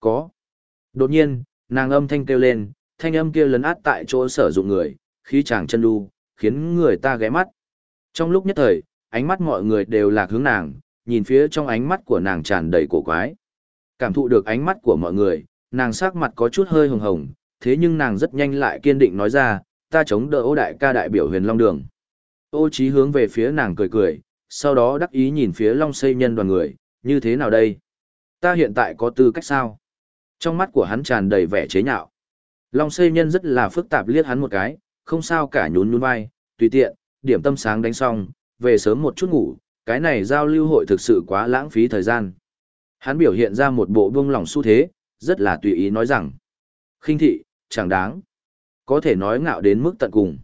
Có. Đột nhiên, nàng âm thanh kêu lên, thanh âm kia lấn át tại chỗ sở dụng người, khí chàng chân đu, khiến người ta ghé mắt. Trong lúc nhất thời, ánh mắt mọi người đều lạc hướng nàng, nhìn phía trong ánh mắt của nàng tràn đầy cổ quái. Cảm thụ được ánh mắt của mọi người, nàng sắc mặt có chút hơi hồng hồng, thế nhưng nàng rất nhanh lại kiên định nói ra, ta chống đỡ ô đại ca đại biểu huyền long đường. Ô trí hướng về phía nàng cười cười, sau đó đắc ý nhìn phía long xây nhân đoàn người, như thế nào đây? Ta hiện tại có tư cách sao? Trong mắt của hắn tràn đầy vẻ chế nhạo. Long xây nhân rất là phức tạp liếc hắn một cái, không sao cả nhún nhún vai, tùy tiện, điểm tâm sáng đánh xong, về sớm một chút ngủ, cái này giao lưu hội thực sự quá lãng phí thời gian. Hắn biểu hiện ra một bộ buông lỏng xu thế, rất là tùy ý nói rằng, khinh thị, chẳng đáng. Có thể nói ngạo đến mức tận cùng.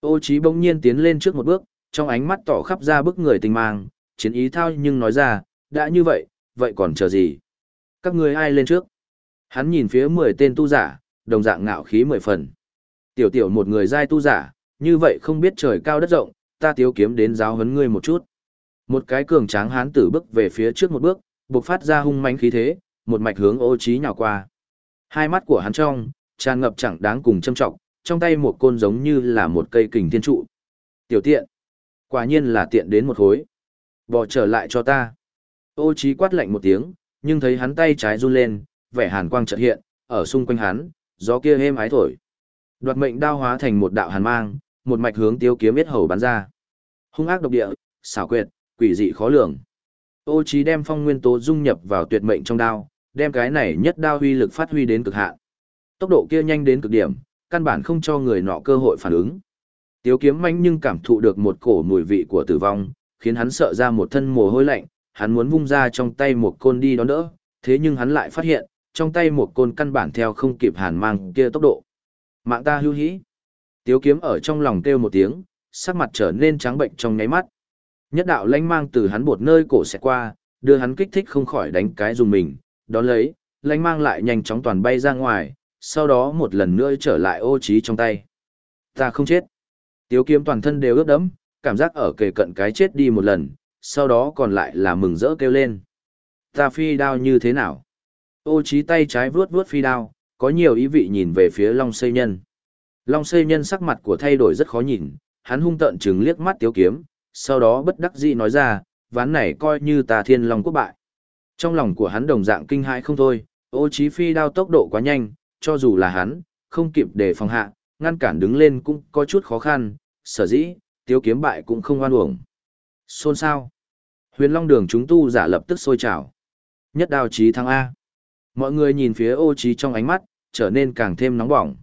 Ô Chí bỗng nhiên tiến lên trước một bước, trong ánh mắt tỏ khắp ra bức người tình mang, chiến ý thao nhưng nói ra, đã như vậy, vậy còn chờ gì? Các ngươi ai lên trước? Hắn nhìn phía 10 tên tu giả, đồng dạng ngạo khí mười phần. Tiểu tiểu một người giai tu giả, như vậy không biết trời cao đất rộng, ta tiếu kiếm đến giáo huấn ngươi một chút. Một cái cường tráng hán tử bước về phía trước một bước, bộc phát ra hung mãnh khí thế, một mạch hướng ô Chí nhào qua. Hai mắt của hắn trong, tràn ngập chẳng đáng cùng châm trọng, trong tay một côn giống như là một cây kình thiên trụ. Tiểu tiện. Quả nhiên là tiện đến một hối. Bỏ trở lại cho ta. Ô Chí quát lạnh một tiếng, nhưng thấy hắn tay trái run lên, vẻ hàn quang chợt hiện, ở xung quanh hắn, gió kia êm ái thổi. Đoạt mệnh đao hóa thành một đạo hàn mang, một mạch hướng tiêu kiếm biết hầu bắn ra. Hung ác độc địa, xảo quyệt, quỷ dị khó lường. Ô Chí đem phong nguyên tố dung nhập vào tuyệt mệnh trong đao, đem cái này nhất đao huy lực phát huy đến cực hạn. Tốc độ kia nhanh đến cực điểm, căn bản không cho người nọ cơ hội phản ứng. Tiếu kiếm manh nhưng cảm thụ được một cổ mùi vị của tử vong, khiến hắn sợ ra một thân mồ hôi lạnh, hắn muốn vung ra trong tay một côn đi đón đỡ, thế nhưng hắn lại phát hiện, trong tay một côn căn bản theo không kịp hàn mang kia tốc độ. Mạng ta hưu hĩ. Tiếu kiếm ở trong lòng kêu một tiếng, sắc mặt trở nên trắng bệnh trong nháy mắt. Nhất đạo lanh mang từ hắn bột nơi cổ sẽ qua, đưa hắn kích thích không khỏi đánh cái dùng mình, đón lấy, lanh mang lại nhanh chóng toàn bay ra ngoài, sau đó một lần nữa trở lại ô trí trong tay. Ta không chết. Tiếu kiếm toàn thân đều ướt đẫm, cảm giác ở kề cận cái chết đi một lần, sau đó còn lại là mừng rỡ kêu lên. Ta phi đao như thế nào? Ô trí tay trái vuốt vuốt phi đao, có nhiều ý vị nhìn về phía Long Xây Nhân. Long Xây Nhân sắc mặt của thay đổi rất khó nhìn, hắn hung tợn trừng liếc mắt tiếu kiếm, sau đó bất đắc dĩ nói ra, ván này coi như ta thiên long quốc bại. Trong lòng của hắn đồng dạng kinh hãi không thôi, ô trí phi đao tốc độ quá nhanh, cho dù là hắn, không kịp để phòng hạ, ngăn cản đứng lên cũng có chút khó khăn, sở dĩ, tiếu kiếm bại cũng không oan uổng. Xôn sao? Huyền Long Đường chúng tu giả lập tức sôi trào. Nhất đao chí thắng A. Mọi người nhìn phía ô trí trong ánh mắt, trở nên càng thêm nóng bỏng.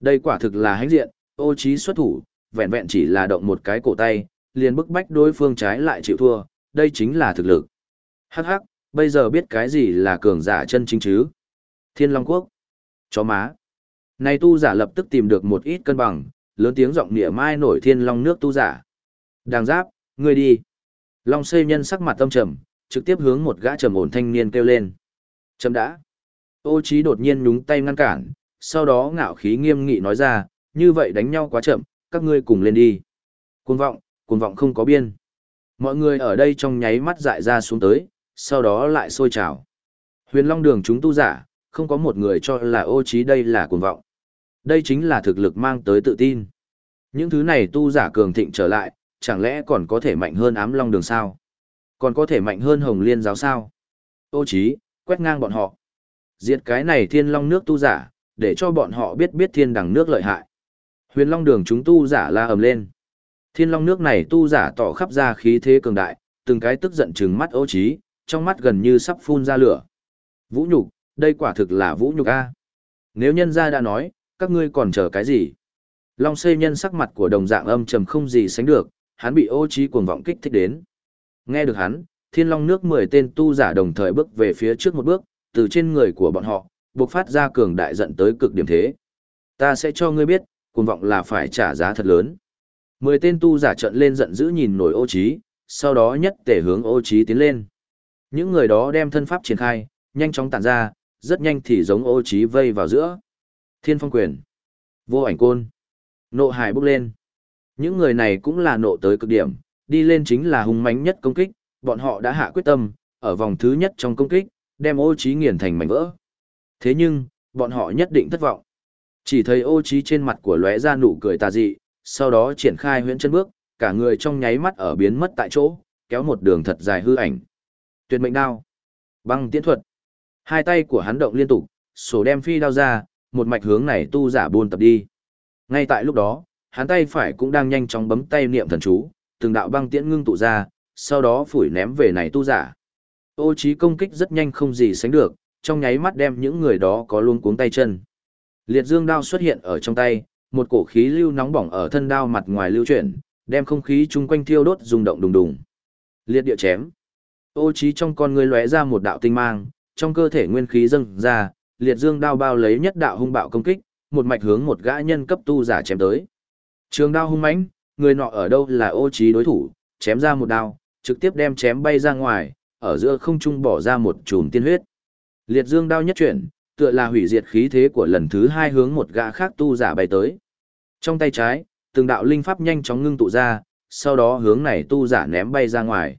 Đây quả thực là hãnh diện, ô trí xuất thủ, vẹn vẹn chỉ là động một cái cổ tay, liền bức bách đối phương trái lại chịu thua, đây chính là thực lực. Hắc hắc, bây giờ biết cái gì là cường giả chân chính chứ? Thiên Long Quốc. Chó má. Này tu giả lập tức tìm được một ít cân bằng, lớn tiếng giọng nịa mai nổi thiên long nước tu giả. Đàng giáp, ngươi đi. Long xây nhân sắc mặt tâm trầm, trực tiếp hướng một gã trầm ổn thanh niên kêu lên. Chấm đã. Ô Chí đột nhiên nhúng tay ngăn cản, sau đó ngạo khí nghiêm nghị nói ra, như vậy đánh nhau quá chậm, các ngươi cùng lên đi. Cuồng vọng, cuồng vọng không có biên. Mọi người ở đây trong nháy mắt dại ra xuống tới, sau đó lại sôi trào. Huyền Long Đường chúng tu giả, không có một người cho là ô trí đây là cuồng vọng. Đây chính là thực lực mang tới tự tin. Những thứ này tu giả cường thịnh trở lại, chẳng lẽ còn có thể mạnh hơn ám long đường sao? Còn có thể mạnh hơn hồng liên giáo sao? Ô trí, quét ngang bọn họ. Diệt cái này thiên long nước tu giả, để cho bọn họ biết biết thiên đằng nước lợi hại. Huyền long đường chúng tu giả la ầm lên. Thiên long nước này tu giả tỏ khắp ra khí thế cường đại, từng cái tức giận trừng mắt ô trí, trong mắt gần như sắp phun ra lửa. Vũ nhục, đây quả thực là vũ nhục a. Nếu nhân gia đã nói, các ngươi còn chờ cái gì? Long xây nhân sắc mặt của đồng dạng âm trầm không gì sánh được, hắn bị ô trí cuồng vọng kích thích đến. Nghe được hắn, thiên long nước 10 tên tu giả đồng thời bước về phía trước một bước, từ trên người của bọn họ, bộc phát ra cường đại giận tới cực điểm thế. Ta sẽ cho ngươi biết, cuồng vọng là phải trả giá thật lớn. 10 tên tu giả trận lên giận dữ nhìn nổi ô trí, sau đó nhất tể hướng ô trí tiến lên. Những người đó đem thân pháp triển khai, nhanh chóng tản ra, rất nhanh thì giống ô trí vây vào giữa. Thiên phong quyền, vô ảnh côn, nộ hải bốc lên. Những người này cũng là nộ tới cực điểm, đi lên chính là hung mãnh nhất công kích, bọn họ đã hạ quyết tâm, ở vòng thứ nhất trong công kích, đem ô trí nghiền thành mảnh vỡ. Thế nhưng, bọn họ nhất định thất vọng. Chỉ thấy ô trí trên mặt của lóe ra nụ cười tà dị, sau đó triển khai huyễn chân bước, cả người trong nháy mắt ở biến mất tại chỗ, kéo một đường thật dài hư ảnh. Tuyệt mệnh đao, băng tiễn thuật. Hai tay của hắn động liên tục, sổ đem phi đao ra, một mạch hướng này tu giả buôn tập đi. Ngay tại lúc đó, hắn tay phải cũng đang nhanh chóng bấm tay niệm thần chú, từng đạo băng tiễn ngưng tụ ra, sau đó phủi ném về này tu giả. Ô trí công kích rất nhanh không gì sánh được, trong nháy mắt đem những người đó có luôn cuống tay chân. Liệt dương đao xuất hiện ở trong tay, một cổ khí lưu nóng bỏng ở thân đao mặt ngoài lưu chuyển, đem không khí chung quanh thiêu đốt rung động đùng đùng. Liệt địa chém. Ô trí trong con người lóe ra một đạo tinh mang, trong cơ thể nguyên khí dâng ra, liệt dương đao bao lấy nhất đạo hung bạo công kích, một mạch hướng một gã nhân cấp tu giả chém tới. Trường đao hung mãnh, người nọ ở đâu là ô trí đối thủ, chém ra một đao, trực tiếp đem chém bay ra ngoài, ở giữa không trung bỏ ra một chùm tiên huyết. Liệt dương đao nhất chuyển, tựa là hủy diệt khí thế của lần thứ hai hướng một gã khác tu giả bay tới. Trong tay trái, từng đạo linh pháp nhanh chóng ngưng tụ ra, sau đó hướng này tu giả ném bay ra ngoài.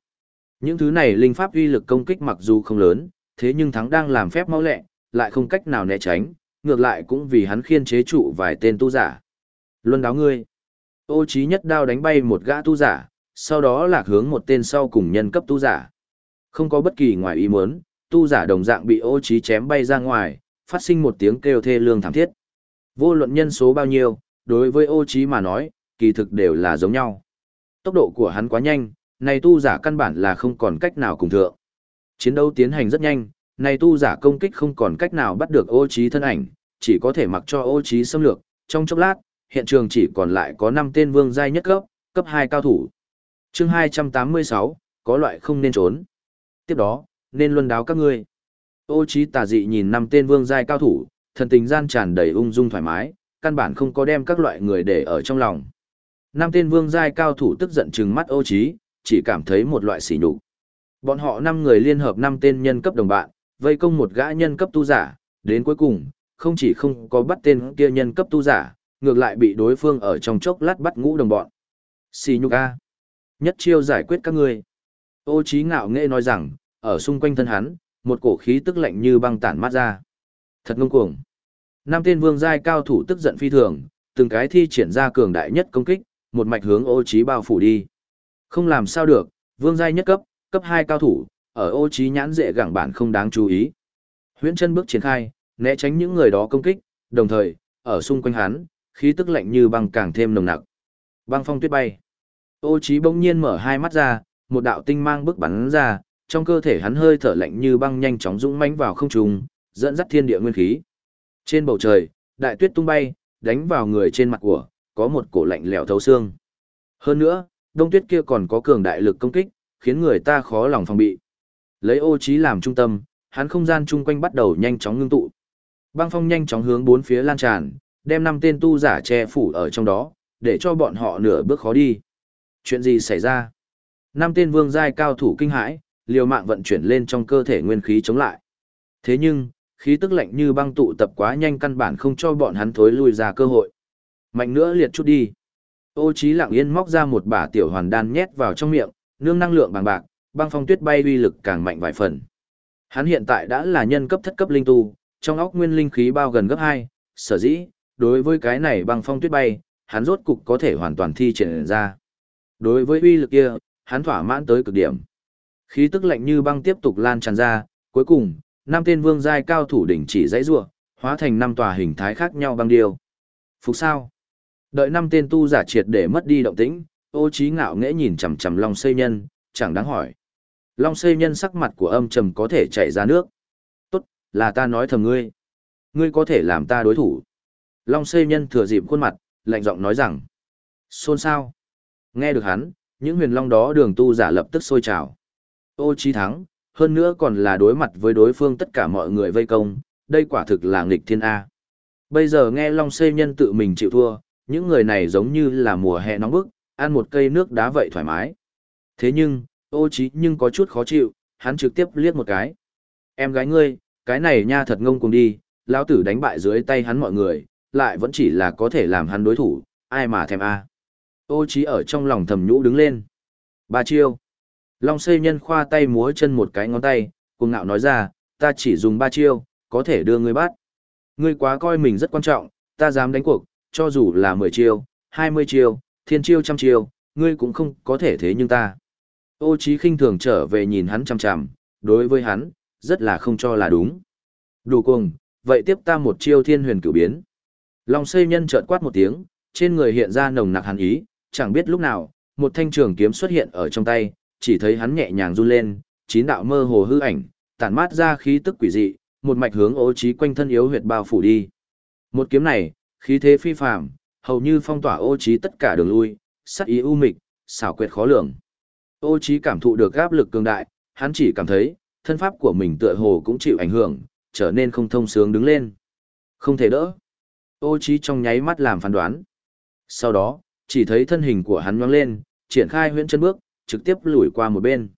Những thứ này linh pháp uy lực công kích mặc dù không lớn, thế nhưng thắng đang làm phép mau lẹ, lại không cách nào né tránh, ngược lại cũng vì hắn khiên chế trụ vài tên tu giả. Luân đáo ngươi. Ô trí nhất đao đánh bay một gã tu giả, sau đó lạc hướng một tên sau cùng nhân cấp tu giả. Không có bất kỳ ngoài ý muốn, tu giả đồng dạng bị ô trí chém bay ra ngoài, phát sinh một tiếng kêu thê lương thảm thiết. Vô luận nhân số bao nhiêu, đối với ô trí mà nói, kỳ thực đều là giống nhau. Tốc độ của hắn quá nhanh, này tu giả căn bản là không còn cách nào cùng thượng. Chiến đấu tiến hành rất nhanh, này tu giả công kích không còn cách nào bắt được ô trí thân ảnh, chỉ có thể mặc cho ô trí xâm lược. Trong chốc lát, hiện trường chỉ còn lại có 5 tên vương giai nhất cấp, cấp 2 cao thủ. Chương 286, có loại không nên trốn. Tiếp đó, nên luân đáo các ngươi. Ô trí tà dị nhìn năm tên vương giai cao thủ, thần tình gian tràn đầy ung dung thoải mái, căn bản không có đem các loại người để ở trong lòng. Năm tên vương giai cao thủ tức giận trừng mắt ô trí, chỉ cảm thấy một loại sỉ nhục. Bọn họ năm người liên hợp năm tên nhân cấp đồng bạn, vây công một gã nhân cấp tu giả, đến cuối cùng, không chỉ không có bắt tên kia nhân cấp tu giả, ngược lại bị đối phương ở trong chốc lát bắt ngũ đồng bọn. Xì nhục a. Nhất chiêu giải quyết các ngươi. Ô trí ngạo nghệ nói rằng, ở xung quanh thân hắn, một cổ khí tức lạnh như băng tản mát ra. Thật ngông cuồng. Năm tên vương giai cao thủ tức giận phi thường, từng cái thi triển ra cường đại nhất công kích, một mạch hướng ô trí bao phủ đi. Không làm sao được, vương giai nhất cấp, cấp 2 cao thủ, ở ô trí nhãn dễ gẳng bản không đáng chú ý. Huyễn chân bước triển khai, né tránh những người đó công kích, đồng thời, ở xung quanh hắn, khí tức lạnh như băng càng thêm nồng nặc. Băng phong tuyết bay. Ô Chí bỗng nhiên mở hai mắt ra, một đạo tinh mang bức bắn ra, trong cơ thể hắn hơi thở lạnh như băng nhanh chóng dũng mãnh vào không trung, dẫn dắt thiên địa nguyên khí. Trên bầu trời, đại tuyết tung bay, đánh vào người trên mặt của, có một cổ lạnh lẽo thấu xương. Hơn nữa, đông tuyết kia còn có cường đại lực công kích, khiến người ta khó lòng phòng bị. Lấy ô trí làm trung tâm, hắn không gian chung quanh bắt đầu nhanh chóng ngưng tụ. Băng phong nhanh chóng hướng bốn phía lan tràn, đem năm tên tu giả che phủ ở trong đó, để cho bọn họ nửa bước khó đi. Chuyện gì xảy ra? Năm tên vương giai cao thủ kinh hãi, liều mạng vận chuyển lên trong cơ thể nguyên khí chống lại. Thế nhưng, khí tức lạnh như băng tụ tập quá nhanh căn bản không cho bọn hắn thối lui ra cơ hội. Mạnh nữa liệt chút đi. Ô Chí lặng yên móc ra một bả tiểu hoàn đan nhét vào trong miệng, nương năng lượng bằng bạc, băng phong tuyết bay uy lực càng mạnh vài phần. Hắn hiện tại đã là nhân cấp thất cấp linh tu, trong óc nguyên linh khí bao gần gấp 2, sở dĩ, đối với cái này băng phong tuyết bay, hắn rốt cục có thể hoàn toàn thi triển ra. Đối với uy lực kia, hắn thỏa mãn tới cực điểm. Khí tức lạnh như băng tiếp tục lan tràn ra, cuối cùng, năm tên vương giai cao thủ đỉnh chỉ dãy rủa, hóa thành năm tòa hình thái khác nhau băng điêu. Phục sao? Đợi năm tên tu giả triệt để mất đi động tĩnh, Ô Chí ngạo nghễ nhìn chằm chằm Long Xây Nhân, chẳng đáng hỏi. Long Xây Nhân sắc mặt của âm trầm có thể chảy ra nước. "Tốt, là ta nói thầm ngươi. Ngươi có thể làm ta đối thủ." Long Xây Nhân thừa dịp khuôn mặt, lạnh giọng nói rằng. "Xôn sao?" Nghe được hắn, những huyền long đó đường tu giả lập tức sôi trào. Ô Chí thắng, hơn nữa còn là đối mặt với đối phương tất cả mọi người vây công, đây quả thực là nghịch thiên A. Bây giờ nghe Long Xây Nhân tự mình chịu thua, những người này giống như là mùa hè nóng bức, ăn một cây nước đá vậy thoải mái. Thế nhưng, ô Chí nhưng có chút khó chịu, hắn trực tiếp liếc một cái. Em gái ngươi, cái này nha thật ngông cùng đi, lão tử đánh bại dưới tay hắn mọi người, lại vẫn chỉ là có thể làm hắn đối thủ, ai mà thèm a. Ô trí ở trong lòng thầm nhũ đứng lên. Ba chiêu. Long xây nhân khoa tay múa chân một cái ngón tay, cuồng ngạo nói ra, ta chỉ dùng ba chiêu, có thể đưa ngươi bắt. Ngươi quá coi mình rất quan trọng, ta dám đánh cuộc, cho dù là 10 chiêu, 20 chiêu, thiên chiêu trăm chiêu, ngươi cũng không có thể thế nhưng ta. Ô trí khinh thường trở về nhìn hắn chằm chằm, đối với hắn, rất là không cho là đúng. Đủ cùng, vậy tiếp ta một chiêu thiên huyền cửu biến. Long xây nhân trợn quát một tiếng, trên người hiện ra nồng nặc hàn ý, chẳng biết lúc nào, một thanh trường kiếm xuất hiện ở trong tay, chỉ thấy hắn nhẹ nhàng run lên, chín đạo mơ hồ hư ảnh, tản mát ra khí tức quỷ dị, một mạch hướng Ô trí quanh thân yếu huyệt bao phủ đi. Một kiếm này, khí thế phi phàm, hầu như phong tỏa Ô trí tất cả đường lui, sắc ý u mịch, xảo quyệt khó lường. Ô trí cảm thụ được áp lực cường đại, hắn chỉ cảm thấy, thân pháp của mình tựa hồ cũng chịu ảnh hưởng, trở nên không thông sướng đứng lên. Không thể đỡ. Ô trí trong nháy mắt làm phán đoán. Sau đó, chỉ thấy thân hình của hắn nhoáng lên, triển khai huyễn chân bước, trực tiếp lùi qua một bên.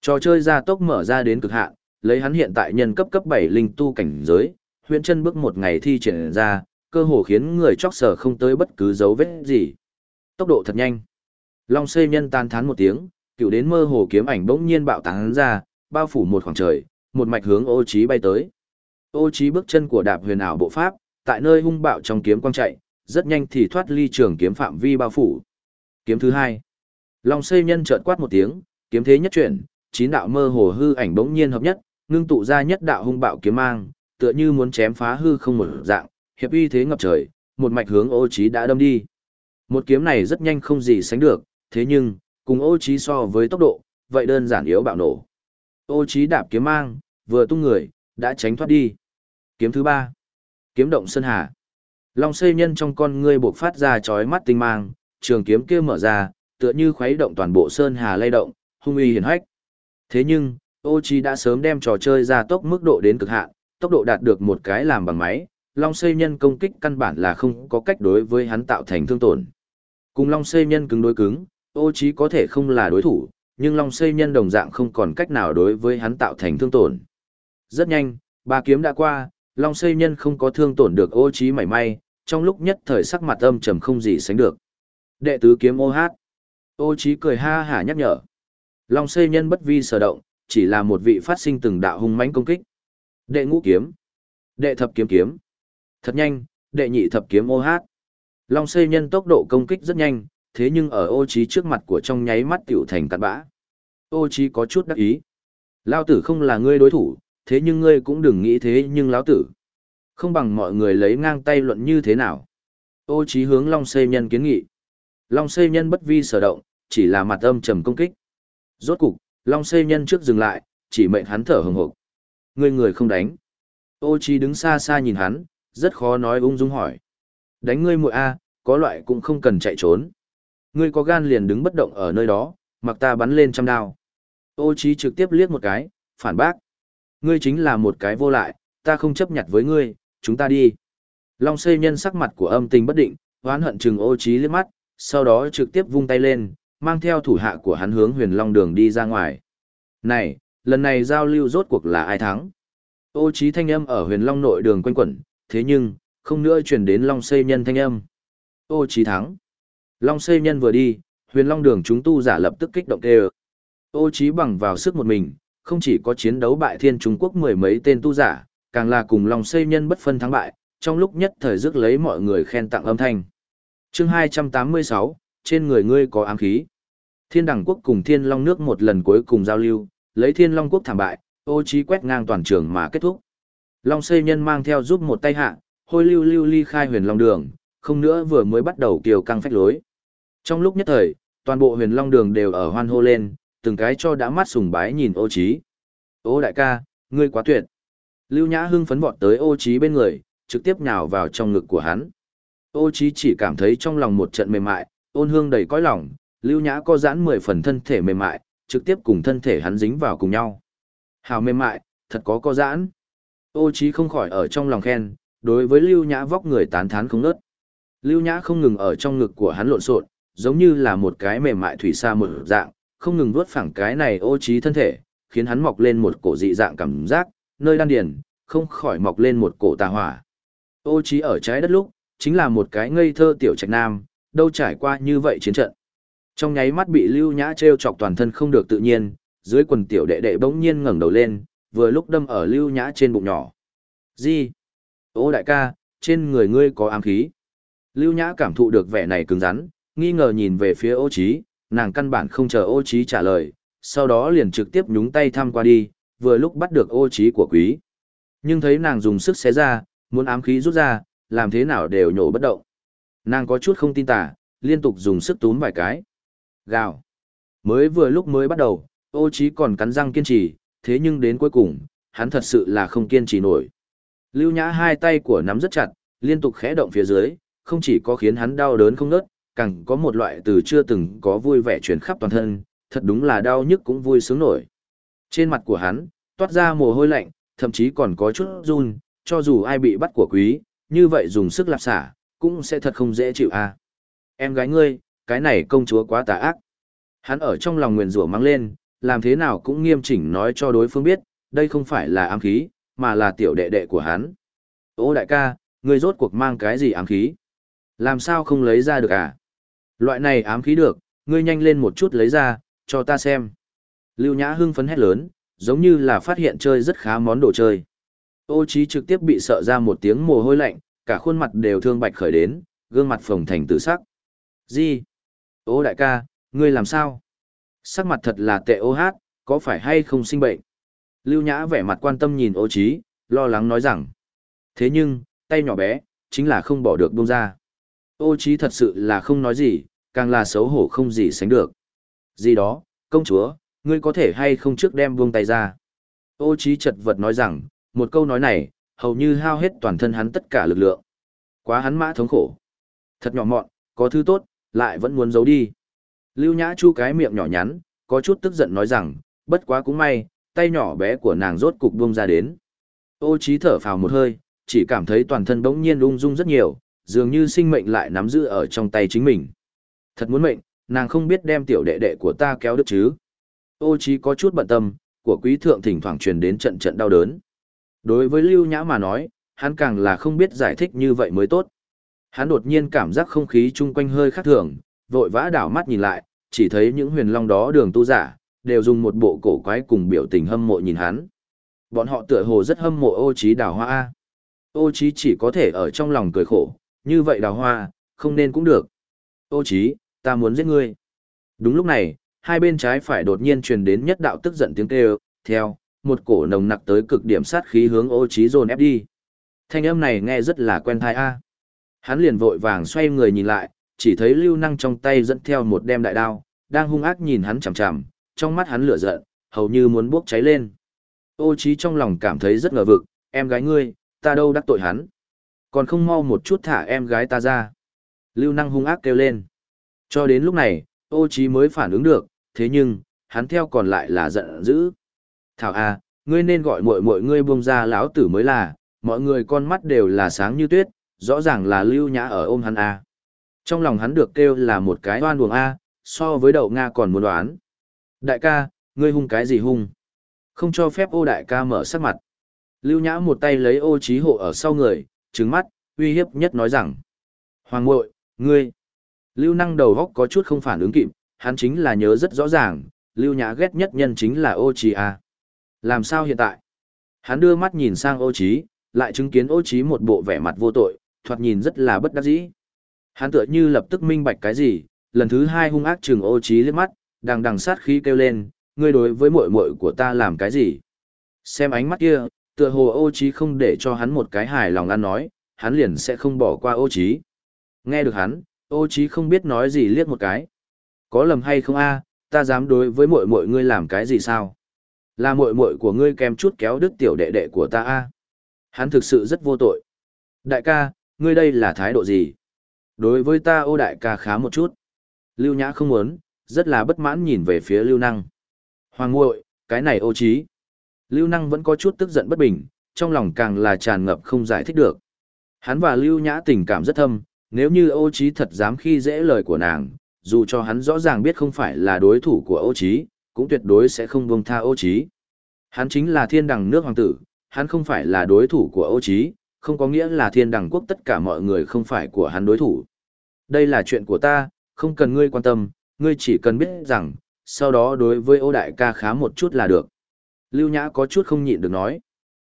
Trò chơi ra tốc mở ra đến cực hạn, lấy hắn hiện tại nhân cấp cấp 7 linh tu cảnh giới, huyễn chân bước một ngày thi triển ra, cơ hồ khiến người chóc sở không tới bất cứ dấu vết gì. Tốc độ thật nhanh. Long xê nhân tan thán một tiếng, cựu đến mơ hồ kiếm ảnh bỗng nhiên bạo tán ra, bao phủ một khoảng trời, một mạch hướng ô trí bay tới. Ô trí bước chân của đạp huyền ảo bộ pháp, tại nơi hung bạo trong kiếm quang chạy, rất nhanh thì thoát ly trường kiếm phạm vi bao phủ. Kiếm thứ hai. Long xây nhân chợt quát một tiếng, kiếm thế nhất chuyển, chín đạo mơ hồ hư ảnh bỗng nhiên hợp nhất, ngưng tụ ra nhất đạo hung bạo kiếm mang, tựa như muốn chém phá hư không một dạng, hiệp uy thế ngập trời, một mạch hướng ô trí đã đâm đi. Một kiếm này rất nhanh không gì sánh được, thế nhưng, cùng ô trí so với tốc độ, vậy đơn giản yếu bạo nổ. Ô trí đạp kiếm mang, vừa tung người, đã tránh thoát đi. Kiếm thứ ba. Kiếm động sơn hà. Long xây nhân trong con ngươi buộc phát ra chói mắt tinh mang, trường kiếm kia mở ra, tựa như khuấy động toàn bộ sơn hà lay động, hung uy hiển hách. Thế nhưng, ô trí đã sớm đem trò chơi ra tốc mức độ đến cực hạn, tốc độ đạt được một cái làm bằng máy, Long xây nhân công kích căn bản là không có cách đối với hắn tạo thành thương tổn. Cùng Long xây nhân cứng đối cứng, ô trí có thể không là đối thủ, nhưng Long xây nhân đồng dạng không còn cách nào đối với hắn tạo thành thương tổn. Rất nhanh, ba kiếm đã qua, Long xây nhân không có thương tổn được ô trí mảy may, trong lúc nhất thời sắc mặt âm trầm không gì sánh được. Đệ tứ kiếm ô hát. Ô chí cười ha hả nhắc nhở. Long xây nhân bất vi sở động, chỉ là một vị phát sinh từng đạo hung mãnh công kích. Đệ ngũ kiếm. Đệ thập kiếm kiếm. Thật nhanh, đệ nhị thập kiếm ô hát. Long xây nhân tốc độ công kích rất nhanh, thế nhưng ở ô chí trước mặt của trong nháy mắt tiểu thành cạn bã. Ô chí có chút đắc ý. lão tử không là ngươi đối thủ, thế nhưng ngươi cũng đừng nghĩ thế nhưng lão tử. Không bằng mọi người lấy ngang tay luận như thế nào. Ô trí hướng Long Xê nhân kiến nghị. Long Xê nhân bất vi sở động, chỉ là mặt âm trầm công kích. Rốt cục, Long Xê nhân trước dừng lại, chỉ mệnh hắn thở hừng hực. Ngươi người không đánh. Ô trí đứng xa xa nhìn hắn, rất khó nói ung dung hỏi. Đánh ngươi muội a, có loại cũng không cần chạy trốn. Ngươi có gan liền đứng bất động ở nơi đó, mặc ta bắn lên trăm đao. Ô Chí trực tiếp liếc một cái, phản bác. Ngươi chính là một cái vô lại, ta không chấp nhận với ngươi, chúng ta đi. Long xây nhân sắc mặt của âm tình bất định, hoán hận chừng ô Chí liếc mắt, sau đó trực tiếp vung tay lên, mang theo thủ hạ của hắn hướng huyền long đường đi ra ngoài. Này, lần này giao lưu rốt cuộc là ai thắng? Ô Chí thanh âm ở huyền long nội đường quanh quẩn, thế nhưng, không nữa truyền đến long xây nhân thanh âm. Ô Chí thắng. Long xây nhân vừa đi, huyền long đường chúng tu giả lập tức kích động kêu. Ô Chí bằng vào sức một mình, không chỉ có chiến đấu bại thiên Trung Quốc mười mấy tên tu giả, càng là cùng long xây nhân bất phân thắng bại, trong lúc nhất thời rước lấy mọi người khen tặng âm thanh. Chương 286, trên người ngươi có ám khí. Thiên đẳng quốc cùng thiên long nước một lần cuối cùng giao lưu, lấy thiên long quốc thảm bại, ô trí quét ngang toàn trường mà kết thúc. Long xây nhân mang theo giúp một tay hạ, hôi lưu lưu ly khai huyền long đường, không nữa vừa mới bắt đầu kiều căng phách lối. Trong lúc nhất thời, toàn bộ huyền long đường đều ở hoan hô lên, từng cái cho đã mắt sùng bái nhìn ô trí. Ô đại ca, ngươi quá tuyệt. Lưu Nhã hưng phấn vọt tới ô Chí bên người, trực tiếp nhào vào trong ngực của hắn. Ô Chí chỉ cảm thấy trong lòng một trận mềm mại, ôn hương đầy cõi lòng, Lưu Nhã có giãn mười phần thân thể mềm mại, trực tiếp cùng thân thể hắn dính vào cùng nhau. Hào mềm mại, thật có có giãn. Ô Chí không khỏi ở trong lòng khen, đối với Lưu Nhã vóc người tán thán không nớt. Lưu Nhã không ngừng ở trong ngực của hắn lộn xộn, giống như là một cái mềm mại thủy sa một dạng, không ngừng vuốt phẳng cái này ô Chí thân thể, khiến hắn mọc lên một cổ dị dạng cảm giác, nơi đan điền, không khỏi mọc lên một cổ tà hỏa. Ô trí ở trái đất lúc, chính là một cái ngây thơ tiểu trạch nam, đâu trải qua như vậy chiến trận. Trong nháy mắt bị Lưu Nhã treo chọc toàn thân không được tự nhiên, dưới quần tiểu đệ đệ bỗng nhiên ngẩng đầu lên, vừa lúc đâm ở Lưu Nhã trên bụng nhỏ. Gì? Ô đại ca, trên người ngươi có ám khí. Lưu Nhã cảm thụ được vẻ này cứng rắn, nghi ngờ nhìn về phía ô trí, nàng căn bản không chờ ô trí trả lời, sau đó liền trực tiếp nhúng tay thăm qua đi, vừa lúc bắt được ô trí của quý. Nhưng thấy nàng dùng sức xé ra, muốn ám khí rút ra, làm thế nào đều nhổ bất động. Nàng có chút không tin tả, liên tục dùng sức túm vài cái. Gào. Mới vừa lúc mới bắt đầu, ô trí còn cắn răng kiên trì, thế nhưng đến cuối cùng, hắn thật sự là không kiên trì nổi. Lưu Nhã hai tay của nắm rất chặt, liên tục khẽ động phía dưới, không chỉ có khiến hắn đau đớn không ngớt, càng có một loại từ chưa từng có vui vẻ truyền khắp toàn thân, thật đúng là đau nhức cũng vui sướng nổi. Trên mặt của hắn, toát ra mồ hôi lạnh, thậm chí còn có chút run, cho dù ai bị bắt của quý, như vậy dùng sức lạp xả, cũng sẽ thật không dễ chịu à. Em gái ngươi, cái này công chúa quá tà ác. Hắn ở trong lòng nguyền rủa mang lên, làm thế nào cũng nghiêm chỉnh nói cho đối phương biết, đây không phải là ám khí, mà là tiểu đệ đệ của hắn. Ô đại ca, ngươi rốt cuộc mang cái gì ám khí? Làm sao không lấy ra được à? Loại này ám khí được, ngươi nhanh lên một chút lấy ra, cho ta xem. Lưu Nhã hưng phấn hét lớn, giống như là phát hiện chơi rất khá món đồ chơi. Ô Chí trực tiếp bị sợ ra một tiếng mồ hôi lạnh, cả khuôn mặt đều thương bạch khởi đến, gương mặt phồng thành tử sắc. Gì? Ô đại ca, ngươi làm sao? Sắc mặt thật là tệ ô hát, có phải hay không sinh bệnh? Lưu Nhã vẻ mặt quan tâm nhìn ô Chí, lo lắng nói rằng. Thế nhưng, tay nhỏ bé, chính là không bỏ được buông ra. Ô Chí thật sự là không nói gì, càng là xấu hổ không gì sánh được. Gì đó, công chúa, ngươi có thể hay không trước đem buông tay ra. Ô Chí chật vật nói rằng, một câu nói này, hầu như hao hết toàn thân hắn tất cả lực lượng. Quá hắn mã thống khổ. Thật nhỏ mọn, có thứ tốt, lại vẫn muốn giấu đi. Lưu Nhã Chu cái miệng nhỏ nhắn, có chút tức giận nói rằng, bất quá cũng may, tay nhỏ bé của nàng rốt cục buông ra đến. Ô Chí thở phào một hơi, chỉ cảm thấy toàn thân bỗng nhiên ung dung rất nhiều, dường như sinh mệnh lại nắm giữ ở trong tay chính mình. Thật muốn mệnh, nàng không biết đem tiểu đệ đệ của ta kéo được chứ. Ô Chí có chút bận tâm, của quý thượng thỉnh thoảng truyền đến trận trận đau đớn. Đối với Lưu Nhã mà nói, hắn càng là không biết giải thích như vậy mới tốt. Hắn đột nhiên cảm giác không khí chung quanh hơi khác thường, vội vã đảo mắt nhìn lại, chỉ thấy những huyền long đó đường tu giả, đều dùng một bộ cổ quái cùng biểu tình hâm mộ nhìn hắn. Bọn họ tựa hồ rất hâm mộ ô Chí đào hoa. Ô Chí chỉ có thể ở trong lòng cười khổ, như vậy đào hoa, không nên cũng được. Ô Chí, ta muốn giết ngươi. Đúng lúc này, hai bên trái phải đột nhiên truyền đến nhất đạo tức giận tiếng kêu, theo, một cổ nồng nặc tới cực điểm sát khí hướng ô trí dồn ép đi. Thanh âm này nghe rất là quen tai a. Hắn liền vội vàng xoay người nhìn lại, chỉ thấy lưu năng trong tay dẫn theo một đem đại đao, đang hung ác nhìn hắn chằm chằm, trong mắt hắn lửa giận, hầu như muốn bốc cháy lên. Ô trí trong lòng cảm thấy rất ngờ vực, em gái ngươi, ta đâu đắc tội hắn. Còn không mau một chút thả em gái ta ra. Lưu năng hung ác kêu lên. Cho đến lúc này, ô trí mới phản ứng được, thế nhưng, hắn theo còn lại là giận dữ. Thảo à, ngươi nên gọi muội muội ngươi buông ra lão tử mới là, mọi người con mắt đều là sáng như tuyết, rõ ràng là lưu nhã ở ôm hắn à. Trong lòng hắn được kêu là một cái oan buồng a, à, so với đậu Nga còn muốn đoán. Đại ca, ngươi hung cái gì hung? Không cho phép ô đại ca mở sắc mặt. Lưu Nhã một tay lấy ô trí hộ ở sau người, trừng mắt, uy hiếp nhất nói rằng. Hoàng ngội, ngươi. Lưu năng đầu góc có chút không phản ứng kịp, hắn chính là nhớ rất rõ ràng, Lưu Nhã ghét nhất nhân chính là ô Chí à. Làm sao hiện tại? Hắn đưa mắt nhìn sang ô Chí, lại chứng kiến ô Chí một bộ vẻ mặt vô tội, thoạt nhìn rất là bất đắc dĩ. Hắn tựa như lập tức minh bạch cái gì, lần thứ hai hung ác trừng ô Chí liếc mắt, đằng đằng sát khí kêu lên, ngươi đối với muội muội của ta làm cái gì? Xem ánh mắt kia, tựa hồ ô Chí không để cho hắn một cái hài lòng ăn nói, hắn liền sẽ không bỏ qua ô Chí. Nghe được hắn, ô Chí không biết nói gì liếc một cái. Có lầm hay không a? ta dám đối với muội muội ngươi làm cái gì sao? Là muội muội của ngươi kèm chút kéo đứt tiểu đệ đệ của ta a. Hắn thực sự rất vô tội. Đại ca, ngươi đây là thái độ gì? Đối với ta ô đại ca khá một chút. Lưu Nhã không muốn, rất là bất mãn nhìn về phía Lưu Năng. Hoàng ngội, cái này ô trí. Lưu Năng vẫn có chút tức giận bất bình, trong lòng càng là tràn ngập không giải thích được. Hắn và Lưu Nhã tình cảm rất thâm, nếu như ô trí thật dám khi dễ lời của nàng, dù cho hắn rõ ràng biết không phải là đối thủ của ô Chí, cũng tuyệt đối sẽ không buông tha ô Chí. Hắn chính là thiên đằng nước hoàng tử, hắn không phải là đối thủ của ô Chí, không có nghĩa là thiên đằng quốc tất cả mọi người không phải của hắn đối thủ. Đây là chuyện của ta, không cần ngươi quan tâm, ngươi chỉ cần biết rằng, sau đó đối với ô đại ca khá một chút là được. Lưu Nhã có chút không nhịn được nói.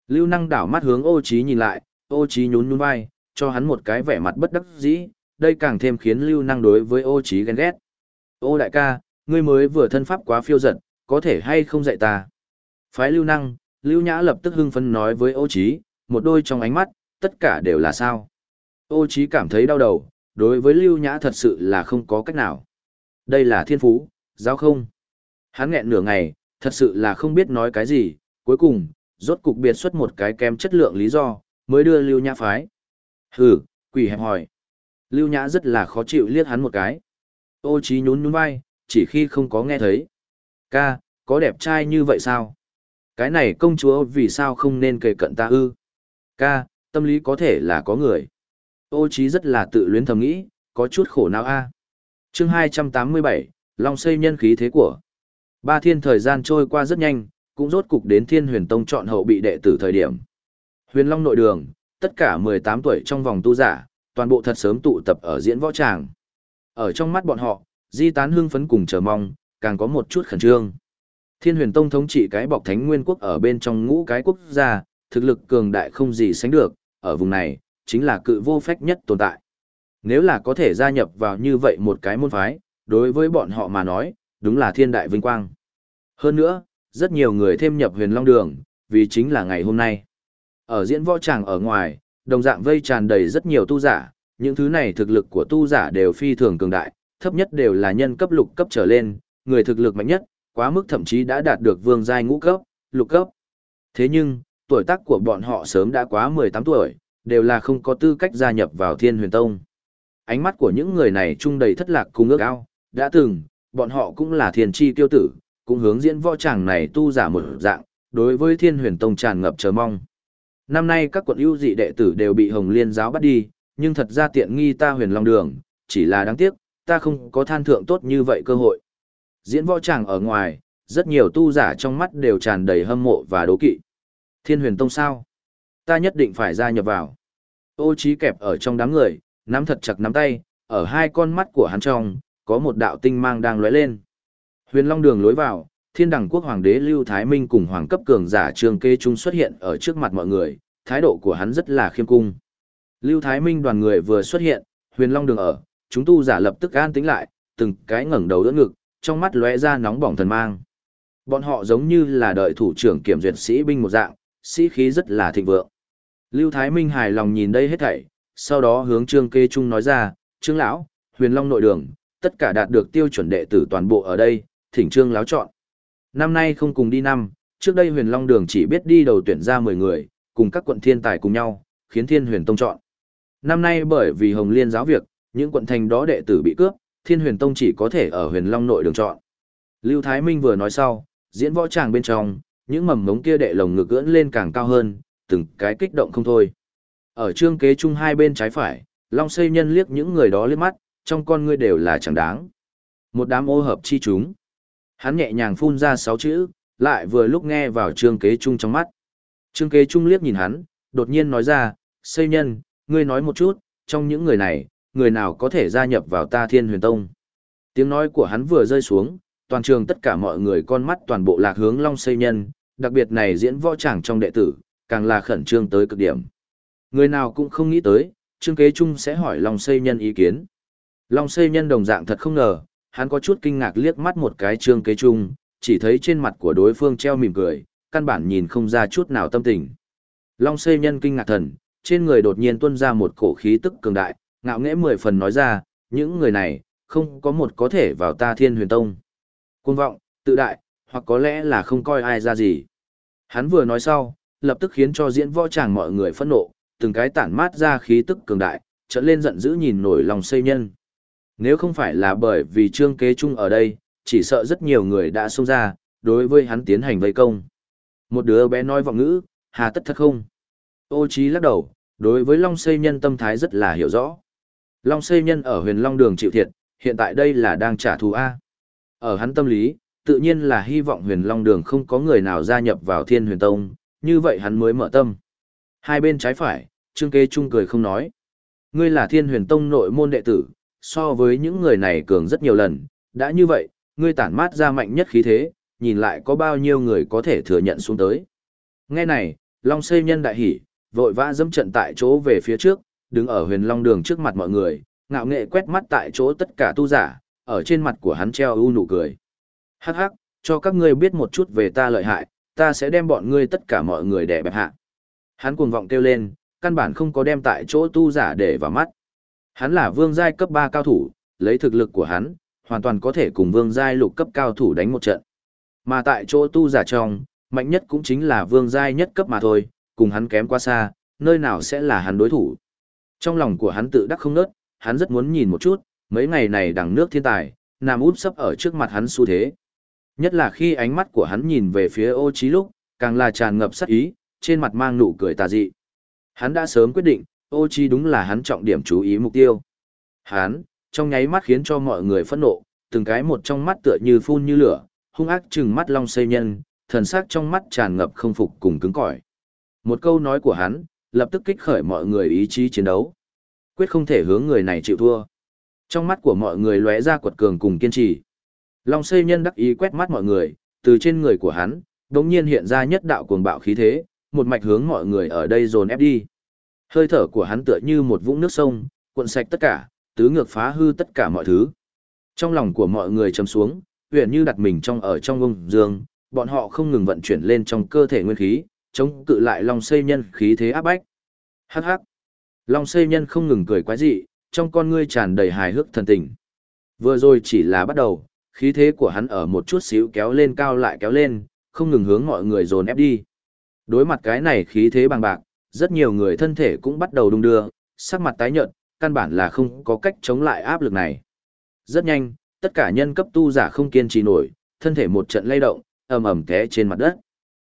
Lưu năng đảo mắt hướng ô Chí nhìn lại, ô Chí nhún nhún vai, cho hắn một cái vẻ mặt bất đắc dĩ, đây càng thêm khiến lưu năng đối với ô trí ghen ghét. Ô đại ca, ngươi mới vừa thân pháp quá phiêu giật, có thể hay không dạy ta? Phái lưu năng, lưu nhã lập tức hưng phấn nói với ô trí, một đôi trong ánh mắt, tất cả đều là sao. Ô trí cảm thấy đau đầu, đối với lưu nhã thật sự là không có cách nào. Đây là thiên phú, giáo không? Hắn nghẹn nửa ngày, thật sự là không biết nói cái gì, cuối cùng, rốt cục biệt xuất một cái kém chất lượng lý do, mới đưa lưu nhã phái. Hừ, quỷ hẹp hỏi. Lưu nhã rất là khó chịu liếc hắn một cái. Ô Chí nhún nhún vai, chỉ khi không có nghe thấy. Ca, có đẹp trai như vậy sao? Cái này công chúa vì sao không nên kề cận ta ư? Ca, tâm lý có thể là có người. Ô Chí rất là tự luyến thầm nghĩ, có chút khổ não a. À. Chương 287, Long xây nhân khí thế của. Ba thiên thời gian trôi qua rất nhanh, cũng rốt cục đến Thiên Huyền Tông chọn hậu bị đệ tử thời điểm. Huyền Long nội đường, tất cả 18 tuổi trong vòng tu giả, toàn bộ thật sớm tụ tập ở diễn võ tràng. Ở trong mắt bọn họ, di tán hưng phấn cùng chờ mong, càng có một chút khẩn trương. Thiên huyền tông thống trị cái bọc thánh nguyên quốc ở bên trong ngũ cái quốc gia, thực lực cường đại không gì sánh được, ở vùng này, chính là cự vô phách nhất tồn tại. Nếu là có thể gia nhập vào như vậy một cái môn phái, đối với bọn họ mà nói, đúng là thiên đại vinh quang. Hơn nữa, rất nhiều người thêm nhập huyền long đường, vì chính là ngày hôm nay. Ở diễn võ tràng ở ngoài, đồng dạng vây tràn đầy rất nhiều tu giả, những thứ này thực lực của tu giả đều phi thường cường đại, thấp nhất đều là nhân cấp lục cấp trở lên, người thực lực mạnh nhất, quá mức thậm chí đã đạt được vương giai ngũ cấp, lục cấp. Thế nhưng, tuổi tác của bọn họ sớm đã quá 18 tuổi, đều là không có tư cách gia nhập vào Thiên Huyền Tông. Ánh mắt của những người này trung đầy thất lạc cùng ước ao, đã từng, bọn họ cũng là thiên chi tiêu tử, cũng hướng diễn võ tràng này tu giả một dạng, đối với Thiên Huyền Tông tràn ngập chờ mong. Năm nay các quận ưu dị đệ tử đều bị Hồng Liên giáo bắt đi, nhưng thật ra tiện nghi ta Huyền Long Đường, chỉ là đáng tiếc, ta không có than thượng tốt như vậy cơ hội. Diễn võ tràng ở ngoài, rất nhiều tu giả trong mắt đều tràn đầy hâm mộ và đố kỵ. Thiên huyền tông sao? Ta nhất định phải gia nhập vào. Ô trí kẹp ở trong đám người, nắm thật chặt nắm tay, ở hai con mắt của hắn trong, có một đạo tinh mang đang lóe lên. Huyền Long đường lối vào, thiên đẳng quốc hoàng đế Lưu Thái Minh cùng hoàng cấp cường giả trương kê trung xuất hiện ở trước mặt mọi người, thái độ của hắn rất là khiêm cung. Lưu Thái Minh đoàn người vừa xuất hiện, huyền Long đường ở, chúng tu giả lập tức an tĩnh lại, từng cái ngẩng đầu đỡ ngực, trong mắt lóe ra nóng bỏng thần mang. Bọn họ giống như là đợi thủ trưởng kiểm duyệt sĩ binh một dạng, sĩ khí rất là thịnh vượng. Lưu Thái Minh hài lòng nhìn đây hết thảy, sau đó hướng Trương Kê Trung nói ra, Trương Lão, huyền long nội đường, tất cả đạt được tiêu chuẩn đệ tử toàn bộ ở đây, thỉnh Trương Lão chọn. Năm nay không cùng đi năm, trước đây huyền long đường chỉ biết đi đầu tuyển ra 10 người, cùng các quận thiên tài cùng nhau, khiến thiên huyền tông chọn. Năm nay bởi vì Hồng Liên giáo việc, những quận thành đó đệ tử bị cướp, thiên huyền tông chỉ có thể ở huyền long nội đường chọn. Lưu Thái Minh vừa nói sau, diễn võ tràng bên trong, những mầm ngống kia đệ lồng ngực ưỡn lên càng cao hơn, từng cái kích động không thôi. Ở trương kế chung hai bên trái phải, Long xây nhân liếc những người đó liếc mắt, trong con ngươi đều là chẳng đáng. Một đám ô hợp chi chúng. Hắn nhẹ nhàng phun ra sáu chữ, lại vừa lúc nghe vào trương kế trung trong mắt. Trương kế trung liếc nhìn hắn, đột nhiên nói ra, xây nhân, ngươi nói một chút, trong những người này, người nào có thể gia nhập vào ta thiên huyền tông. Tiếng nói của hắn vừa rơi xuống, toàn trường tất cả mọi người con mắt toàn bộ lạc hướng long xây nhân, đặc biệt này diễn võ tràng trong đệ tử, càng là khẩn trương tới cực điểm. Người nào cũng không nghĩ tới, trương kế trung sẽ hỏi long xây nhân ý kiến. Long xây nhân đồng dạng thật không ngờ, hắn có chút kinh ngạc liếc mắt một cái trương kế trung, chỉ thấy trên mặt của đối phương treo mỉm cười, căn bản nhìn không ra chút nào tâm tình. Long xây nhân kinh ngạc thần, trên người đột nhiên tuôn ra một cổ khí tức cường đại, ngạo nghễ mười phần nói ra, những người này, không có một có thể vào ta thiên huyền tông. Cuồng vọng, tự đại, hoặc có lẽ là không coi ai ra gì. Hắn vừa nói sau, lập tức khiến cho diễn võ tràng mọi người phẫn nộ, từng cái tản mát ra khí tức cường đại, trở lên giận dữ nhìn nổi lòng xây nhân. Nếu không phải là bởi vì trương kế trung ở đây, chỉ sợ rất nhiều người đã xông ra, đối với hắn tiến hành vây công. Một đứa bé nói vọng ngữ, hà tất thật không? Ô trí lắc đầu, đối với Long Xây Nhân tâm thái rất là hiểu rõ. Long Xây Nhân ở huyền Long Đường chịu thiệt, hiện tại đây là đang trả thù A. Ở hắn tâm lý, tự nhiên là hy vọng huyền Long Đường không có người nào gia nhập vào thiên huyền tông, như vậy hắn mới mở tâm. Hai bên trái phải, Trương Kế Trung cười không nói. Ngươi là thiên huyền tông nội môn đệ tử, so với những người này cường rất nhiều lần, đã như vậy, ngươi tản mát ra mạnh nhất khí thế, nhìn lại có bao nhiêu người có thể thừa nhận xuống tới. Nghe này, Long xây nhân đại hỉ, vội vã dẫm trận tại chỗ về phía trước, đứng ở huyền long đường trước mặt mọi người, ngạo nghệ quét mắt tại chỗ tất cả tu giả, ở trên mặt của hắn treo ưu nụ cười. Hắc hắc, cho các ngươi biết một chút về ta lợi hại, ta sẽ đem bọn ngươi tất cả mọi người đè bẹp hạ. Hắn cuồng vọng kêu lên, căn bản không có đem tại chỗ tu giả để vào mắt. Hắn là vương giai cấp 3 cao thủ, lấy thực lực của hắn, hoàn toàn có thể cùng vương giai lục cấp cao thủ đánh một trận. Mà tại chỗ tu giả trong, mạnh nhất cũng chính là vương giai nhất cấp mà thôi, cùng hắn kém quá xa, nơi nào sẽ là hắn đối thủ. Trong lòng của hắn tự đắc không nớt, hắn rất muốn nhìn một chút, mấy ngày này đằng nước thiên tài, nằm úp sấp ở trước mặt hắn xu thế. Nhất là khi ánh mắt của hắn nhìn về phía ô trí lúc, càng là tràn ngập sát ý, trên mặt mang nụ cười tà dị. Hắn đã sớm quyết định, ô chi đúng là hắn trọng điểm chú ý mục tiêu. Hắn, trong nháy mắt khiến cho mọi người phẫn nộ, từng cái một trong mắt tựa như phun như lửa, hung ác trừng mắt long xây nhân, thần sắc trong mắt tràn ngập không phục cùng cứng cỏi. Một câu nói của hắn, lập tức kích khởi mọi người ý chí chiến đấu. Quyết không thể hướng người này chịu thua. Trong mắt của mọi người lóe ra quật cường cùng kiên trì. Long xây nhân đắc ý quét mắt mọi người, từ trên người của hắn, đống nhiên hiện ra nhất đạo cuồng bạo khí thế, một mạch hướng mọi người ở đây dồn ép đi. Hơi thở của hắn tựa như một vũng nước sông, cuộn sạch tất cả, tứ ngược phá hư tất cả mọi thứ. Trong lòng của mọi người trầm xuống, huyền như đặt mình trong ở trong ông dương, bọn họ không ngừng vận chuyển lên trong cơ thể nguyên khí, chống cự lại long xây nhân khí thế áp bách. Hắc hắc. Long xây nhân không ngừng cười quái dị, trong con ngươi tràn đầy hài hước thần tình. Vừa rồi chỉ là bắt đầu, khí thế của hắn ở một chút xíu kéo lên cao lại kéo lên, không ngừng hướng mọi người dồn ép đi. Đối mặt cái này khí thế bằng bạc, rất nhiều người thân thể cũng bắt đầu đung đưa, sắc mặt tái nhợt, căn bản là không có cách chống lại áp lực này. Rất nhanh, tất cả nhân cấp tu giả không kiên trì nổi, thân thể một trận lay động, ầm ầm té trên mặt đất.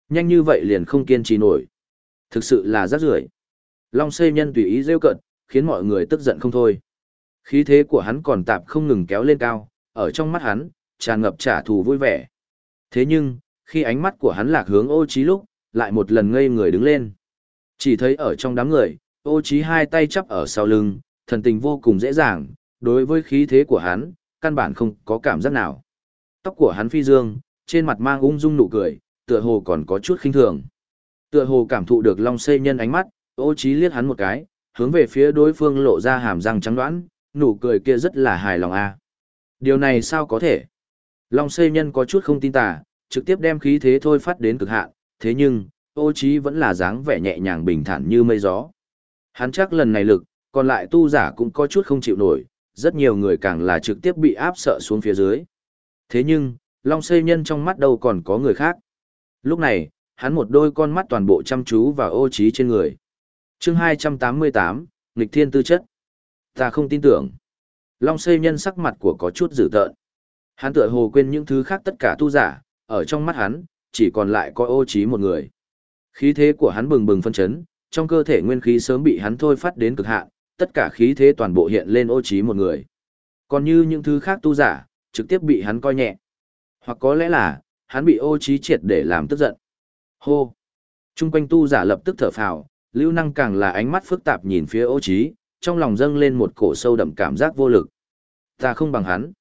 Nhanh như vậy liền không kiên trì nổi. Thực sự là rác rưởi. Long xây nhân tùy ý rêu cận, khiến mọi người tức giận không thôi. Khí thế của hắn còn tạp không ngừng kéo lên cao, ở trong mắt hắn, tràn ngập trả thù vui vẻ. Thế nhưng, khi ánh mắt của hắn lạc hướng ô trí lúc, lại một lần ngây người đứng lên. Chỉ thấy ở trong đám người, ô trí hai tay chắp ở sau lưng, thần tình vô cùng dễ dàng, đối với khí thế của hắn, căn bản không có cảm giác nào. Tóc của hắn phi dương, trên mặt mang ung dung nụ cười, tựa hồ còn có chút khinh thường. Tựa hồ cảm thụ được Long Xây Nhân ánh mắt, ô trí liếc hắn một cái, hướng về phía đối phương lộ ra hàm răng trắng đoán, nụ cười kia rất là hài lòng a. Điều này sao có thể? Long Xây Nhân có chút không tin tà, trực tiếp đem khí thế thôi phát đến cực hạn, thế nhưng, ô trí vẫn là dáng vẻ nhẹ nhàng bình thản như mây gió. Hắn chắc lần này lực, còn lại tu giả cũng có chút không chịu nổi, rất nhiều người càng là trực tiếp bị áp sợ xuống phía dưới. Thế nhưng, Long Xây Nhân trong mắt đâu còn có người khác. Lúc này, hắn một đôi con mắt toàn bộ chăm chú vào ô trí trên người. Chương 288, Nghịch Thiên Tư Chất. Ta không tin tưởng. Long Xây Nhân sắc mặt của có chút dữ tợn. Hắn tựa hồ quên những thứ khác tất cả tu giả, ở trong mắt hắn, chỉ còn lại có ô trí một người. Khí thế của hắn bừng bừng phân chấn, trong cơ thể nguyên khí sớm bị hắn thôi phát đến cực hạn, tất cả khí thế toàn bộ hiện lên ô trí một người. Còn như những thứ khác tu giả, trực tiếp bị hắn coi nhẹ. Hoặc có lẽ là, hắn bị ô trí triệt để làm tức giận. Hô! Trung quanh tu giả lập tức thở phào, lưu năng càng là ánh mắt phức tạp nhìn phía ô trí, trong lòng dâng lên một cổ sâu đậm cảm giác vô lực. Ta không bằng hắn.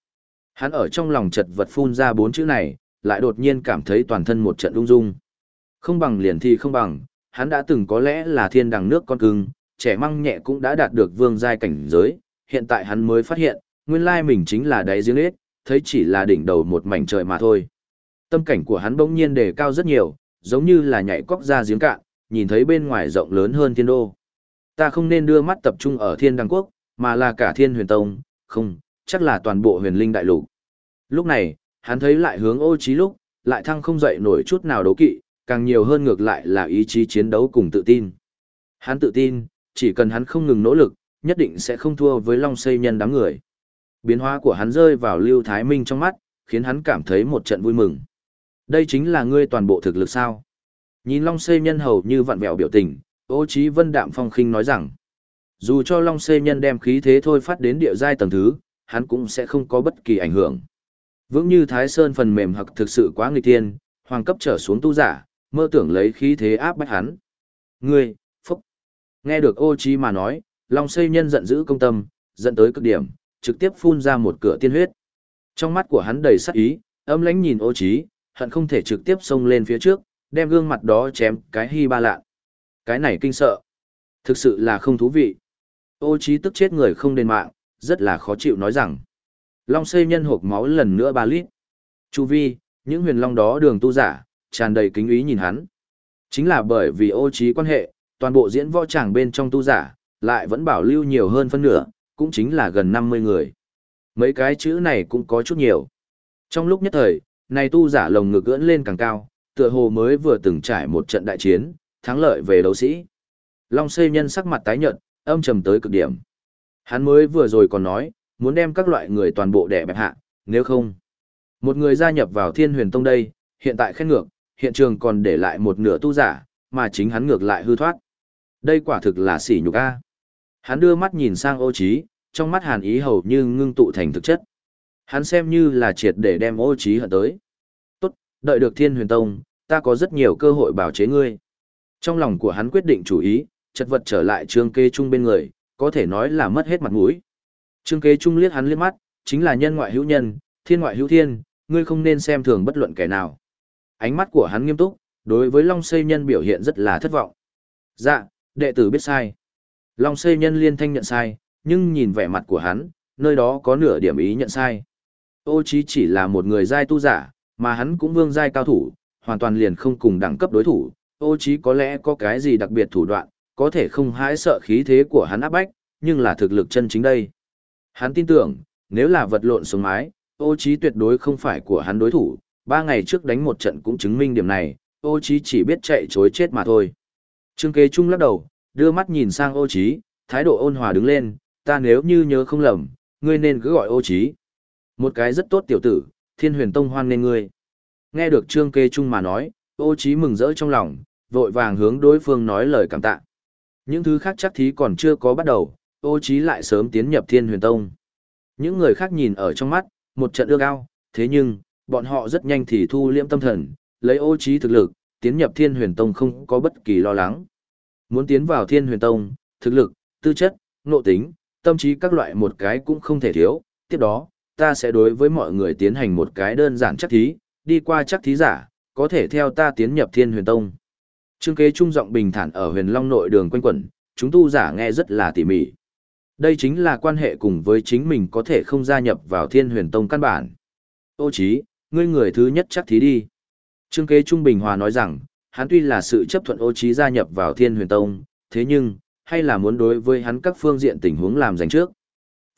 Hắn ở trong lòng chật vật phun ra bốn chữ này, lại đột nhiên cảm thấy toàn thân một trận rung rung. Không bằng liền thì không bằng, hắn đã từng có lẽ là thiên đằng nước con cưng, trẻ măng nhẹ cũng đã đạt được vương giai cảnh giới, hiện tại hắn mới phát hiện, nguyên lai mình chính là đáy giếng ếch, thấy chỉ là đỉnh đầu một mảnh trời mà thôi. Tâm cảnh của hắn bỗng nhiên đề cao rất nhiều, giống như là nhảy cóc ra giếng cạn, nhìn thấy bên ngoài rộng lớn hơn thiên đô. Ta không nên đưa mắt tập trung ở thiên đăng quốc, mà là cả thiên huyền tông, không, chắc là toàn bộ huyền linh đại lục. Lúc này, hắn thấy lại hướng ô trí lúc, lại thăng không dậy nổi chút nào đấu kỵ, càng nhiều hơn ngược lại là ý chí chiến đấu cùng tự tin. Hắn tự tin, chỉ cần hắn không ngừng nỗ lực, nhất định sẽ không thua với Long Xây Nhân đám người. Biến hóa của hắn rơi vào Lưu Thái Minh trong mắt, khiến hắn cảm thấy một trận vui mừng. Đây chính là ngươi toàn bộ thực lực sao? Nhìn Long Xây Nhân hầu như vặn vẹo biểu tình, Ô Chí Vân đạm phong khinh nói rằng, dù cho Long Xây Nhân đem khí thế thôi phát đến địa giai tầng thứ, hắn cũng sẽ không có bất kỳ ảnh hưởng. Vững như Thái Sơn phần mềm hoặc thực sự quá nghịch tiên, hoàng cấp trở xuống tu giả, mơ tưởng lấy khí thế áp bách hắn. Ngươi, phúc. Nghe được ô trí mà nói, Long xây nhân giận dữ công tâm, giận tới cực điểm, trực tiếp phun ra một cửa tiên huyết. Trong mắt của hắn đầy sắc ý, âm lãnh nhìn ô trí, hận không thể trực tiếp xông lên phía trước, đem gương mặt đó chém cái hy ba lạ. Cái này kinh sợ. Thực sự là không thú vị. Ô trí tức chết người không đền mạng, rất là khó chịu nói rằng. Long xây nhân hộp máu lần nữa ba lít. Chu vi, những huyền long đó đường tu giả, tràn đầy kính ý nhìn hắn. Chính là bởi vì ô trí quan hệ, toàn bộ diễn võ tràng bên trong tu giả, lại vẫn bảo lưu nhiều hơn phân nửa, cũng chính là gần 50 người. Mấy cái chữ này cũng có chút nhiều. Trong lúc nhất thời, này tu giả lồng ngực ưỡn lên càng cao, tựa hồ mới vừa từng trải một trận đại chiến, thắng lợi về đấu sĩ. Long xây nhân sắc mặt tái nhợt, âm trầm tới cực điểm. Hắn mới vừa rồi còn nói, muốn đem các loại người toàn bộ đẻ bẹp hạ, nếu không. Một người gia nhập vào thiên huyền tông đây, hiện tại khen ngược, hiện trường còn để lại một nửa tu giả, mà chính hắn ngược lại hư thoát. Đây quả thực là sỉ nhục a. Hắn đưa mắt nhìn sang ô Chí, trong mắt hàn ý hầu như ngưng tụ thành thực chất. Hắn xem như là triệt để đem ô Chí hận tới. Tốt, đợi được thiên huyền tông, ta có rất nhiều cơ hội bảo chế ngươi. Trong lòng của hắn quyết định chủ ý, chật vật trở lại trương kê trung bên người, có thể nói là mất hết mặt mũi. Trương kế trung liếc hắn liếc mắt, chính là nhân ngoại hữu nhân, thiên ngoại hữu thiên, ngươi không nên xem thường bất luận kẻ nào. Ánh mắt của hắn nghiêm túc, đối với Long Xây Nhân biểu hiện rất là thất vọng. Dạ, đệ tử biết sai. Long Xây Nhân liên thanh nhận sai, nhưng nhìn vẻ mặt của hắn, nơi đó có nửa điểm ý nhận sai. Ô chí chỉ là một người giai tu giả, mà hắn cũng vương giai cao thủ, hoàn toàn liền không cùng đẳng cấp đối thủ. Ô chí có lẽ có cái gì đặc biệt thủ đoạn, có thể không hãi sợ khí thế của hắn áp bách, nhưng là thực lực chân chính đây. Hắn tin tưởng, nếu là vật lộn xuống mái, ô Chí tuyệt đối không phải của hắn đối thủ, ba ngày trước đánh một trận cũng chứng minh điểm này, ô trí chỉ biết chạy chối chết mà thôi. Trương kế trung lắc đầu, đưa mắt nhìn sang ô trí, thái độ ôn hòa đứng lên, ta nếu như nhớ không lầm, ngươi nên cứ gọi ô trí. Một cái rất tốt tiểu tử, thiên huyền tông hoan nên ngươi. Nghe được trương kế trung mà nói, ô trí mừng rỡ trong lòng, vội vàng hướng đối phương nói lời cảm tạ. Những thứ khác chắc thí còn chưa có bắt đầu, ô trí lại sớm tiến nhập thiên huyền tông. Những người khác nhìn ở trong mắt, một trận ước ao, thế nhưng, bọn họ rất nhanh thì thu liễm tâm thần, lấy ô trí thực lực, tiến nhập thiên huyền tông không có bất kỳ lo lắng. Muốn tiến vào thiên huyền tông, thực lực, tư chất, nội tính, tâm trí các loại một cái cũng không thể thiếu, tiếp đó, ta sẽ đối với mọi người tiến hành một cái đơn giản chắc thí, đi qua chắc thí giả, có thể theo ta tiến nhập thiên huyền tông. Trương kế trung giọng bình thản ở huyền long nội đường quanh quẩn, chúng tu giả nghe rất là tỉ mỉ. Đây chính là quan hệ cùng với chính mình có thể không gia nhập vào thiên huyền tông căn bản. Ô chí, ngươi người thứ nhất chắc thí đi. Trương kế Trung Bình Hòa nói rằng, hắn tuy là sự chấp thuận ô trí gia nhập vào thiên huyền tông, thế nhưng, hay là muốn đối với hắn các phương diện tình huống làm dành trước.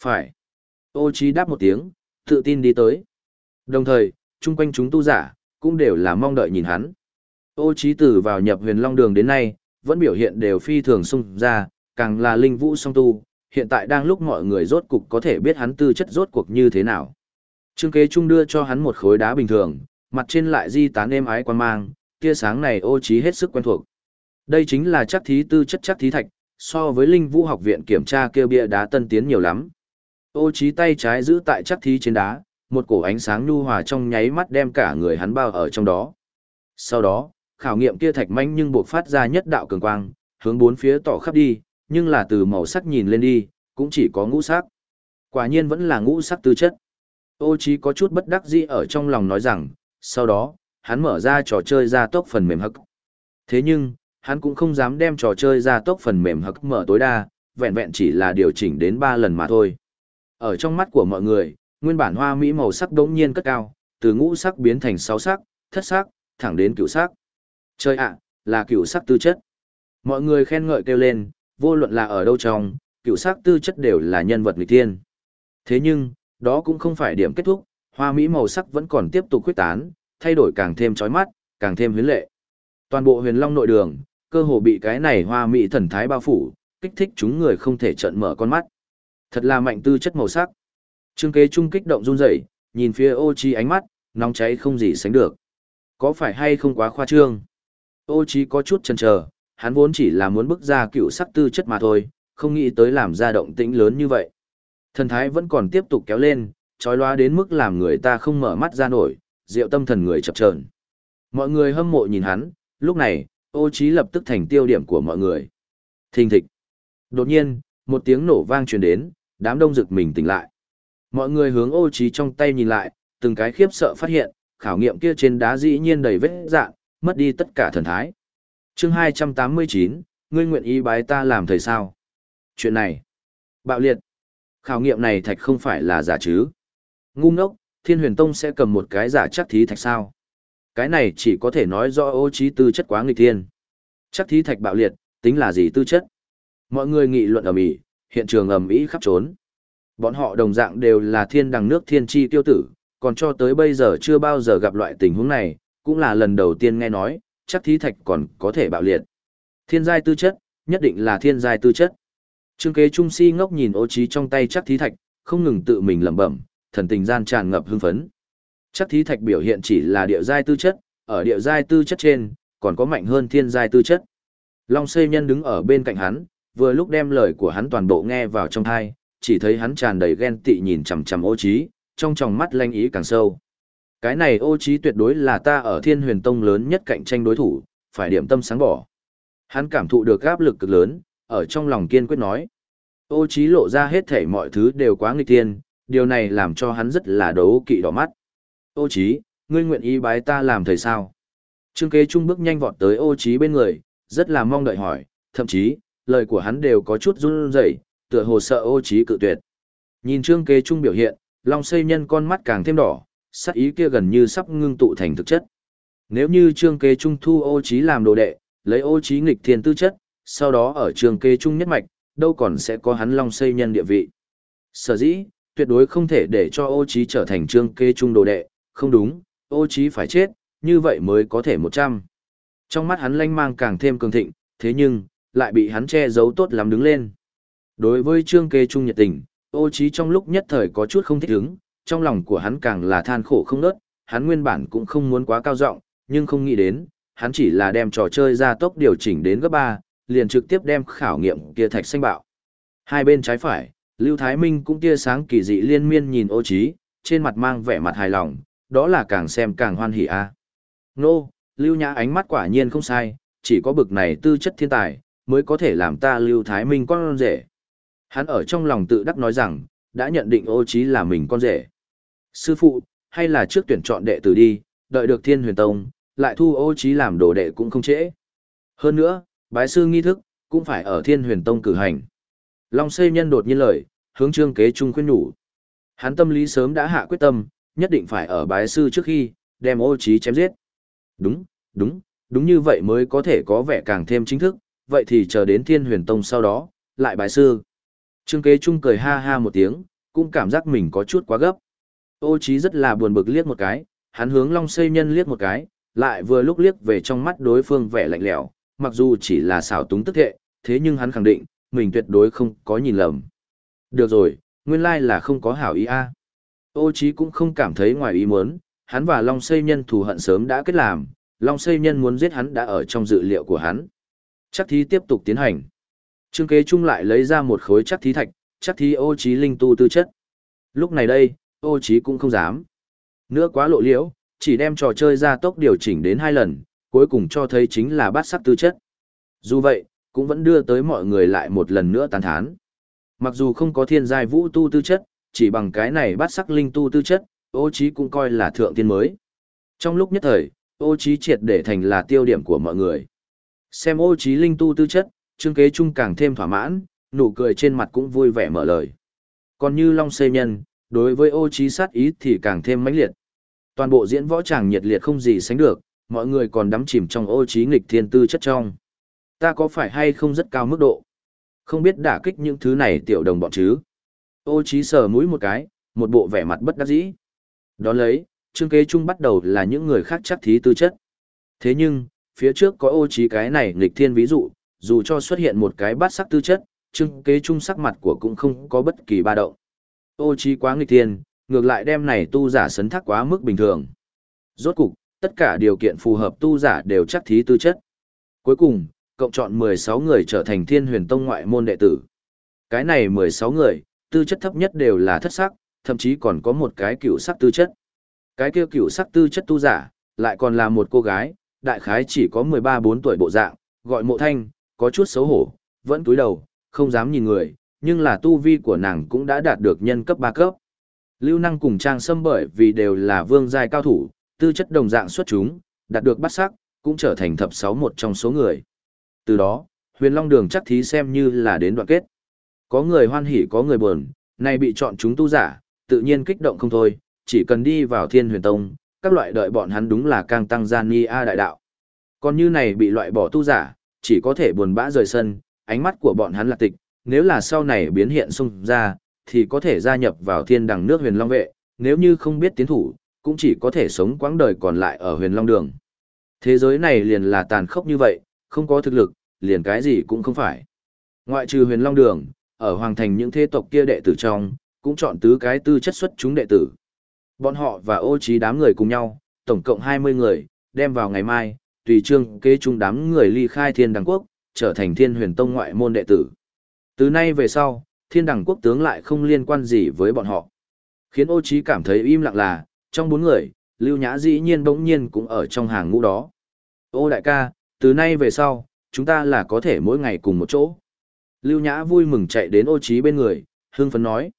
Phải. Ô trí đáp một tiếng, tự tin đi tới. Đồng thời, chung quanh chúng tu giả, cũng đều là mong đợi nhìn hắn. Ô trí từ vào nhập huyền long đường đến nay, vẫn biểu hiện đều phi thường sung ra, càng là linh vũ song tu, hiện tại đang lúc mọi người rốt cục có thể biết hắn tư chất rốt cuộc như thế nào. Trương kế trung đưa cho hắn một khối đá bình thường, mặt trên lại di tán êm ái quan mang, tia sáng này ô trí hết sức quen thuộc. Đây chính là chắc thí tư chất chắc thí thạch, so với linh vũ học viện kiểm tra kêu bia đá tân tiến nhiều lắm. Ô trí tay trái giữ tại chắc thí trên đá, một cổ ánh sáng nhu hòa trong nháy mắt đem cả người hắn bao ở trong đó. Sau đó, khảo nghiệm kia thạch manh nhưng buộc phát ra nhất đạo cường quang, hướng bốn phía tỏ khắp đi, nhưng là từ màu sắc nhìn lên đi, cũng chỉ có ngũ sắc. Quả nhiên vẫn là ngũ sắc tư chất. Ô Chí có chút bất đắc dĩ ở trong lòng nói rằng, sau đó, hắn mở ra trò chơi ra tốc phần mềm hắc. Thế nhưng, hắn cũng không dám đem trò chơi ra tốc phần mềm hắc mở tối đa, vẹn vẹn chỉ là điều chỉnh đến 3 lần mà thôi. Ở trong mắt của mọi người, nguyên bản hoa mỹ màu sắc đống nhiên cất cao, từ ngũ sắc biến thành sáu sắc, thất sắc, thẳng đến cửu sắc. Chơi ạ, là cửu sắc tư chất. Mọi người khen ngợi kêu lên, vô luận là ở đâu trong, cửu sắc tư chất đều là nhân vật nghịch tiên. Thế nhưng, đó cũng không phải điểm kết thúc, hoa mỹ màu sắc vẫn còn tiếp tục quyết tán, thay đổi càng thêm chói mắt, càng thêm huyến lệ. Toàn bộ huyền long nội đường, cơ hồ bị cái này hoa mỹ thần thái bao phủ, kích thích chúng người không thể trợn mở con mắt. Thật là mạnh tư chất màu sắc. Trương kế trung kích động run rẩy, nhìn phía ô chi ánh mắt, nóng cháy không gì sánh được. Có phải hay không quá khoa trương? Ô chi có chút chần chờ, hắn vốn chỉ là muốn bức ra cựu sắc tư chất mà thôi, không nghĩ tới làm ra động tĩnh lớn như vậy. Thần thái vẫn còn tiếp tục kéo lên, trói loa đến mức làm người ta không mở mắt ra nổi, rượu tâm thần người chập chờn. Mọi người hâm mộ nhìn hắn, lúc này, ô trí lập tức thành tiêu điểm của mọi người. Thình thịch. Đột nhiên, một tiếng nổ vang truyền đến, đám đông rực mình tỉnh lại. Mọi người hướng ô trí trong tay nhìn lại, từng cái khiếp sợ phát hiện, khảo nghiệm kia trên đá dĩ nhiên đầy vết dạn, mất đi tất cả thần thái chương 289, ngươi nguyện ý bái ta làm thầy sao? Chuyện này, bạo liệt, khảo nghiệm này thạch không phải là giả chứ? Ngu ngốc, thiên huyền tông sẽ cầm một cái giả chắc thí thạch sao? Cái này chỉ có thể nói do ô trí tư chất quá nghịch thiên. Chắc thí thạch bạo liệt, tính là gì tư chất? Mọi người nghị luận ầm ĩ, hiện trường ầm ĩ khắp trốn. Bọn họ đồng dạng đều là thiên đằng nước thiên chi tiêu tử, còn cho tới bây giờ chưa bao giờ gặp loại tình huống này, cũng là lần đầu tiên nghe nói, chắc thí thạch còn có thể bạo liệt. Thiên giai tư chất, nhất định là thiên giai tư chất. Trương kế trung si ngốc nhìn ô trí trong tay chắc thí thạch, không ngừng tự mình lẩm bẩm, thần tình gian tràn ngập hưng phấn. Chắc thí thạch biểu hiện chỉ là địa giai tư chất, ở địa giai tư chất trên, còn có mạnh hơn thiên giai tư chất. Long xây nhân đứng ở bên cạnh hắn, vừa lúc đem lời của hắn toàn bộ nghe vào trong tai, chỉ thấy hắn tràn đầy ghen tị nhìn chằm chằm ô trí, trong tròng mắt lanh ý càng sâu. Cái này ô trí tuyệt đối là ta ở thiên huyền tông lớn nhất cạnh tranh đối thủ, phải điểm tâm sáng bỏ. Hắn cảm thụ được áp lực cực lớn, ở trong lòng kiên quyết nói. Ô trí lộ ra hết thể mọi thứ đều quá nghịch tiên, điều này làm cho hắn rất là đấu kỵ đỏ mắt. Ô trí, ngươi nguyện ý bái ta làm thầy sao? Trương kế trung bước nhanh vọt tới ô trí bên người, rất là mong đợi hỏi, thậm chí, lời của hắn đều có chút run rẩy, tựa hồ sợ ô trí cự tuyệt. Nhìn trương kế trung biểu hiện, long xây nhân con mắt càng thêm đỏ, sắc ý kia gần như sắp ngưng tụ thành thực chất. Nếu như trương kế trung thu ô trí làm đồ đệ, lấy ô trí nghịch thiên tư chất, sau đó ở trương kê trung nhất mạch, đâu còn sẽ có hắn long xây nhân địa vị. Sở dĩ, tuyệt đối không thể để cho ô trí trở thành trương kê trung đồ đệ, không đúng, ô trí phải chết, như vậy mới có thể một trăm. Trong mắt hắn lanh mang càng thêm cường thịnh, thế nhưng, lại bị hắn che giấu tốt lắm đứng lên. Đối với trương kê trung nhiệt tình, ô trí trong lúc nhất thời có chút không thích ứng, trong lòng của hắn càng là than khổ không nớt, hắn nguyên bản cũng không muốn quá cao rộng, nhưng không nghĩ đến, hắn chỉ là đem trò chơi ra tốc điều chỉnh đến gấp 3, liền trực tiếp đem khảo nghiệm kia thạch xanh bạo. Hai bên trái phải, Lưu Thái Minh cũng tia sáng kỳ dị liên miên nhìn ô trí, trên mặt mang vẻ mặt hài lòng, đó là càng xem càng hoan hỉ a. À. Nô, Lưu Nhã ánh mắt quả nhiên không sai, chỉ có bực này tư chất thiên tài, mới có thể làm ta Lưu Thái Minh con rể. Hắn ở trong lòng tự đắc nói rằng, đã nhận định ô trí là mình con rể. Sư phụ, hay là trước tuyển chọn đệ tử đi, đợi được thiên huyền tông, lại thu ô trí làm đồ đệ cũng không trễ. Hơn nữa, bái sư nghi thức, cũng phải ở thiên huyền tông cử hành. Long xây nhân đột nhiên lời, hướng trương kế trung khuyên nhủ. Hắn tâm lý sớm đã hạ quyết tâm, nhất định phải ở bái sư trước khi, đem ô trí chém giết. Đúng, đúng, đúng như vậy mới có thể có vẻ càng thêm chính thức, vậy thì chờ đến thiên huyền tông sau đó, lại bái sư. Trương kế trung cười ha ha một tiếng, cũng cảm giác mình có chút quá gấp. Ô trí rất là buồn bực liếc một cái, hắn hướng long xây nhân liếc một cái, lại vừa lúc liếc về trong mắt đối phương vẻ lạnh lẽo, mặc dù chỉ là xảo túng tức thệ, thế nhưng hắn khẳng định, mình tuyệt đối không có nhìn lầm. Được rồi, nguyên lai là không có hảo ý a. Ô Chí cũng không cảm thấy ngoài ý muốn, hắn và Long Xây Nhân thù hận sớm đã kết làm, Long Xây Nhân muốn giết hắn đã ở trong dự liệu của hắn. Chắc thí tiếp tục tiến hành. Trương kế trung lại lấy ra một khối chắc thí thạch, chắc thí ô Chí linh tu tư chất. Lúc này đây, ô Chí cũng không dám. Nữa quá lộ liễu, chỉ đem trò chơi ra tốc điều chỉnh đến hai lần, cuối cùng cho thấy chính là bát sắc tư chất. Dù vậy, cũng vẫn đưa tới mọi người lại một lần nữa tán thán. Mặc dù không có thiên giai vũ tu tư chất, chỉ bằng cái này bát sắc linh tu tư chất, ô trí cũng coi là thượng tiên mới. Trong lúc nhất thời, ô trí triệt để thành là tiêu điểm của mọi người. Xem ô trí linh tu tư chất, trương kế trung càng thêm thỏa mãn, nụ cười trên mặt cũng vui vẻ mở lời. Còn như Long Xê Nhân, đối với ô trí sát ý thì càng thêm mãnh liệt. Toàn bộ diễn võ tràng nhiệt liệt không gì sánh được, mọi người còn đắm chìm trong ô trí nghịch thiên tư chất trong. Ta có phải hay không rất cao mức độ? Không biết đả kích những thứ này tiểu đồng bọn chứ? Ô trí sờ mũi một cái, một bộ vẻ mặt bất đắc dĩ. Đón lấy, trương kế trung bắt đầu là những người khác chắc thí tư chất. Thế nhưng, phía trước có ô trí cái này nghịch thiên ví dụ, dù cho xuất hiện một cái bát sắc tư chất, trương kế trung sắc mặt của cũng không có bất kỳ ba động. Ô trí quá nghịch thiên, ngược lại đem này tu giả sấn thác quá mức bình thường. Rốt cục, tất cả điều kiện phù hợp tu giả đều chắc thí tư chất. Cuối cùng, cộng chọn 16 người trở thành thiên huyền tông ngoại môn đệ tử. Cái này 16 người, tư chất thấp nhất đều là thất sắc, thậm chí còn có một cái cựu sắc tư chất. Cái kia cựu sắc tư chất tu giả, lại còn là một cô gái, đại khái chỉ có 13-4 tuổi bộ dạng, gọi mộ thanh, có chút xấu hổ, vẫn túi đầu, không dám nhìn người, nhưng là tu vi của nàng cũng đã đạt được nhân cấp 3 cấp. Lưu năng cùng trang sâm bởi vì đều là vương giai cao thủ, tư chất đồng dạng xuất chúng, đạt được bắt sắc, cũng trở thành thập sáu một trong số người. Từ đó, Huyền Long Đường chắc thí xem như là đến đoạn kết. Có người hoan hỉ có người buồn, nay bị chọn chúng tu giả, tự nhiên kích động không thôi, chỉ cần đi vào Thiên Huyền Tông, các loại đợi bọn hắn đúng là càng tăng gian ni a đại đạo. Còn như này bị loại bỏ tu giả, chỉ có thể buồn bã rời sân, ánh mắt của bọn hắn là tịch, nếu là sau này biến hiện xung ra, thì có thể gia nhập vào thiên đằng nước huyền long vệ, nếu như không biết tiến thủ, cũng chỉ có thể sống quãng đời còn lại ở huyền long đường. Thế giới này liền là tàn khốc như vậy, không có thực lực, liền cái gì cũng không phải. Ngoại trừ huyền long đường, ở hoàng thành những thế tộc kia đệ tử trong, cũng chọn tứ cái tư chất xuất chúng đệ tử. Bọn họ và ô trí đám người cùng nhau, tổng cộng 20 người, đem vào ngày mai, tùy trương kế chung đám người ly khai thiên đằng quốc, trở thành thiên huyền tông ngoại môn đệ tử. Từ nay về sau, thiên đằng quốc tướng lại không liên quan gì với bọn họ. Khiến ô trí cảm thấy im lặng là, trong bốn người, Lưu Nhã dĩ nhiên bỗng nhiên cũng ở trong hàng ngũ đó. Ô đại ca, từ nay về sau, chúng ta là có thể mỗi ngày cùng một chỗ. Lưu Nhã vui mừng chạy đến ô trí bên người, hương phấn nói.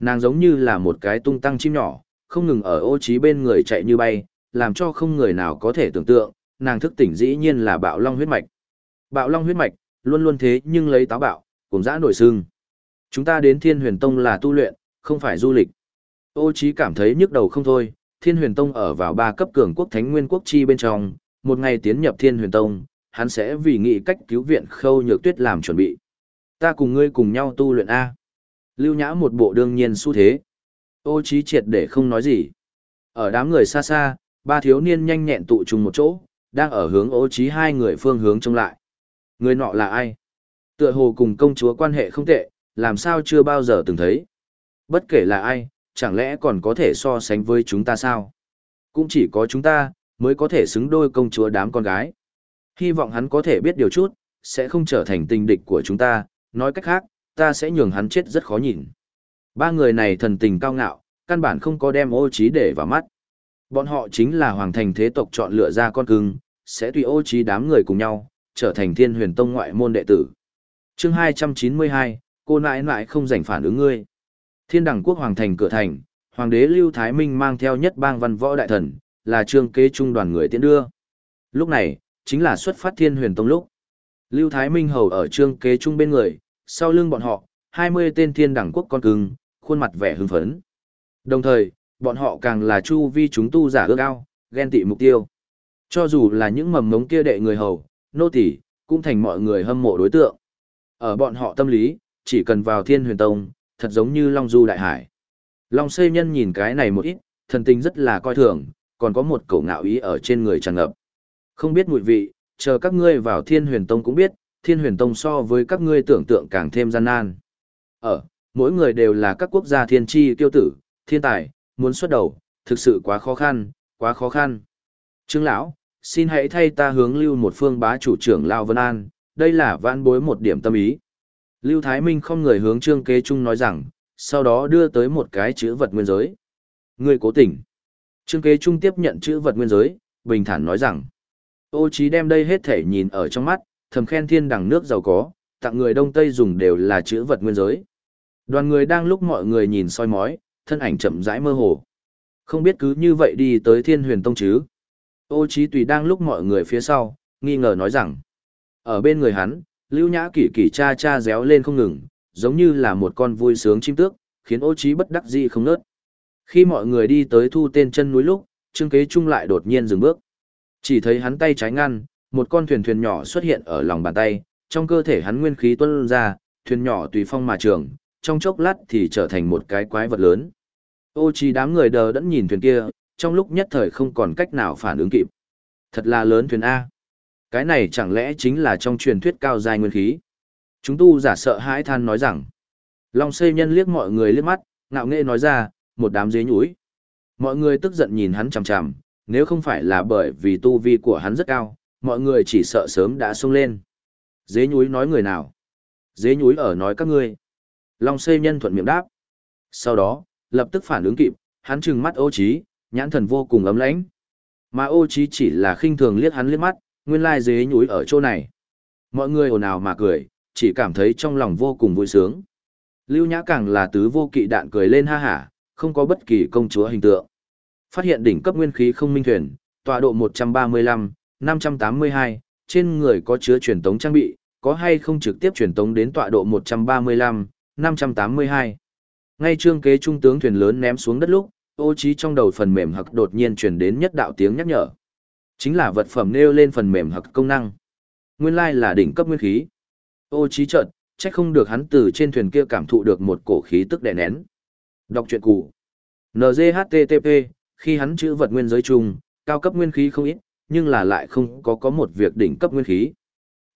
Nàng giống như là một cái tung tăng chim nhỏ, không ngừng ở ô trí bên người chạy như bay, làm cho không người nào có thể tưởng tượng, nàng thức tỉnh dĩ nhiên là bạo long huyết mạch. Bạo long huyết mạch, luôn luôn thế nhưng lấy táo bạo, cùng dã nổi sương. Chúng ta đến Thiên Huyền Tông là tu luyện, không phải du lịch. Ô Chí cảm thấy nhức đầu không thôi, Thiên Huyền Tông ở vào ba cấp cường quốc Thánh Nguyên quốc chi bên trong, một ngày tiến nhập Thiên Huyền Tông, hắn sẽ vì nghị cách cứu viện Khâu Nhược Tuyết làm chuẩn bị. Ta cùng ngươi cùng nhau tu luyện a. Lưu Nhã một bộ đương nhiên xu thế. Ô Chí triệt để không nói gì. Ở đám người xa xa, ba thiếu niên nhanh nhẹn tụ trùng một chỗ, đang ở hướng Ô Chí hai người phương hướng trông lại. Người nọ là ai? Tựa hồ cùng công chúa quan hệ không tệ, làm sao chưa bao giờ từng thấy. Bất kể là ai, chẳng lẽ còn có thể so sánh với chúng ta sao? Cũng chỉ có chúng ta, mới có thể xứng đôi công chúa đám con gái. Hy vọng hắn có thể biết điều chút, sẽ không trở thành tình địch của chúng ta, nói cách khác, ta sẽ nhường hắn chết rất khó nhìn. Ba người này thần tình cao ngạo, căn bản không có đem ô trí để vào mắt. Bọn họ chính là hoàng thành thế tộc chọn lựa ra con cưng, sẽ tùy ô trí đám người cùng nhau, trở thành thiên huyền tông ngoại môn đệ tử. Chương 292, cô nãi nãi không rảnh phản ứng ngươi. Thiên đẳng quốc hoàng thành cửa thành, hoàng đế Lưu Thái Minh mang theo nhất bang văn võ đại thần, là trương kế trung đoàn người tiến đưa. Lúc này, chính là xuất phát thiên huyền tông lúc. Lưu Thái Minh hầu ở trương kế trung bên người, sau lưng bọn họ, 20 tên thiên đẳng quốc con cưng, khuôn mặt vẻ hưng phấn. Đồng thời, bọn họ càng là chu vi chúng tu giả ước ao, ghen tị mục tiêu. Cho dù là những mầm ngống kia đệ người hầu, nô tỳ cũng thành mọi người hâm mộ đối tượng. Ở bọn họ tâm lý, chỉ cần vào thiên huyền tông, thật giống như Long Du Đại Hải. Long xây nhân nhìn cái này một ít, thần tình rất là coi thường, còn có một cổ ngạo ý ở trên người tràn ngập. Không biết mùi vị, chờ các ngươi vào thiên huyền tông cũng biết, thiên huyền tông so với các ngươi tưởng tượng càng thêm gian nan. Ở, mỗi người đều là các quốc gia thiên tri tiêu tử, thiên tài, muốn xuất đầu, thực sự quá khó khăn, quá khó khăn. Trương lão, xin hãy thay ta hướng lưu một phương bá chủ trưởng Lao Vân An, đây là vãn bối một điểm tâm ý. Lưu Thái Minh không người hướng Trương Kế Trung nói rằng, sau đó đưa tới một cái chữ vật nguyên giới. Người cố tình. Trương Kế Trung tiếp nhận chữ vật nguyên giới, bình thản nói rằng, ô Chí đem đây hết thể nhìn ở trong mắt, thầm khen thiên đẳng nước giàu có, tặng người Đông Tây dùng đều là chữ vật nguyên giới. Đoàn người đang lúc mọi người nhìn soi mói, thân ảnh chậm rãi mơ hồ. Không biết cứ như vậy đi tới thiên huyền tông chứ. Ô Chí tùy đang lúc mọi người phía sau, nghi ngờ nói rằng, ở bên người hắn, Lưu Nhã kỳ kỳ cha cha réo lên không ngừng, giống như là một con vui sướng chim tước, khiến Ô Chí bất đắc dĩ không nớt. Khi mọi người đi tới thu tên chân núi lúc, Trương Kế Trung lại đột nhiên dừng bước. Chỉ thấy hắn tay trái ngăn, một con thuyền thuyền nhỏ xuất hiện ở lòng bàn tay, trong cơ thể hắn nguyên khí tuôn ra, thuyền nhỏ tùy phong mà trường, trong chốc lát thì trở thành một cái quái vật lớn. Ô Chí đám người đờ đẫn nhìn thuyền kia, trong lúc nhất thời không còn cách nào phản ứng kịp. Thật là lớn thuyền A. Cái này chẳng lẽ chính là trong truyền thuyết cao dài nguyên khí? Chúng tu giả sợ hãi than nói rằng. Long xây nhân liếc mọi người liếc mắt, ngạo nghễ nói ra, một đám dế nhũi Mọi người tức giận nhìn hắn chằm chằm, nếu không phải là bởi vì tu vi của hắn rất cao, mọi người chỉ sợ sớm đã xông lên. Dế nhúi nói người nào? Dế nhúi ở nói các ngươi. Long xây nhân thuận miệng đáp. Sau đó, lập tức phản ứng kịp, hắn trừng mắt ô trí, nhãn thần vô cùng ấm lãnh. Mà ô trí chỉ là khinh thường liếc hắn liếc mắt, nguyên lai dế nhúi ở chỗ này. Mọi người ồn ào mà cười, chỉ cảm thấy trong lòng vô cùng vui sướng. Lưu Nhã càng là tứ vô kỵ đạn cười lên ha hả, không có bất kỳ công chúa hình tượng. Phát hiện đỉnh cấp nguyên khí không minh thuyền, tọa độ 135, 582, trên người có chứa truyền tống trang bị, có hay không trực tiếp truyền tống đến tọa độ 135, 582. Ngay trương kế trung tướng thuyền lớn ném xuống đất lúc, ô trí trong đầu phần mềm hặc đột nhiên truyền đến nhất đạo tiếng nhắc nhở. Chính là vật phẩm nêu lên phần mềm hoặc công năng. Nguyên lai là đỉnh cấp nguyên khí. Ô trí trợn chắc không được hắn từ trên thuyền kia cảm thụ được một cổ khí tức đè nén. Đọc truyện cũ NGHTTP, khi hắn chữ vật nguyên giới chung, cao cấp nguyên khí không ít, nhưng là lại không có có một việc đỉnh cấp nguyên khí.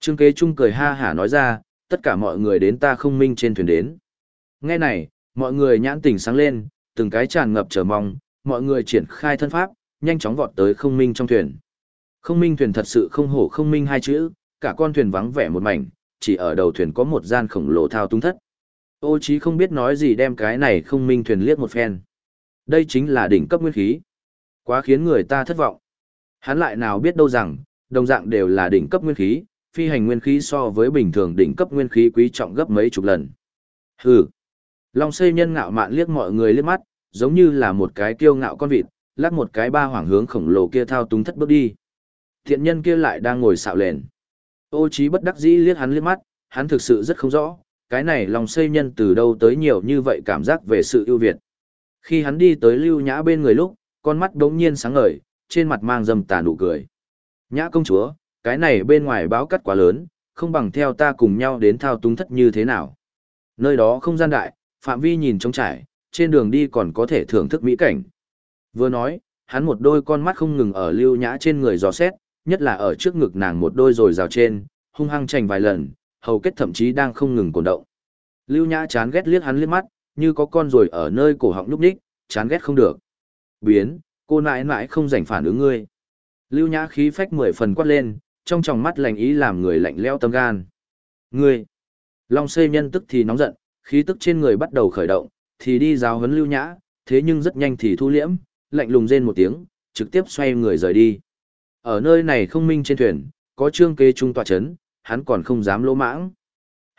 Trương kế trung cười ha hả nói ra, tất cả mọi người đến ta không minh trên thuyền đến. Nghe này, mọi người nhãn tỉnh sáng lên, từng cái tràn ngập chờ mong, mọi người triển khai thân pháp, nhanh chóng vọt tới không minh trong thuyền. Không minh thuyền thật sự không hổ không minh hai chữ, cả con thuyền vắng vẻ một mảnh, chỉ ở đầu thuyền có một gian khổng lồ thao túng thất. Ô chí không biết nói gì đem cái này không minh thuyền liếc một phen. Đây chính là đỉnh cấp nguyên khí. Quá khiến người ta thất vọng. Hắn lại nào biết đâu rằng, đồng dạng đều là đỉnh cấp nguyên khí, phi hành nguyên khí so với bình thường đỉnh cấp nguyên khí quý trọng gấp mấy chục lần. Hừ. Long xây nhân ngạo mạn liếc mọi người liếc mắt, giống như là một cái kiêu ngạo con vịt, lắc một cái ba hoàng hướng khổng lồ kia thao túng thất bước đi. Thiện nhân kia lại đang ngồi xạo lền. Ô trí bất đắc dĩ liếc hắn liếc mắt, hắn thực sự rất không rõ, cái này lòng xây nhân từ đâu tới nhiều như vậy cảm giác về sự ưu việt. Khi hắn đi tới lưu nhã bên người lúc, con mắt đống nhiên sáng ngời, trên mặt mang dầm tà nụ cười. Nhã công chúa, cái này bên ngoài báo cắt quá lớn, không bằng theo ta cùng nhau đến thao túng thất như thế nào. Nơi đó không gian đại, phạm vi nhìn trống trải, trên đường đi còn có thể thưởng thức mỹ cảnh. Vừa nói, hắn một đôi con mắt không ngừng ở lưu nhã trên người dò xét, nhất là ở trước ngực nàng một đôi rồi rào trên, hung hăng chành vài lần, hầu kết thậm chí đang không ngừng cồn động. Lưu nhã chán ghét liếc hắn liếc mắt, như có con rồi ở nơi cổ họng lúc đích, chán ghét không được. Biến, cô nãi nãi không rảnh phản ứng ngươi. Lưu nhã khí phách mười phần quát lên, trong tròng mắt lạnh ý làm người lạnh leo tâm gan. Ngươi! Long xây nhân tức thì nóng giận, khí tức trên người bắt đầu khởi động, thì đi giáo huấn lưu nhã, thế nhưng rất nhanh thì thu liễm, lạnh lùng rên một tiếng, trực tiếp xoay người rời đi. Ở nơi này không minh trên thuyền, có trương kế trung tọa chấn, hắn còn không dám lỗ mãng.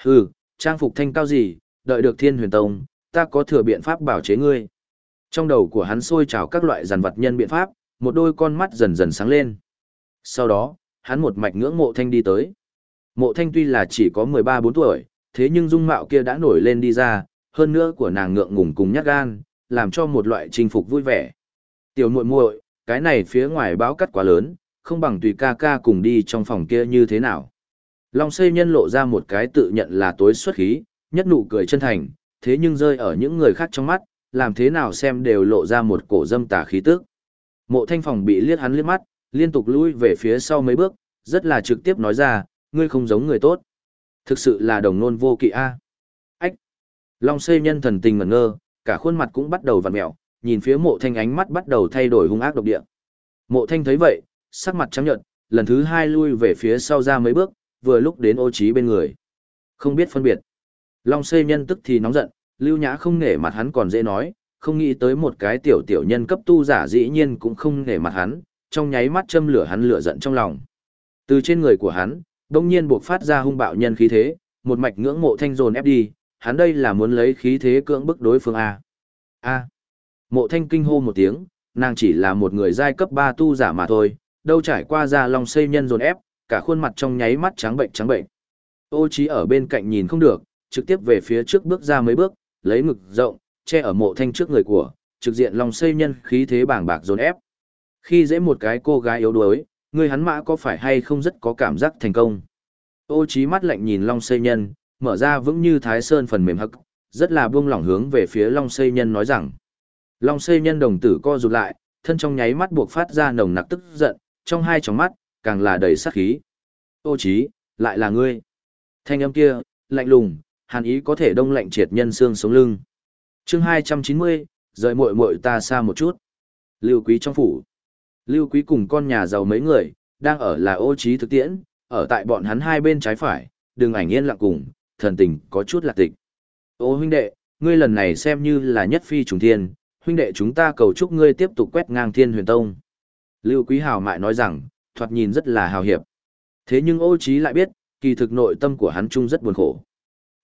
Hừ, trang phục thanh cao gì, đợi được thiên huyền tông, ta có thừa biện pháp bảo chế ngươi. Trong đầu của hắn sôi trào các loại giàn vật nhân biện pháp, một đôi con mắt dần dần sáng lên. Sau đó, hắn một mạch ngưỡng mộ thanh đi tới. Mộ thanh tuy là chỉ có 13-4 tuổi, thế nhưng dung mạo kia đã nổi lên đi ra, hơn nữa của nàng ngượng ngùng cùng nhát gan, làm cho một loại chinh phục vui vẻ. Tiểu muội muội, cái này phía ngoài báo cắt quá lớn, không bằng tùy ca ca cùng đi trong phòng kia như thế nào. Long xây nhân lộ ra một cái tự nhận là tối xuất khí, nhất nụ cười chân thành, thế nhưng rơi ở những người khác trong mắt, làm thế nào xem đều lộ ra một cổ dâm tà khí tức. Mộ thanh phòng bị liếc hắn liếc mắt, liên tục lui về phía sau mấy bước, rất là trực tiếp nói ra, ngươi không giống người tốt. Thực sự là đồng nôn vô kỵ a. Ách! Long xây nhân thần tình ngẩn ngơ, cả khuôn mặt cũng bắt đầu vặn mẹo, nhìn phía mộ thanh ánh mắt bắt đầu thay đổi hung ác độc địa. Mộ thanh thấy vậy, sắc mặt trắng nhợt, lần thứ hai lui về phía sau ra mấy bước, vừa lúc đến ô trí bên người. Không biết phân biệt. Long xây nhân tức thì nóng giận, lưu nhã không nể mặt hắn còn dễ nói, không nghĩ tới một cái tiểu tiểu nhân cấp tu giả dĩ nhiên cũng không nể mặt hắn, trong nháy mắt châm lửa hắn lửa giận trong lòng. Từ trên người của hắn, đông nhiên buộc phát ra hung bạo nhân khí thế, một mạch ngưỡng mộ thanh dồn ép đi, hắn đây là muốn lấy khí thế cưỡng bức đối phương A. A. Mộ thanh kinh hô một tiếng, nàng chỉ là một người giai cấp 3 tu giả mà thôi, đâu trải qua ra lòng xây nhân dồn ép, cả khuôn mặt trong nháy mắt trắng bệnh trắng bệnh. Ô trí ở bên cạnh nhìn không được, trực tiếp về phía trước bước ra mấy bước, lấy ngực rộng, che ở mộ thanh trước người của, trực diện lòng xây nhân khí thế bảng bạc dồn ép. Khi dễ một cái cô gái yếu đuối, người hắn mã có phải hay không rất có cảm giác thành công. Ô trí mắt lạnh nhìn long xây nhân, mở ra vững như thái sơn phần mềm hậc, rất là buông lỏng hướng về phía long xây nhân nói rằng. Long xây nhân đồng tử co rụt lại, thân trong nháy mắt buộc phát ra nồng nặc tức giận, trong hai tròng mắt, càng là đầy sát khí. Ô trí, lại là ngươi. Thanh âm kia, lạnh lùng, hàn ý có thể đông lạnh triệt nhân xương sống lưng. Chương 290, rời muội muội ta xa một chút. Lưu Quý trong phủ. Lưu Quý cùng con nhà giàu mấy người, đang ở là ô trí thực tiễn, ở tại bọn hắn hai bên trái phải, đường ảnh yên lặng cùng, thần tình có chút lạc tịch. Ô huynh đệ, ngươi lần này xem như là nhất phi trùng thiên, huynh đệ chúng ta cầu chúc ngươi tiếp tục quét ngang thiên huyền tông. Lưu Quý hào mại nói rằng, thoạt nhìn rất là hào hiệp. Thế nhưng ô Chí lại biết, kỳ thực nội tâm của hắn chung rất buồn khổ.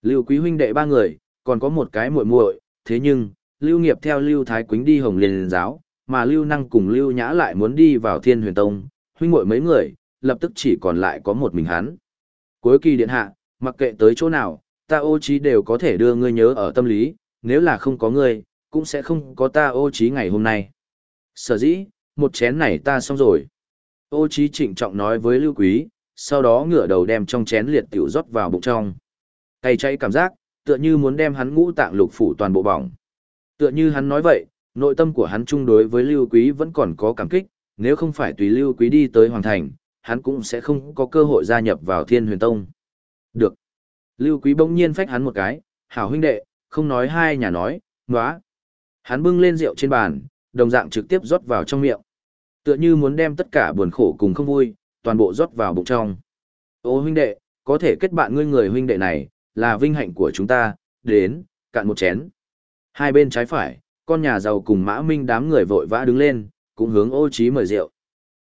Lưu Quý huynh đệ ba người, còn có một cái muội muội, thế nhưng, Lưu Nghiệp theo Lưu Thái Quýnh đi Hồng Liên giáo, mà Lưu Năng cùng Lưu Nhã lại muốn đi vào Thiên Huyền Tông, huynh muội mấy người, lập tức chỉ còn lại có một mình hắn. Cuối kỳ điện hạ, mặc kệ tới chỗ nào, ta ô Chí đều có thể đưa ngươi nhớ ở tâm lý, nếu là không có ngươi, cũng sẽ không có ta ô Chí ngày hôm nay. Sở dĩ, một chén này ta xong rồi. Ô trí trịnh trọng nói với Lưu Quý, sau đó ngửa đầu đem trong chén liệt tiểu rót vào bụng trong. Cay cháy cảm giác, tựa như muốn đem hắn ngũ tạng lục phủ toàn bộ bỏng. Tựa như hắn nói vậy, nội tâm của hắn chung đối với Lưu Quý vẫn còn có cảm kích, nếu không phải tùy Lưu Quý đi tới Hoàng Thành, hắn cũng sẽ không có cơ hội gia nhập vào Thiên Huyền Tông. Được. Lưu Quý bỗng nhiên phách hắn một cái, hảo huynh đệ, không nói hai nhà nói, ngóa. Hắn bưng lên rượu trên bàn, đồng dạng trực tiếp rót vào trong miệng. Tựa như muốn đem tất cả buồn khổ cùng không vui, toàn bộ rót vào bụng trong. Ô huynh đệ, có thể kết bạn ngươi người huynh đệ này, là vinh hạnh của chúng ta, đến, cạn một chén. Hai bên trái phải, con nhà giàu cùng mã minh đám người vội vã đứng lên, cũng hướng ô trí mời rượu.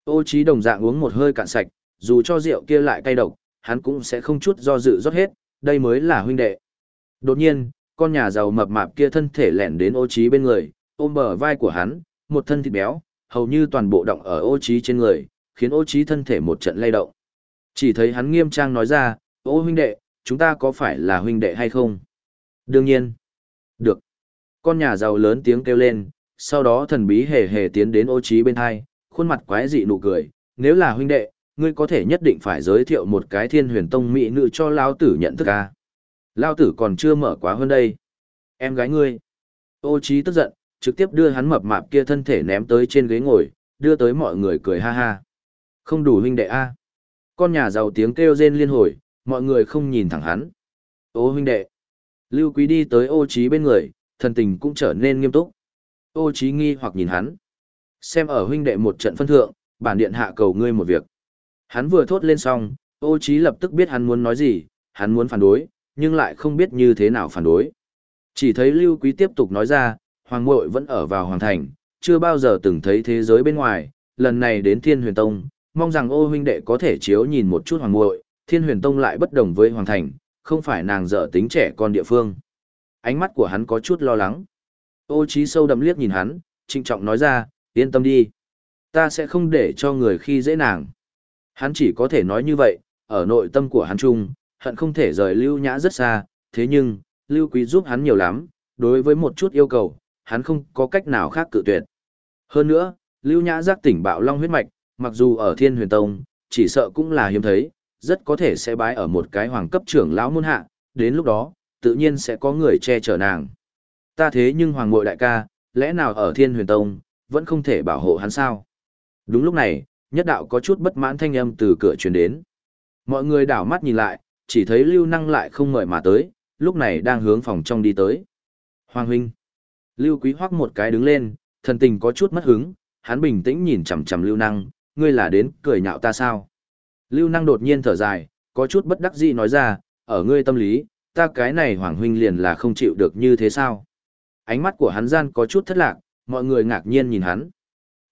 Ô trí đồng dạng uống một hơi cạn sạch, dù cho rượu kia lại cay độc, hắn cũng sẽ không chút do dự rót hết, đây mới là huynh đệ. Đột nhiên, con nhà giàu mập mạp kia thân thể lẻn đến ô trí bên người, ôm bờ vai của hắn, một thân thịt béo, hầu như toàn bộ động ở ô trí trên người, khiến ô trí thân thể một trận lay động. Chỉ thấy hắn nghiêm trang nói ra, ô huynh đệ, chúng ta có phải là huynh đệ hay không? Đương nhiên. Được. Con nhà giàu lớn tiếng kêu lên, sau đó thần bí hề hề tiến đến ô trí bên hai, khuôn mặt quái dị nụ cười, nếu là huynh đệ, ngươi có thể nhất định phải giới thiệu một cái thiên huyền tông mỹ nữ cho Lão tử nhận thức a. Lão tử còn chưa mở quá hơn đây. Em gái ngươi. Ô trí tức giận, trực tiếp đưa hắn mập mạp kia thân thể ném tới trên ghế ngồi, đưa tới mọi người cười ha ha. Không đủ huynh đệ a. Con nhà giàu tiếng kêu rên liên hồi, mọi người không nhìn thẳng hắn. Ô huynh đệ. Lưu Quý đi tới ô Chí bên người, thần tình cũng trở nên nghiêm túc. Ô Chí nghi hoặc nhìn hắn. Xem ở huynh đệ một trận phân thượng, bản điện hạ cầu ngươi một việc. Hắn vừa thốt lên xong, ô Chí lập tức biết hắn muốn nói gì, hắn muốn phản đối, nhưng lại không biết như thế nào phản đối. Chỉ thấy Lưu Quý tiếp tục nói ra, Hoàng muội vẫn ở vào Hoàng Thành, chưa bao giờ từng thấy thế giới bên ngoài, lần này đến Thiên Huyền Tông, mong rằng ô huynh đệ có thể chiếu nhìn một chút Hoàng muội, Thiên Huyền Tông lại bất đồng với Hoàng Thành, không phải nàng dở tính trẻ con địa phương. Ánh mắt của hắn có chút lo lắng. Ô trí sâu đậm liếc nhìn hắn, trịnh trọng nói ra, yên tâm đi. Ta sẽ không để cho người khi dễ nàng. Hắn chỉ có thể nói như vậy, ở nội tâm của hắn chung, hận không thể rời Lưu Nhã rất xa, thế nhưng, Lưu Quý giúp hắn nhiều lắm, đối với một chút yêu cầu, hắn không có cách nào khác cự tuyệt. Hơn nữa, Lưu Nhã giác tỉnh bạo long huyết mạch, mặc dù ở Thiên Huyền Tông, chỉ sợ cũng là hiếm thấy, rất có thể sẽ bái ở một cái hoàng cấp trưởng lão môn hạ, đến lúc đó, tự nhiên sẽ có người che chở nàng. Ta thế nhưng hoàng muội đại ca, lẽ nào ở Thiên Huyền Tông, vẫn không thể bảo hộ hắn sao? Đúng lúc này, nhất đạo có chút bất mãn thanh âm từ cửa truyền đến. Mọi người đảo mắt nhìn lại, chỉ thấy Lưu Năng lại không ngợi mà tới, lúc này đang hướng phòng trong đi tới. Hoàng huynh. Lưu Quý hoắc một cái đứng lên, thần tình có chút mất hứng, hắn bình tĩnh nhìn chằm chằm Lưu Năng, ngươi là đến cười nhạo ta sao? Lưu Năng đột nhiên thở dài, có chút bất đắc dĩ nói ra, ở ngươi tâm lý, ta cái này Hoàng huynh liền là không chịu được như thế sao? Ánh mắt của hắn gian có chút thất lạc, mọi người ngạc nhiên nhìn hắn.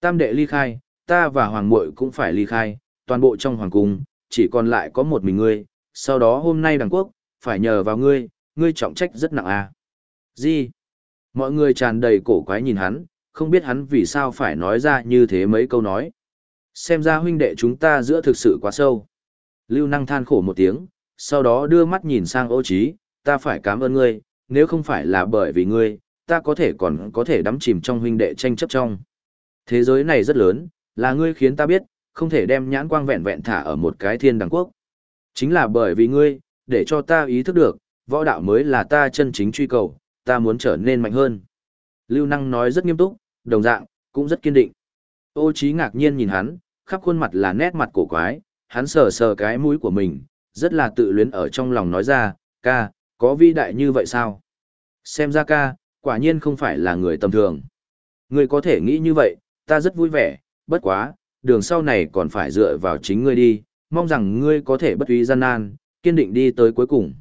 Tam đệ ly khai, ta và Hoàng muội cũng phải ly khai, toàn bộ trong Hoàng cung, chỉ còn lại có một mình ngươi, sau đó hôm nay đằng quốc, phải nhờ vào ngươi, ngươi trọng trách rất nặng à. Gì? Mọi người tràn đầy cổ quái nhìn hắn, không biết hắn vì sao phải nói ra như thế mấy câu nói. Xem ra huynh đệ chúng ta giữa thực sự quá sâu. Lưu năng than khổ một tiếng, sau đó đưa mắt nhìn sang ô trí, ta phải cảm ơn ngươi, nếu không phải là bởi vì ngươi, ta có thể còn có thể đắm chìm trong huynh đệ tranh chấp trong. Thế giới này rất lớn, là ngươi khiến ta biết, không thể đem nhãn quang vẹn vẹn thả ở một cái thiên đẳng quốc. Chính là bởi vì ngươi, để cho ta ý thức được, võ đạo mới là ta chân chính truy cầu, ta muốn trở nên mạnh hơn. Lưu Năng nói rất nghiêm túc, đồng dạng, cũng rất kiên định. Ô Chí ngạc nhiên nhìn hắn, khắp khuôn mặt là nét mặt cổ quái, hắn sờ sờ cái mũi của mình, rất là tự luyến ở trong lòng nói ra, ca, có vĩ đại như vậy sao? Xem ra ca, quả nhiên không phải là người tầm thường. Ngươi có thể nghĩ như vậy, ta rất vui vẻ, bất quá, đường sau này còn phải dựa vào chính ngươi đi, mong rằng ngươi có thể bất uy gian nan, kiên định đi tới cuối cùng.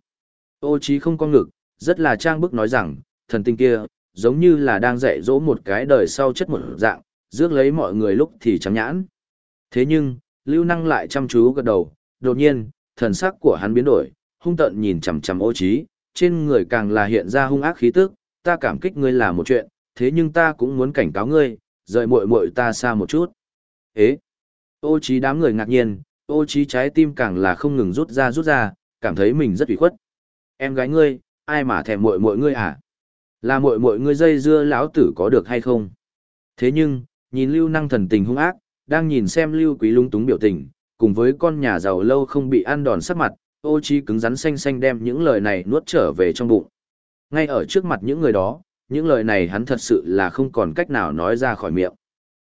Ô Chí không có ngực, rất là trang bức nói rằng, thần tinh kia, giống như là đang dạy dỗ một cái đời sau chất một dạng, rước lấy mọi người lúc thì trắng nhãn. Thế nhưng, Lưu Năng lại chăm chú gật đầu, đột nhiên, thần sắc của hắn biến đổi, hung tận nhìn chằm chằm ô trí trên người càng là hiện ra hung ác khí tức, ta cảm kích ngươi là một chuyện, thế nhưng ta cũng muốn cảnh cáo ngươi, rời muội muội ta xa một chút. Ế! Ô trí đám người ngạc nhiên, ô trí trái tim càng là không ngừng rút ra rút ra, cảm thấy mình rất ủy khuất. Em gái ngươi, ai mà thèm muội muội ngươi à? Là muội muội ngươi dây dưa lão tử có được hay không? Thế nhưng, nhìn Lưu Năng thần tình hung ác, đang nhìn xem Lưu Quý lung túng biểu tình, cùng với con nhà giàu lâu không bị ăn đòn sắc mặt, ô Chí cứng rắn xanh xanh đem những lời này nuốt trở về trong bụng. Ngay ở trước mặt những người đó, những lời này hắn thật sự là không còn cách nào nói ra khỏi miệng.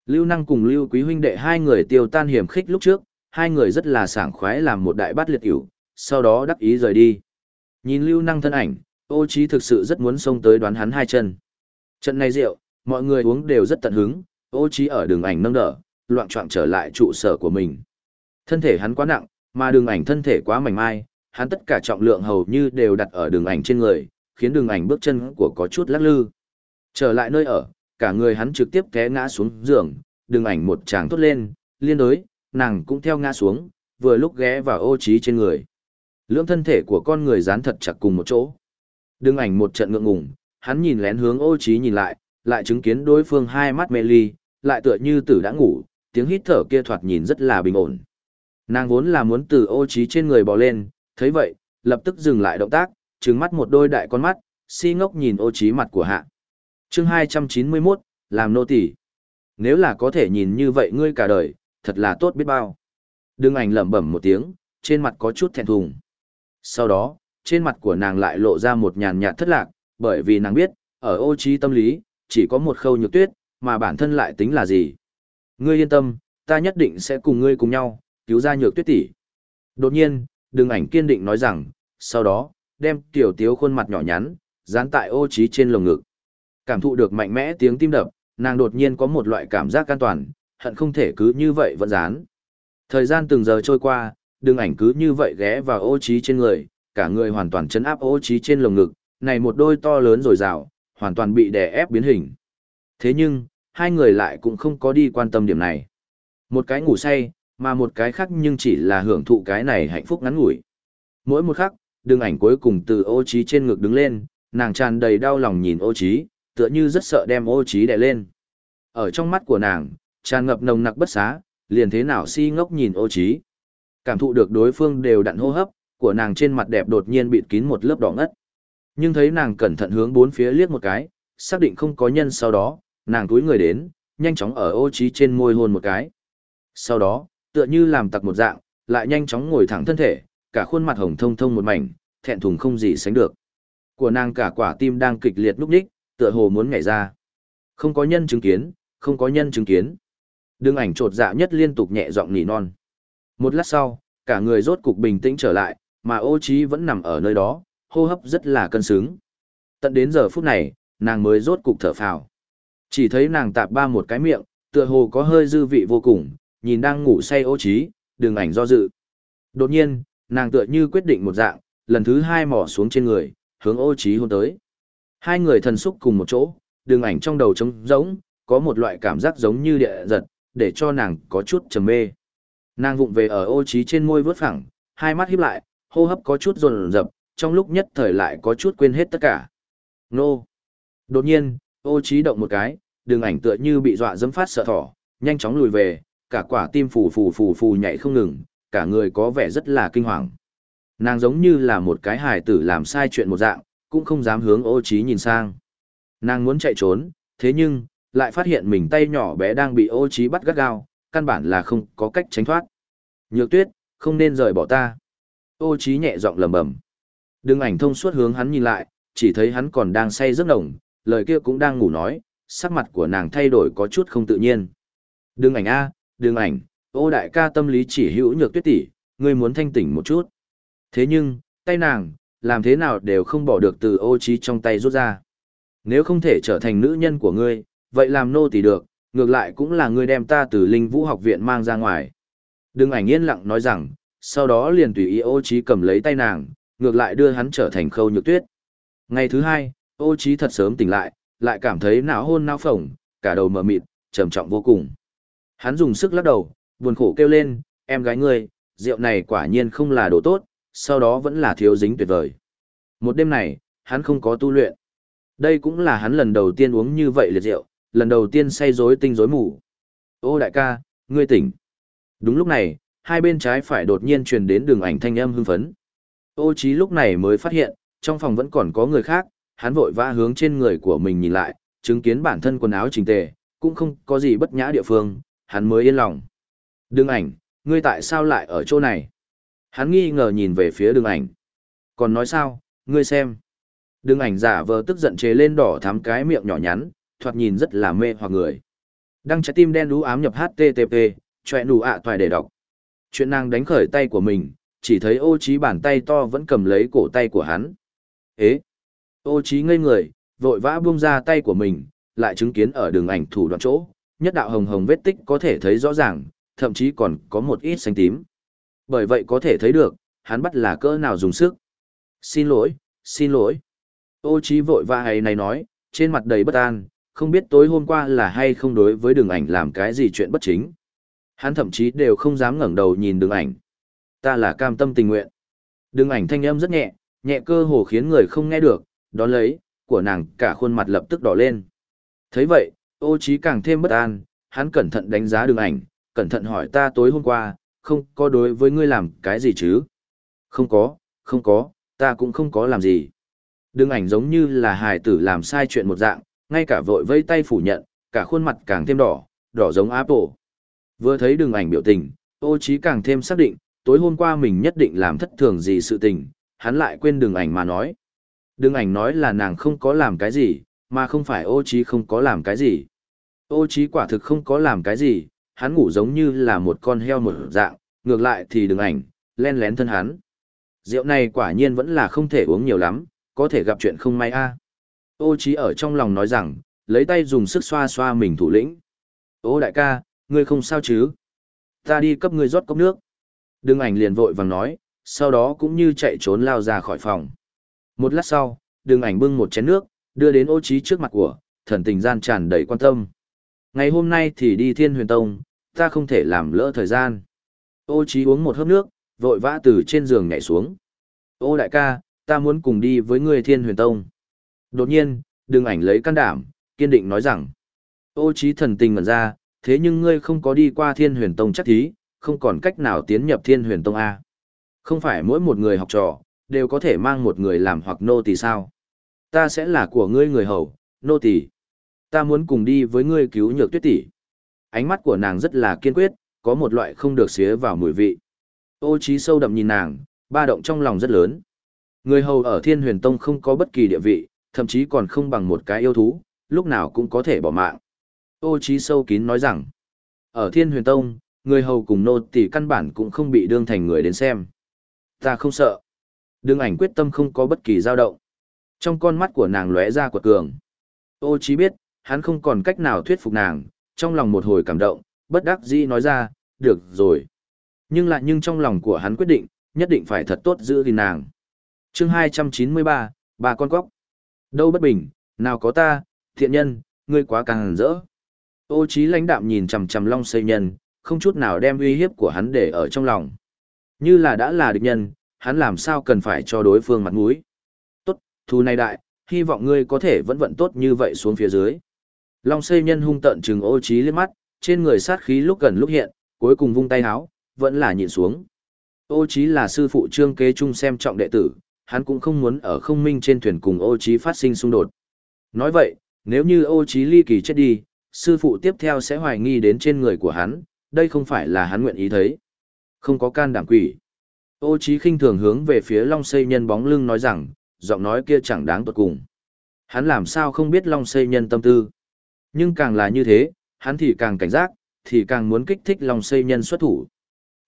Lưu Năng cùng Lưu Quý huynh đệ hai người tiêu tan hiểm khích lúc trước, hai người rất là sảng khoái làm một đại bát liệt ỉu, sau đó đắc ý rời đi. Nhìn Lưu Năng thân ảnh, ô trí thực sự rất muốn xông tới đoán hắn hai chân. Trận này rượu, mọi người uống đều rất tận hứng, ô trí ở đường ảnh nâng đỡ, loạn trọng trở lại trụ sở của mình. Thân thể hắn quá nặng, mà đường ảnh thân thể quá mảnh mai, hắn tất cả trọng lượng hầu như đều đặt ở đường ảnh trên người, khiến đường ảnh bước chân của có chút lắc lư. Trở lại nơi ở, cả người hắn trực tiếp té ngã xuống giường, đường ảnh một tràng thốt lên, liên đối, nàng cũng theo ngã xuống, vừa lúc ghé vào ô trí trên người. Lưỡng thân thể của con người dán thật chặt cùng một chỗ. Đường ảnh một trận ngượng ngùng, hắn nhìn lén hướng ô trí nhìn lại, lại chứng kiến đối phương hai mắt mê ly, lại tựa như tử đã ngủ, tiếng hít thở kia thoạt nhìn rất là bình ổn. Nàng vốn là muốn từ ô trí trên người bò lên, thấy vậy, lập tức dừng lại động tác, trừng mắt một đôi đại con mắt, si ngốc nhìn ô trí mặt của hạ. Chương 291, làm nô tỳ. Nếu là có thể nhìn như vậy ngươi cả đời, thật là tốt biết bao. Đương ảnh lẩm bẩm một tiếng, trên mặt có chút thẹn thùng. Sau đó, trên mặt của nàng lại lộ ra một nhàn nhạt thất lạc, bởi vì nàng biết, ở ô trí tâm lý, chỉ có một khâu nhược tuyết, mà bản thân lại tính là gì. Ngươi yên tâm, ta nhất định sẽ cùng ngươi cùng nhau, cứu ra nhược tuyết tỷ. Đột nhiên, đường ảnh kiên định nói rằng, sau đó, đem tiểu tiếu khuôn mặt nhỏ nhắn, dán tại ô trí trên lồng ngực. Cảm thụ được mạnh mẽ tiếng tim đập, nàng đột nhiên có một loại cảm giác an toàn, hận không thể cứ như vậy vẫn dán. Thời gian từng giờ trôi qua, đường ảnh cứ như vậy ghé vào ô trí trên người, cả người hoàn toàn chấn áp ô trí trên lồng ngực, này một đôi to lớn rồi rào, hoàn toàn bị đè ép biến hình. Thế nhưng, hai người lại cũng không có đi quan tâm điểm này. Một cái ngủ say, mà một cái khác nhưng chỉ là hưởng thụ cái này hạnh phúc ngắn ngủi. Mỗi một khắc, đường ảnh cuối cùng từ ô trí trên ngực đứng lên, nàng tràn đầy đau lòng nhìn ô trí, tựa như rất sợ đem ô trí đè lên. Ở trong mắt của nàng, tràn ngập nồng nặc bất xá, liền thế nào si ngốc nhìn ô trí. Cảm thụ được đối phương đều đặn hô hấp, của nàng trên mặt đẹp đột nhiên bịt kín một lớp đỏ ngất. Nhưng thấy nàng cẩn thận hướng bốn phía liếc một cái, xác định không có nhân sau đó, nàng túi người đến, nhanh chóng ở ô trí trên môi hôn một cái. Sau đó, tựa như làm tặc một dạng, lại nhanh chóng ngồi thẳng thân thể, cả khuôn mặt hồng thông thông một mảnh, thẹn thùng không gì sánh được. Của nàng cả quả tim đang kịch liệt lúc đích, tựa hồ muốn nhảy ra. Không có nhân chứng kiến, không có nhân chứng kiến. Đương ảnh trột dạ nhất liên tục nhẹ giọng nỉ non. Một lát sau, cả người rốt cục bình tĩnh trở lại, mà ô trí vẫn nằm ở nơi đó, hô hấp rất là cân xứng. Tận đến giờ phút này, nàng mới rốt cục thở phào. Chỉ thấy nàng tạp ba một cái miệng, tựa hồ có hơi dư vị vô cùng, nhìn đang ngủ say ô trí, đường ảnh do dự. Đột nhiên, nàng tựa như quyết định một dạng, lần thứ hai mò xuống trên người, hướng ô trí hôn tới. Hai người thần xúc cùng một chỗ, đường ảnh trong đầu trống rỗng, có một loại cảm giác giống như địa giật, để cho nàng có chút trầm mê. Nàng vụng về ở ô trí trên môi vớt phẳng, hai mắt híp lại, hô hấp có chút rồn rập, trong lúc nhất thời lại có chút quên hết tất cả. Nô! Đột nhiên, ô trí động một cái, đường ảnh tựa như bị dọa dẫm phát sợ thỏ, nhanh chóng lùi về, cả quả tim phù phù phù phù nhảy không ngừng, cả người có vẻ rất là kinh hoàng. Nàng giống như là một cái hài tử làm sai chuyện một dạng, cũng không dám hướng ô trí nhìn sang. Nàng muốn chạy trốn, thế nhưng, lại phát hiện mình tay nhỏ bé đang bị ô trí bắt gắt gao, căn bản là không có cách tránh thoát. Nhược tuyết, không nên rời bỏ ta. Ô trí nhẹ giọng lầm bầm. Đừng ảnh thông suốt hướng hắn nhìn lại, chỉ thấy hắn còn đang say giấc nồng, lời kia cũng đang ngủ nói, sắc mặt của nàng thay đổi có chút không tự nhiên. Đừng ảnh a, đừng ảnh, ô đại ca tâm lý chỉ hữu nhược tuyết tỷ, ngươi muốn thanh tỉnh một chút. Thế nhưng, tay nàng, làm thế nào đều không bỏ được từ ô trí trong tay rút ra. Nếu không thể trở thành nữ nhân của ngươi, vậy làm nô tỳ được, ngược lại cũng là ngươi đem ta từ linh vũ học viện mang ra ngoài. Đừng ảnh yên lặng nói rằng, sau đó liền tùy ý ô trí cầm lấy tay nàng, ngược lại đưa hắn trở thành khâu nhược tuyết. Ngày thứ hai, ô trí thật sớm tỉnh lại, lại cảm thấy não hôn não phồng, cả đầu mờ mịt, trầm trọng vô cùng. Hắn dùng sức lắc đầu, buồn khổ kêu lên, em gái ngươi, rượu này quả nhiên không là đồ tốt, sau đó vẫn là thiếu dính tuyệt vời. Một đêm này, hắn không có tu luyện. Đây cũng là hắn lần đầu tiên uống như vậy liệt rượu, lần đầu tiên say rối tinh rối mù. Ô đại ca, ngươi tỉnh. Đúng lúc này, hai bên trái phải đột nhiên truyền đến đường ảnh thanh âm hưng phấn. Ô Chí lúc này mới phát hiện, trong phòng vẫn còn có người khác, hắn vội vã hướng trên người của mình nhìn lại, chứng kiến bản thân quần áo chỉnh tề, cũng không có gì bất nhã địa phương, hắn mới yên lòng. Đường ảnh, ngươi tại sao lại ở chỗ này? Hắn nghi ngờ nhìn về phía đường ảnh. Còn nói sao, ngươi xem. Đường ảnh giả vờ tức giận chế lên đỏ thắm cái miệng nhỏ nhắn, thoạt nhìn rất là mê hoặc người. Đăng trái tim đen đú ám nhập HTTP, chọe nụ ạ à toài để đọc. Chuyện nàng đánh khởi tay của mình, chỉ thấy ô trí bàn tay to vẫn cầm lấy cổ tay của hắn. Ế! Ô trí ngây người, vội vã buông ra tay của mình, lại chứng kiến ở đường ảnh thủ đoạn chỗ, nhất đạo hồng hồng vết tích có thể thấy rõ ràng, thậm chí còn có một ít xanh tím. Bởi vậy có thể thấy được, hắn bắt là cỡ nào dùng sức. Xin lỗi, xin lỗi. Ô trí vội vã hay này nói, trên mặt đầy bất an, không biết tối hôm qua là hay không đối với đường ảnh làm cái gì chuyện bất chính. Hắn thậm chí đều không dám ngẩng đầu nhìn đường ảnh. Ta là cam tâm tình nguyện. Đường ảnh thanh âm rất nhẹ, nhẹ cơ hồ khiến người không nghe được, đón lấy, của nàng cả khuôn mặt lập tức đỏ lên. thấy vậy, ô trí càng thêm bất an, hắn cẩn thận đánh giá đường ảnh, cẩn thận hỏi ta tối hôm qua, không có đối với ngươi làm cái gì chứ? Không có, không có, ta cũng không có làm gì. Đường ảnh giống như là hài tử làm sai chuyện một dạng, ngay cả vội vây tay phủ nhận, cả khuôn mặt càng thêm đỏ, đỏ giống Apple. Vừa thấy đường ảnh biểu tình, ô trí càng thêm xác định, tối hôm qua mình nhất định làm thất thường gì sự tình, hắn lại quên đường ảnh mà nói. Đường ảnh nói là nàng không có làm cái gì, mà không phải ô trí không có làm cái gì. Ô trí quả thực không có làm cái gì, hắn ngủ giống như là một con heo một dạng, ngược lại thì đường ảnh, len lén thân hắn. Rượu này quả nhiên vẫn là không thể uống nhiều lắm, có thể gặp chuyện không may a. Ô Chí ở trong lòng nói rằng, lấy tay dùng sức xoa xoa mình thủ lĩnh. Ô đại ca, ngươi không sao chứ? Ta đi cấp ngươi rót cốc nước. Đường ảnh liền vội vàng nói, sau đó cũng như chạy trốn lao ra khỏi phòng. Một lát sau, đường ảnh bưng một chén nước, đưa đến ô Chí trước mặt của, thần tình gian tràn đầy quan tâm. Ngày hôm nay thì đi thiên huyền tông, ta không thể làm lỡ thời gian. Ô Chí uống một hớp nước, vội vã từ trên giường nhảy xuống. Ô đại ca, ta muốn cùng đi với ngươi thiên huyền tông. Đột nhiên, đường ảnh lấy can đảm, kiên định nói rằng. Ô trí thần tình ngẩn ra, thế nhưng ngươi không có đi qua thiên huyền tông chắc thí, không còn cách nào tiến nhập thiên huyền tông A. Không phải mỗi một người học trò, đều có thể mang một người làm hoặc nô tỳ sao. Ta sẽ là của ngươi người hầu, nô tỳ. Ta muốn cùng đi với ngươi cứu nhược tuyết tỷ. Ánh mắt của nàng rất là kiên quyết, có một loại không được xía vào mùi vị. Ô trí sâu đậm nhìn nàng, ba động trong lòng rất lớn. Người hầu ở thiên huyền tông không có bất kỳ địa vị, thậm chí còn không bằng một cái yêu thú, lúc nào cũng có thể bỏ mạng. Ô Chí sâu kín nói rằng, ở thiên huyền tông, người hầu cùng nô tỳ căn bản cũng không bị đương thành người đến xem. Ta không sợ. Đương ảnh quyết tâm không có bất kỳ dao động. Trong con mắt của nàng lóe ra quật cường. Ô Chí biết, hắn không còn cách nào thuyết phục nàng, trong lòng một hồi cảm động, bất đắc dĩ nói ra, được rồi. Nhưng lại nhưng trong lòng của hắn quyết định, nhất định phải thật tốt giữ gìn nàng. Chương 293, bà con góc. Đâu bất bình, nào có ta, thiện nhân, ngươi quá càng rỡ. Ô trí lãnh đạm nhìn chằm chằm long xây nhân, không chút nào đem uy hiếp của hắn để ở trong lòng. Như là đã là địch nhân, hắn làm sao cần phải cho đối phương mặt mũi. Tốt, thù này đại, hy vọng ngươi có thể vẫn vận tốt như vậy xuống phía dưới. Long xây nhân hung tận trừng ô trí liếc mắt, trên người sát khí lúc gần lúc hiện, cuối cùng vung tay háo, vẫn là nhìn xuống. Ô trí là sư phụ trương kế trung xem trọng đệ tử, hắn cũng không muốn ở không minh trên thuyền cùng ô trí phát sinh xung đột. Nói vậy, nếu như ô trí ly kỳ chết đi, sư phụ tiếp theo sẽ hoài nghi đến trên người của hắn, đây không phải là hắn nguyện ý thấy. Không có can đảm quỷ. Ô trí khinh thường hướng về phía long xây nhân bóng lưng nói rằng, giọng nói kia chẳng đáng tuột cùng. Hắn làm sao không biết long xây nhân tâm tư. Nhưng càng là như thế, hắn thì càng cảnh giác, thì càng muốn kích thích long xây nhân xuất thủ.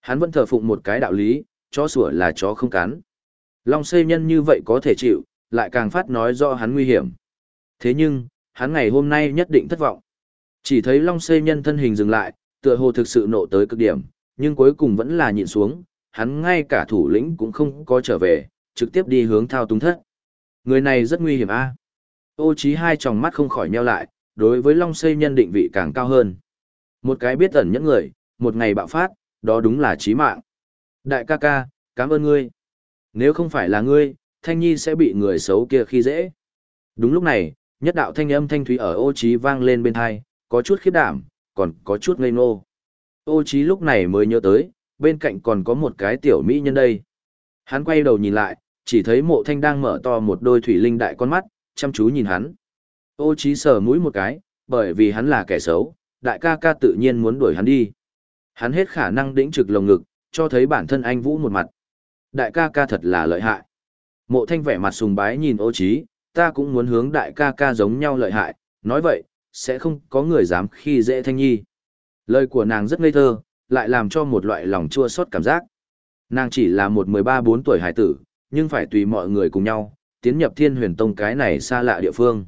Hắn vẫn thờ phụng một cái đạo lý, chó sủa là chó không cắn. Long xây nhân như vậy có thể chịu, lại càng phát nói do hắn nguy hiểm. Thế nhưng, hắn ngày hôm nay nhất định thất vọng. Chỉ thấy Long xây nhân thân hình dừng lại, tựa hồ thực sự nộ tới cực điểm, nhưng cuối cùng vẫn là nhịn xuống, hắn ngay cả thủ lĩnh cũng không có trở về, trực tiếp đi hướng thao túng thất. Người này rất nguy hiểm a. Ô trí hai tròng mắt không khỏi nheo lại, đối với Long xây nhân định vị càng cao hơn. Một cái biết ẩn nhẫn người, một ngày bạo phát, đó đúng là chí mạng. Đại ca ca, cảm ơn ngươi. Nếu không phải là ngươi, Thanh Nhi sẽ bị người xấu kia khi dễ. Đúng lúc này, nhất đạo thanh âm thanh thúy ở ô trí vang lên bên tai, có chút khiếp đảm, còn có chút ngây ngô. Ô trí lúc này mới nhớ tới, bên cạnh còn có một cái tiểu mỹ nhân đây. Hắn quay đầu nhìn lại, chỉ thấy mộ thanh đang mở to một đôi thủy linh đại con mắt, chăm chú nhìn hắn. Ô trí sờ mũi một cái, bởi vì hắn là kẻ xấu, đại ca ca tự nhiên muốn đuổi hắn đi. Hắn hết khả năng đĩnh trực lồng ngực, cho thấy bản thân anh Vũ một mặt. Đại ca ca thật là lợi hại. Mộ thanh vẻ mặt sùng bái nhìn ô trí, ta cũng muốn hướng đại ca ca giống nhau lợi hại, nói vậy, sẽ không có người dám khi dễ thanh nhi. Lời của nàng rất ngây thơ, lại làm cho một loại lòng chua xót cảm giác. Nàng chỉ là một 13-4 tuổi hải tử, nhưng phải tùy mọi người cùng nhau, tiến nhập thiên huyền tông cái này xa lạ địa phương.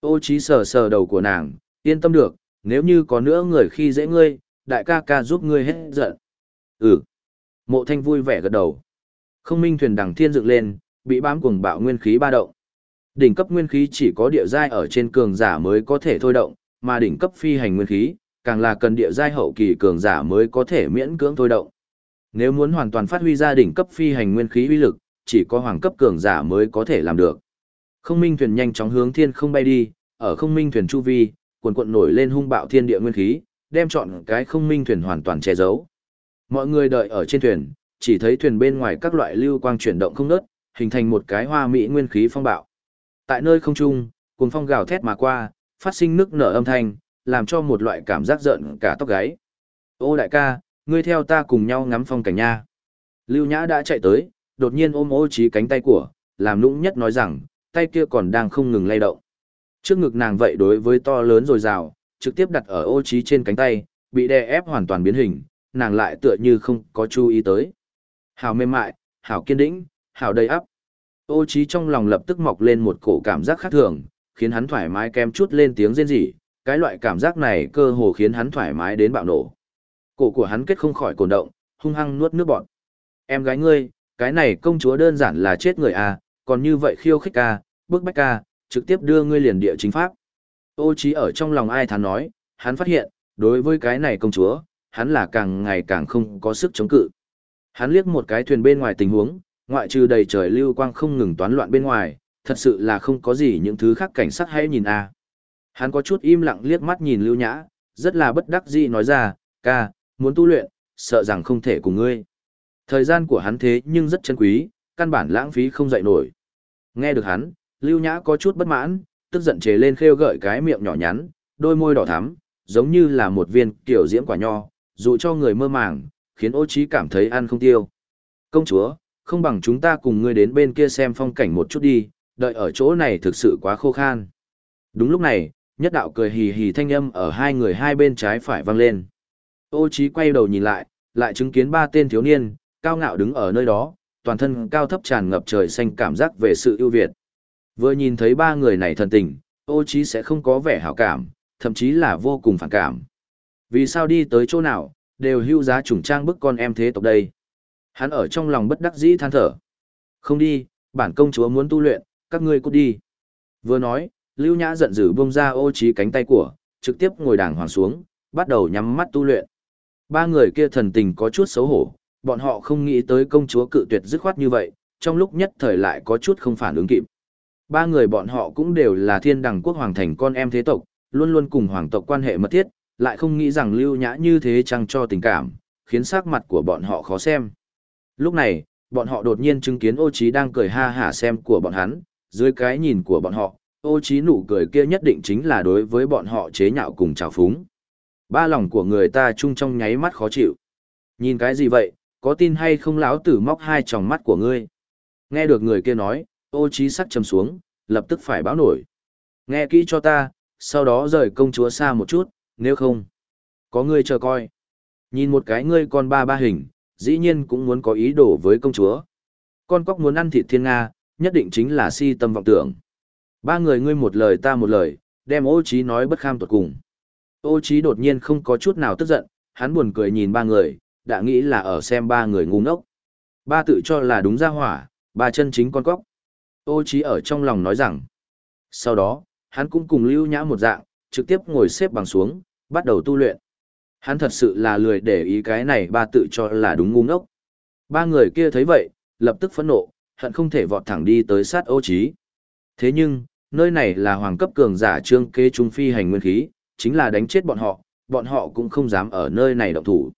Ô trí sờ sờ đầu của nàng, yên tâm được, nếu như có nữa người khi dễ ngươi, đại ca ca giúp ngươi hết giận. Ừ. Mộ thanh vui vẻ gật đầu. Không minh thuyền đằng thiên dựng lên, bị bám cuồng bạo nguyên khí ba động. Đỉnh cấp nguyên khí chỉ có địa giai ở trên cường giả mới có thể thôi động, mà đỉnh cấp phi hành nguyên khí, càng là cần địa giai hậu kỳ cường giả mới có thể miễn cưỡng thôi động. Nếu muốn hoàn toàn phát huy ra đỉnh cấp phi hành nguyên khí uy lực, chỉ có hoàng cấp cường giả mới có thể làm được. Không minh thuyền nhanh chóng hướng thiên không bay đi, ở không minh thuyền chu vi, cuồn cuộn nổi lên hung bạo thiên địa nguyên khí, đem chọn cái không minh thuyền hoàn toàn che giấu. Mọi người đợi ở trên thuyền, chỉ thấy thuyền bên ngoài các loại lưu quang chuyển động không ngớt, hình thành một cái hoa mỹ nguyên khí phong bạo. Tại nơi không trung, cuồng phong gào thét mà qua, phát sinh nước nở âm thanh, làm cho một loại cảm giác giận cả tóc gáy. Ô đại ca, ngươi theo ta cùng nhau ngắm phong cảnh nha. Lưu Nhã đã chạy tới, đột nhiên ôm ô trí cánh tay của, làm nũng nhất nói rằng, tay kia còn đang không ngừng lay động. Trước ngực nàng vậy đối với to lớn rồi rào, trực tiếp đặt ở ô trí trên cánh tay, bị đè ép hoàn toàn biến hình, nàng lại tựa như không có chú ý tới. Hảo mềm mại, hảo kiên định, hảo đầy ắp. Ô trí trong lòng lập tức mọc lên một cổ cảm giác khác thường, khiến hắn thoải mái kem chút lên tiếng rên rỉ, cái loại cảm giác này cơ hồ khiến hắn thoải mái đến bạo nổ. Cổ của hắn kết không khỏi cồn động, hung hăng nuốt nước bọt. Em gái ngươi, cái này công chúa đơn giản là chết người à, còn như vậy khiêu khích ca, bức bách ca, trực tiếp đưa ngươi liền địa chính pháp. Ô trí ở trong lòng ai thán nói, hắn phát hiện, đối với cái này công chúa, hắn là càng ngày càng không có sức chống cự. Hắn liếc một cái thuyền bên ngoài tình huống, ngoại trừ đầy trời lưu quang không ngừng toán loạn bên ngoài, thật sự là không có gì những thứ khác cảnh sát hay nhìn à. Hắn có chút im lặng liếc mắt nhìn lưu nhã, rất là bất đắc dĩ nói ra, ca, muốn tu luyện, sợ rằng không thể cùng ngươi. Thời gian của hắn thế nhưng rất chân quý, căn bản lãng phí không dậy nổi. Nghe được hắn, lưu nhã có chút bất mãn, tức giận chế lên khêu gợi cái miệng nhỏ nhắn, đôi môi đỏ thắm, giống như là một viên kiểu diễm quả nho, dụ cho người mơ màng, khiến ô trí cảm thấy ăn không tiêu. Công chúa, không bằng chúng ta cùng ngươi đến bên kia xem phong cảnh một chút đi, đợi ở chỗ này thực sự quá khô khan. Đúng lúc này, nhất đạo cười hì hì thanh âm ở hai người hai bên trái phải vang lên. Ô trí quay đầu nhìn lại, lại chứng kiến ba tên thiếu niên, cao ngạo đứng ở nơi đó, toàn thân cao thấp tràn ngập trời xanh cảm giác về sự ưu việt. Vừa nhìn thấy ba người này thần tình, ô trí sẽ không có vẻ hảo cảm, thậm chí là vô cùng phản cảm. Vì sao đi tới chỗ nào, đều hưu giá chủng trang bức con em thế tộc đây. Hắn ở trong lòng bất đắc dĩ than thở. Không đi, bản công chúa muốn tu luyện, các ngươi cút đi. Vừa nói, Lưu Nhã giận dữ buông ra ô trí cánh tay của, trực tiếp ngồi đàng hoàng xuống, bắt đầu nhắm mắt tu luyện. Ba người kia thần tình có chút xấu hổ, bọn họ không nghĩ tới công chúa cự tuyệt dứt khoát như vậy, trong lúc nhất thời lại có chút không phản ứng kịp. Ba người bọn họ cũng đều là thiên đẳng quốc hoàng thành con em thế tộc, luôn luôn cùng hoàng tộc quan hệ mật thiết, lại không nghĩ rằng lưu nhã như thế chăng cho tình cảm, khiến sắc mặt của bọn họ khó xem. Lúc này, bọn họ đột nhiên chứng kiến ô trí đang cười ha hả xem của bọn hắn, dưới cái nhìn của bọn họ, ô trí nụ cười kia nhất định chính là đối với bọn họ chế nhạo cùng trào phúng. Ba lòng của người ta chung trong nháy mắt khó chịu. Nhìn cái gì vậy, có tin hay không lão tử móc hai tròng mắt của ngươi. Nghe được người kia nói, ô trí sắc trầm xuống, lập tức phải báo nổi. Nghe kỹ cho ta, sau đó rời công chúa xa một chút, nếu không, có ngươi chờ coi. Nhìn một cái ngươi con ba ba hình, dĩ nhiên cũng muốn có ý đồ với công chúa. Con cóc muốn ăn thịt thiên Nga, nhất định chính là si tâm vọng tưởng. Ba người ngươi một lời ta một lời, đem ô trí nói bất kham tuột cùng. Ô trí đột nhiên không có chút nào tức giận, hắn buồn cười nhìn ba người, đã nghĩ là ở xem ba người ngu ngốc. Ba tự cho là đúng ra hỏa, ba chân chính con cóc. Ô trí ở trong lòng nói rằng. Sau đó, hắn cũng cùng lưu nhã một dạng, trực tiếp ngồi xếp bằng xuống, bắt đầu tu luyện. Hắn thật sự là lười để ý cái này ba tự cho là đúng ngu ngốc. Ba người kia thấy vậy, lập tức phẫn nộ, hận không thể vọt thẳng đi tới sát ô trí. Thế nhưng, nơi này là hoàng cấp cường giả trương kế trung phi hành nguyên khí, chính là đánh chết bọn họ, bọn họ cũng không dám ở nơi này động thủ.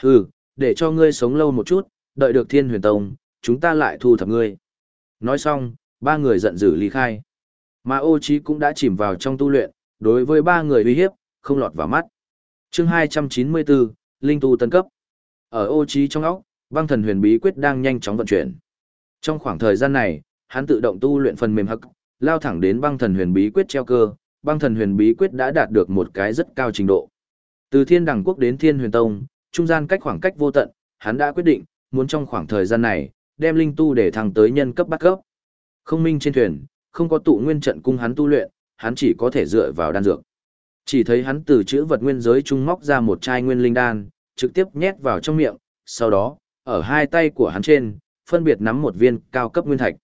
Hừ, để cho ngươi sống lâu một chút, đợi được thiên huyền tông, chúng ta lại thu thập ngươi. Nói xong, ba người giận dữ ly khai. Mà ô trí cũng đã chìm vào trong tu luyện, đối với ba người uy hiếp, không lọt vào mắt. Chương 294, Linh tu tân cấp. Ở ô trí trong óc, băng thần huyền bí quyết đang nhanh chóng vận chuyển. Trong khoảng thời gian này, hắn tự động tu luyện phần mềm hắc, lao thẳng đến băng thần huyền bí quyết treo cơ, băng thần huyền bí quyết đã đạt được một cái rất cao trình độ. Từ thiên đẳng quốc đến thiên huyền tông, trung gian cách khoảng cách vô tận, hắn đã quyết định, muốn trong khoảng thời gian này, đem linh tu để thăng tới nhân cấp bắt cấp. Không minh trên thuyền, không có tụ nguyên trận cung hắn tu luyện, hắn chỉ có thể dựa vào đan dược. Chỉ thấy hắn từ chữ vật nguyên giới trung móc ra một chai nguyên linh đan, trực tiếp nhét vào trong miệng, sau đó, ở hai tay của hắn trên, phân biệt nắm một viên cao cấp nguyên thạch.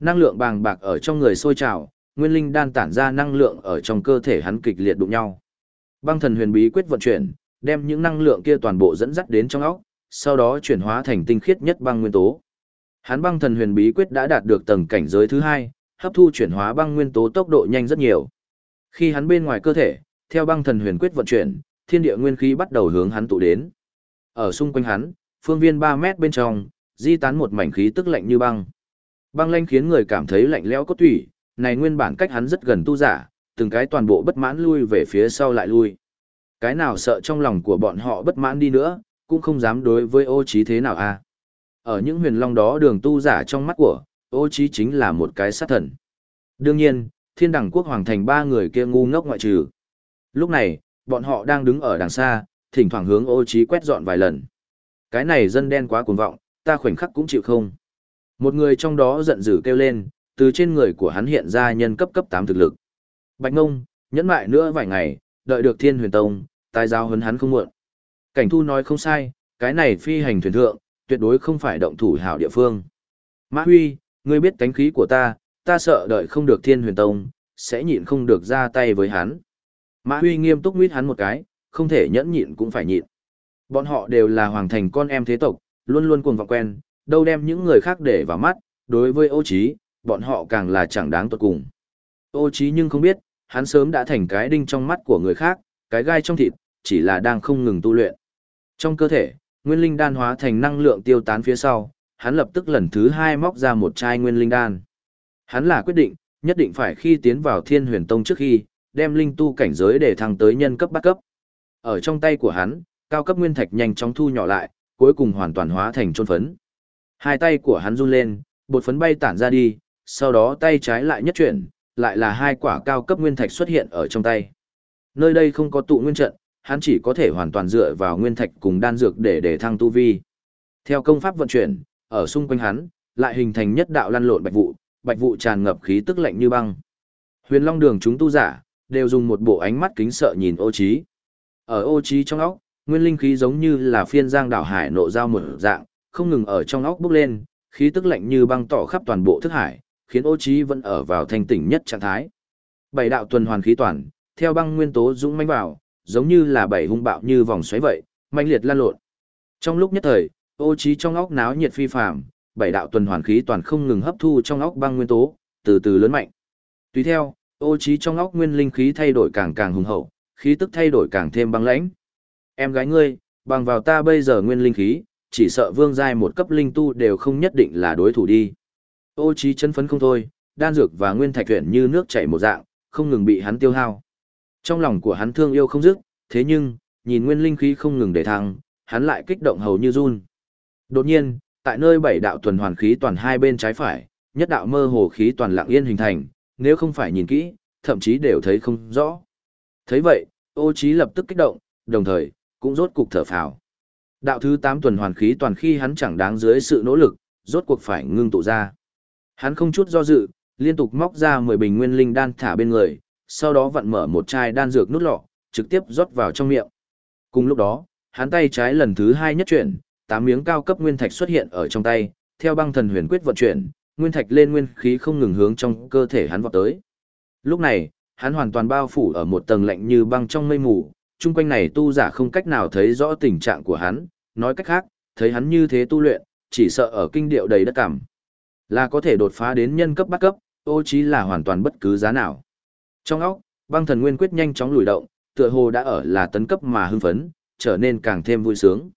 Năng lượng bàng bạc ở trong người sôi trào, nguyên linh đan tản ra năng lượng ở trong cơ thể hắn kịch liệt đụng nhau. Băng thần huyền bí quyết vận chuyển, đem những năng lượng kia toàn bộ dẫn dắt đến trong óc, sau đó chuyển hóa thành tinh khiết nhất băng nguyên tố. Hắn băng thần huyền bí quyết đã đạt được tầng cảnh giới thứ hai, hấp thu chuyển hóa băng nguyên tố tốc độ nhanh rất nhiều. Khi hắn bên ngoài cơ thể, theo băng thần huyền quyết vận chuyển, thiên địa nguyên khí bắt đầu hướng hắn tụ đến. Ở xung quanh hắn, phương viên 3 mét bên trong, di tán một mảnh khí tức lạnh như băng. Băng lanh khiến người cảm thấy lạnh lẽo cốt tủy, này nguyên bản cách hắn rất gần tu giả, từng cái toàn bộ bất mãn lui về phía sau lại lui. Cái nào sợ trong lòng của bọn họ bất mãn đi nữa, cũng không dám đối với ô trí thế nào a. Ở những huyền long đó đường tu giả trong mắt của, ô trí chính là một cái sát thần. Đương nhiên, thiên đẳng quốc hoàng thành ba người kia ngu ngốc ngoại trừ. Lúc này, bọn họ đang đứng ở đằng xa, thỉnh thoảng hướng ô trí quét dọn vài lần. Cái này dân đen quá cuồng vọng, ta khoảnh khắc cũng chịu không. Một người trong đó giận dữ kêu lên, từ trên người của hắn hiện ra nhân cấp cấp 8 thực lực. Bạch Ngông, nhẫn mại nữa vài ngày, đợi được Thiên Huyền Tông, tài giao hấn hắn không muộn. Cảnh Thu nói không sai, cái này phi hành thuyền thượng, tuyệt đối không phải động thủ hảo địa phương. Mã Huy, ngươi biết cánh khí của ta, ta sợ đợi không được Thiên Huyền Tông, sẽ nhịn không được ra tay với hắn. Mã Huy nghiêm túc nguyết hắn một cái, không thể nhẫn nhịn cũng phải nhịn. Bọn họ đều là hoàng thành con em thế tộc, luôn luôn cuồng vọng quen, đâu đem những người khác để vào mắt, đối với ô Chí, bọn họ càng là chẳng đáng tuột cùng. Ô Chí nhưng không biết, hắn sớm đã thành cái đinh trong mắt của người khác, cái gai trong thịt, chỉ là đang không ngừng tu luyện. Trong cơ thể, nguyên linh đan hóa thành năng lượng tiêu tán phía sau, hắn lập tức lần thứ hai móc ra một chai nguyên linh đan. Hắn là quyết định, nhất định phải khi tiến vào thiên huyền tông trước khi, đem linh tu cảnh giới để thăng tới nhân cấp bắt cấp. Ở trong tay của hắn, cao cấp nguyên thạch nhanh chóng thu nhỏ lại, cuối cùng hoàn toàn hóa thành trôn phấn. Hai tay của hắn run lên, bột phấn bay tản ra đi, sau đó tay trái lại nhất chuyển, lại là hai quả cao cấp nguyên thạch xuất hiện ở trong tay. Nơi đây không có tụ nguyên trận, hắn chỉ có thể hoàn toàn dựa vào nguyên thạch cùng đan dược để để thăng tu vi. Theo công pháp vận chuyển, ở xung quanh hắn, lại hình thành nhất đạo lăn lộn bạch vụ, bạch vụ tràn ngập khí tức lạnh như băng. Huyền Long Đường chúng tu giả, đều dùng một bộ ánh mắt kính sợ nhìn ô trí. Ở ô trí trong óc, nguyên linh khí giống như là phiên giang đảo hải nộ giao một dạng, không ngừng ở trong óc bốc lên, khí tức lạnh như băng tỏ khắp toàn bộ thức hải, khiến ô trí vẫn ở vào thanh tỉnh nhất trạng thái. Bảy đạo tuần hoàn khí toàn, theo băng nguyên tố dũng mãnh vào, giống như là bảy hung bạo như vòng xoáy vậy, mãnh liệt lan lộn. Trong lúc nhất thời, ô trí trong óc náo nhiệt phi phàm, bảy đạo tuần hoàn khí toàn không ngừng hấp thu trong óc băng nguyên tố, từ từ lớn mạnh. Tùy theo, ô trí trong óc nguyên linh khí thay đổi càng càng hùng hậu, khí tức thay đổi càng thêm băng lãnh. Em gái ngươi, bằng vào ta bây giờ nguyên linh khí, chỉ sợ vương giai một cấp linh tu đều không nhất định là đối thủ đi. Ô trí chân phấn không thôi, đan dược và nguyên thạch tuyển như nước chảy một dạng, không ngừng bị hắn tiêu hao. Trong lòng của hắn thương yêu không dứt, thế nhưng, nhìn nguyên linh khí không ngừng để thăng, hắn lại kích động hầu như run. Đột nhiên, tại nơi bảy đạo tuần hoàn khí toàn hai bên trái phải, nhất đạo mơ hồ khí toàn lặng yên hình thành, nếu không phải nhìn kỹ, thậm chí đều thấy không rõ. Thấy vậy, ô Chí lập tức kích động, đồng thời, cũng rốt cục thở phào. Đạo thứ 8 tuần hoàn khí toàn khi hắn chẳng đáng dưới sự nỗ lực, rốt cuộc phải ngưng tụ ra. Hắn không chút do dự, liên tục móc ra 10 bình nguyên linh đan thả bên người, sau đó vặn mở một chai đan dược nút lọ, trực tiếp rót vào trong miệng. Cùng lúc đó, hắn tay trái lần thứ hai nhất chuyển, tám miếng cao cấp nguyên thạch xuất hiện ở trong tay, theo băng thần huyền quyết vận chuyển, nguyên thạch lên nguyên khí không ngừng hướng trong cơ thể hắn vọt tới. Lúc này, hắn hoàn toàn bao phủ ở một tầng lạnh như băng trong mây mù, chung quanh này tu giả không cách nào thấy rõ tình trạng của hắn, nói cách khác, thấy hắn như thế tu luyện, chỉ sợ ở kinh điệu đầy đất cảm. Là có thể đột phá đến nhân cấp bắt cấp, ô chí là hoàn toàn bất cứ giá nào. Trong óc, băng thần nguyên quyết nhanh chóng lùi động, tựa hồ đã ở là tấn cấp mà hưng phấn, trở nên càng thêm vui sướng.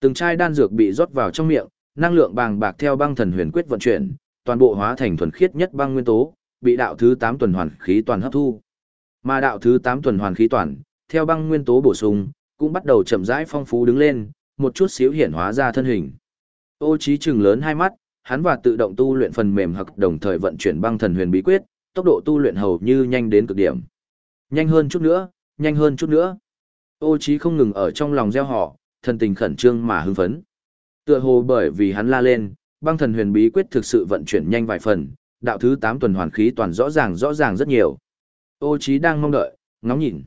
Từng chai đan dược bị rót vào trong miệng, năng lượng bàng bạc theo băng thần huyền quyết vận chuyển, toàn bộ hóa thành thuần khiết nhất băng nguyên tố, bị đạo thứ 8 tuần hoàn khí toàn hấp thu. Mà đạo thứ 8 tuần hoàn khí toàn, theo băng nguyên tố bổ sung, cũng bắt đầu chậm rãi phong phú đứng lên, một chút xíu hiển hóa ra thân hình. Ô Chí trừng lớn hai mắt, hắn và tự động tu luyện phần mềm hoặc đồng thời vận chuyển băng thần huyền bí quyết, tốc độ tu luyện hầu như nhanh đến cực điểm. Nhanh hơn chút nữa, nhanh hơn chút nữa. Ô Chí không ngừng ở trong lòng gieo họ, thần tình khẩn trương mà hưng phấn. Tựa hồ bởi vì hắn la lên, băng thần huyền bí quyết thực sự vận chuyển nhanh vài phần, đạo thứ 8 tuần hoàn khí toàn rõ ràng rõ ràng rất nhiều. Ô Chí đang mong đợi, ngóng nhìn.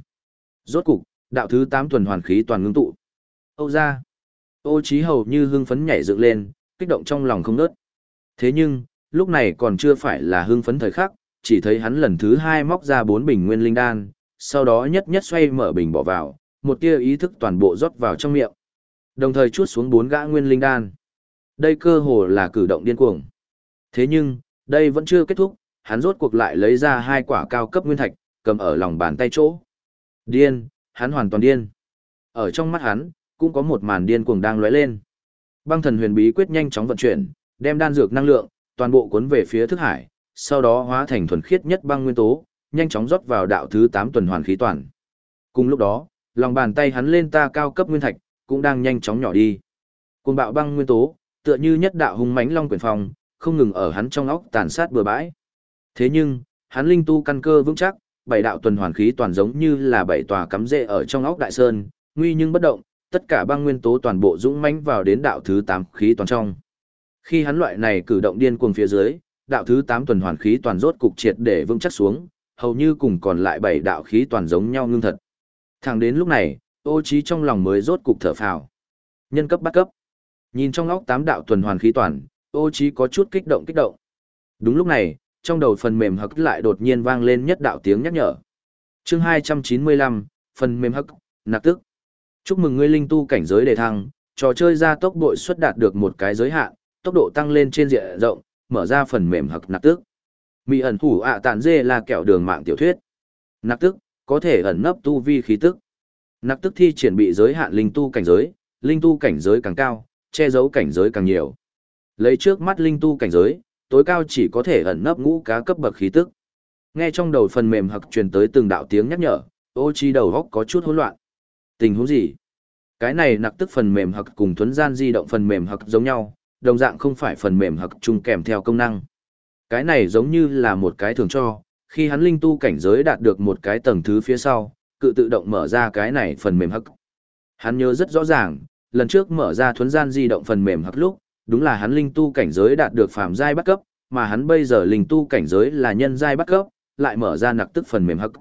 Rốt cục, đạo thứ 8 tuần hoàn khí toàn ngưng tụ. Âu gia, Ô Chí hầu như hưng phấn nhảy dựng lên, kích động trong lòng không ngớt. Thế nhưng, lúc này còn chưa phải là hưng phấn thời khắc, chỉ thấy hắn lần thứ hai móc ra bốn bình nguyên linh đan, sau đó nhất nhất xoay mở bình bỏ vào, một tia ý thức toàn bộ rót vào trong miệng. Đồng thời chuốt xuống bốn gã nguyên linh đan. Đây cơ hồ là cử động điên cuồng. Thế nhưng, đây vẫn chưa kết thúc, hắn rốt cuộc lại lấy ra hai quả cao cấp nguyên thạch, cầm ở lòng bàn tay chỗ. Điên, hắn hoàn toàn điên. Ở trong mắt hắn, cũng có một màn điên cuồng đang lóe lên. Băng thần huyền bí quyết nhanh chóng vận chuyển, đem đan dược năng lượng, toàn bộ cuốn về phía thức hải, sau đó hóa thành thuần khiết nhất băng nguyên tố, nhanh chóng rót vào đạo thứ 8 tuần hoàn khí toàn. Cùng lúc đó, lòng bàn tay hắn lên ta cao cấp nguyên thạch, cũng đang nhanh chóng nhỏ đi. Cuồng bạo băng nguyên tố, tựa như nhất đạo hung mãnh long quyền phong, không ngừng ở hắn trong óc tàn sát bừa bãi. Thế nhưng, hắn linh tu căn cơ vững chắc, bảy đạo tuần hoàn khí toàn giống như là bảy tòa cắm rễ ở trong óc đại sơn, nguy nhưng bất động, tất cả băng nguyên tố toàn bộ dũng mãnh vào đến đạo thứ 8 khí toàn trong. Khi hắn loại này cử động điên cuồng phía dưới, đạo thứ 8 tuần hoàn khí toàn rốt cục triệt để vững chắc xuống, hầu như cùng còn lại bảy đạo khí toàn giống nhau ngưng thật. Thẳng đến lúc này, ô trí trong lòng mới rốt cục thở phào. Nhân cấp bắt cấp. Nhìn trong óc tám đạo tuần hoàn khí toàn, ô trí có chút kích động kích động. Đúng lúc này, trong đầu phần mềm hắc lại đột nhiên vang lên nhất đạo tiếng nhắc nhở. Chương 295, phần mềm hắc, nạc tức. Chúc mừng ngươi linh tu cảnh giới đề thăng, trò chơi ra tốc độ xuất đạt được một cái giới hạn, tốc độ tăng lên trên diện rộng, mở ra phần mềm hặc nạc tức. Mị ẩn thủ ạ tản dê là kẹo đường mạng tiểu thuyết. Nạc tức, có thể ẩn nấp tu vi khí tức. Nặc tức thi triển bị giới hạn linh tu cảnh giới, linh tu cảnh giới càng cao, che giấu cảnh giới càng nhiều. Lấy trước mắt linh tu cảnh giới, tối cao chỉ có thể ẩn nấp ngũ cá cấp bậc khí tức. Nghe trong đầu phần mềm hặc truyền tới từng đạo tiếng nhắc nhở, ô chi đầu góc có chút hỗn loạn. Tình huống gì? Cái này nặc tức phần mềm hặc cùng thuấn gian di động phần mềm hặc giống nhau, đồng dạng không phải phần mềm hặc chung kèm theo công năng. Cái này giống như là một cái thường cho, khi hắn linh tu cảnh giới đạt được một cái tầng thứ phía sau, cự tự động mở ra cái này phần mềm hắc. Hắn nhớ rất rõ ràng, lần trước mở ra thuấn gian di động phần mềm hắc lúc, đúng là hắn linh tu cảnh giới đạt được phàm giai bắt cấp, mà hắn bây giờ linh tu cảnh giới là nhân giai bắt cấp, lại mở ra nặc tức phần mềm hắc.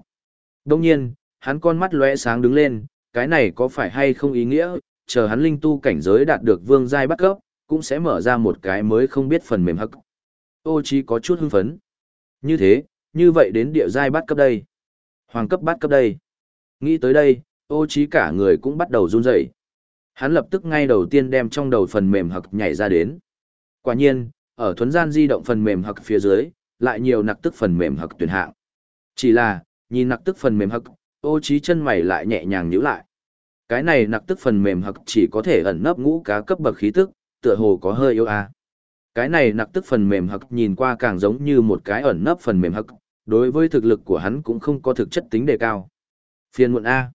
Đồng nhiên, hắn con mắt lóe sáng đứng lên, cái này có phải hay không ý nghĩa, chờ hắn linh tu cảnh giới đạt được vương giai bắt cấp, cũng sẽ mở ra một cái mới không biết phần mềm hắc. Ô Chí có chút hưng phấn. Như thế, như vậy đến địa giai bắt cấp đây. Hoàng cấp bắt cấp đây. Nghĩ tới đây, ô Chí cả người cũng bắt đầu run rẩy. Hắn lập tức ngay đầu tiên đem trong đầu phần mềm hặc nhảy ra đến. Quả nhiên, ở thuấn gian di động phần mềm hặc phía dưới, lại nhiều nặc tức phần mềm hặc tuyển hạng. Chỉ là, nhìn nặc tức phần mềm hặc, ô Chí chân mày lại nhẹ nhàng nhíu lại. Cái này nặc tức phần mềm hặc chỉ có thể ẩn nấp ngũ cá cấp bậc khí tức, tựa hồ có hơi yếu a. Cái này nặc tức phần mềm hặc nhìn qua càng giống như một cái ẩn nấp phần mềm hặc, đối với thực lực của hắn cũng không có thực chất tính đề cao. Phiền muộn A.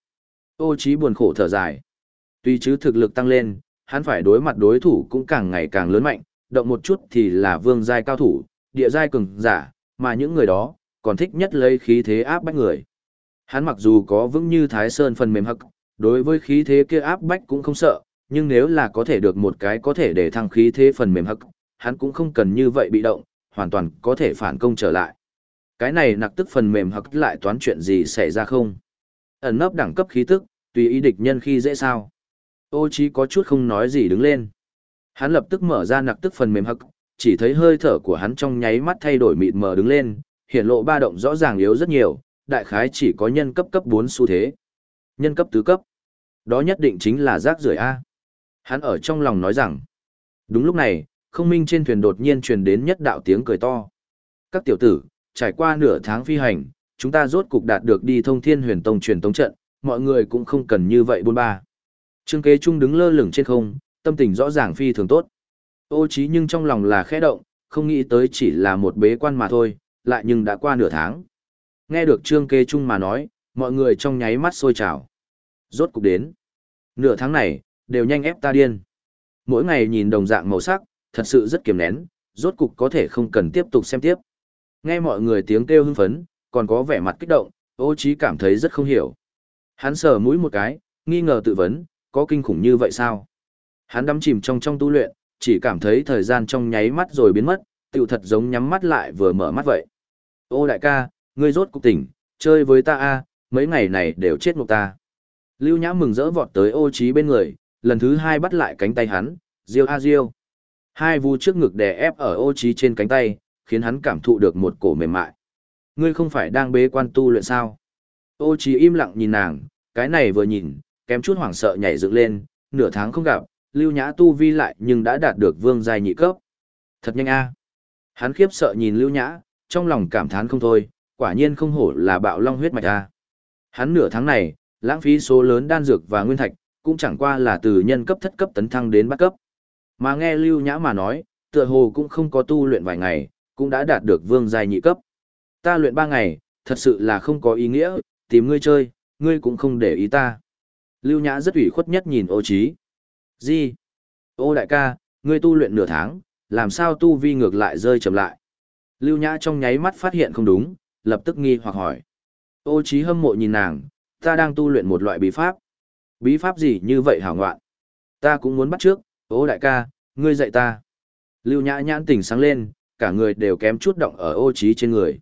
Ô trí buồn khổ thở dài. Tuy chứ thực lực tăng lên, hắn phải đối mặt đối thủ cũng càng ngày càng lớn mạnh, động một chút thì là vương giai cao thủ, địa giai cường giả, mà những người đó, còn thích nhất lấy khí thế áp bách người. Hắn mặc dù có vững như thái sơn phần mềm hậc, đối với khí thế kia áp bách cũng không sợ, nhưng nếu là có thể được một cái có thể để thăng khí thế phần mềm hậc, hắn cũng không cần như vậy bị động, hoàn toàn có thể phản công trở lại. Cái này nặc tức phần mềm hậc lại toán chuyện gì xảy ra không? Ẩn nấp đẳng cấp khí tức, tùy ý địch nhân khi dễ sao. Ô chí có chút không nói gì đứng lên. Hắn lập tức mở ra nặc tức phần mềm hậc, chỉ thấy hơi thở của hắn trong nháy mắt thay đổi mịt mờ đứng lên, hiện lộ ba động rõ ràng yếu rất nhiều, đại khái chỉ có nhân cấp cấp 4 xu thế. Nhân cấp tứ cấp. Đó nhất định chính là rác rưởi A. Hắn ở trong lòng nói rằng, đúng lúc này, không minh trên thuyền đột nhiên truyền đến nhất đạo tiếng cười to. Các tiểu tử, trải qua nửa tháng phi hành, chúng ta rốt cục đạt được đi thông thiên huyền tông truyền tống trận, mọi người cũng không cần như vậy buôn ba. Trương kế trung đứng lơ lửng trên không, Tâm tình rõ ràng phi thường tốt. Ô trí nhưng trong lòng là khẽ động, không nghĩ tới chỉ là một bế quan mà thôi, lại nhưng đã qua nửa tháng. Nghe được trương Kế trung mà nói, mọi người trong nháy mắt sôi trào. Rốt cục đến. Nửa tháng này, đều nhanh ép ta điên. Mỗi ngày nhìn đồng dạng màu sắc, thật sự rất kiềm nén, rốt cục có thể không cần tiếp tục xem tiếp. Nghe mọi người tiếng kêu hưng phấn, còn có vẻ mặt kích động, ô trí cảm thấy rất không hiểu. Hắn sờ mũi một cái, nghi ngờ tự vấn, có kinh khủng như vậy sao? Hắn đắm chìm trong trong tu luyện, chỉ cảm thấy thời gian trong nháy mắt rồi biến mất, tựu thật giống nhắm mắt lại vừa mở mắt vậy. Ô đại ca, ngươi rốt cục tỉnh, chơi với ta a, mấy ngày này đều chết một ta. Lưu Nhã mừng rỡ vọt tới ô trí bên người, lần thứ hai bắt lại cánh tay hắn, diêu a diêu. Hai vu trước ngực đè ép ở ô trí trên cánh tay, khiến hắn cảm thụ được một cổ mềm mại. Ngươi không phải đang bế quan tu luyện sao? Ô Chí im lặng nhìn nàng, cái này vừa nhìn, kém chút hoảng sợ nhảy dựng lên, nửa tháng không gặp, lưu nhã tu vi lại nhưng đã đạt được vương giai nhị cấp. Thật nhanh a. Hắn khiếp sợ nhìn lưu nhã, trong lòng cảm thán không thôi, quả nhiên không hổ là bạo long huyết mạch a. Hắn nửa tháng này, lãng phí số lớn đan dược và nguyên thạch, cũng chẳng qua là từ nhân cấp thất cấp tấn thăng đến bát cấp. Mà nghe lưu nhã mà nói, tựa hồ cũng không có tu luyện vài ngày, cũng đã đạt được vương giai nhị cấp. Ta luyện ba ngày, thật sự là không có ý nghĩa, tìm ngươi chơi, ngươi cũng không để ý ta. Lưu Nhã rất ủy khuất nhất nhìn ô Chí. Gì? Ô đại ca, ngươi tu luyện nửa tháng, làm sao tu vi ngược lại rơi chậm lại? Lưu Nhã trong nháy mắt phát hiện không đúng, lập tức nghi hoặc hỏi. Ô Chí hâm mộ nhìn nàng, ta đang tu luyện một loại bí pháp. Bí pháp gì như vậy hảo ngoạn? Ta cũng muốn bắt trước, ô đại ca, ngươi dạy ta. Lưu Nhã nhãn tỉnh sáng lên, cả người đều kém chút động ở ô Chí trên người.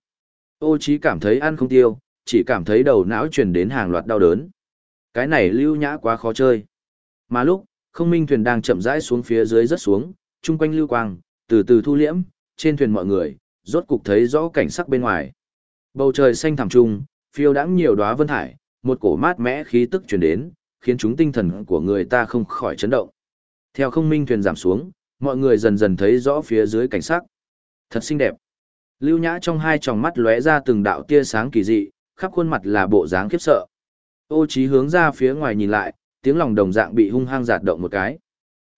Ô Chí cảm thấy ăn không tiêu, chỉ cảm thấy đầu não truyền đến hàng loạt đau đớn. Cái này lưu nhã quá khó chơi. Mà lúc, không minh thuyền đang chậm rãi xuống phía dưới rất xuống, chung quanh lưu quang, từ từ thu liễm, trên thuyền mọi người, rốt cục thấy rõ cảnh sắc bên ngoài. Bầu trời xanh thẳm trung, phiêu đãng nhiều đóa vân thải, một cổ mát mẽ khí tức truyền đến, khiến chúng tinh thần của người ta không khỏi chấn động. Theo không minh thuyền giảm xuống, mọi người dần dần thấy rõ phía dưới cảnh sắc. Thật xinh đẹp. Lưu Nhã trong hai tròng mắt lóe ra từng đạo tia sáng kỳ dị, khắp khuôn mặt là bộ dáng khiếp sợ. Ô Chí hướng ra phía ngoài nhìn lại, tiếng lòng đồng dạng bị hung hăng giạt động một cái.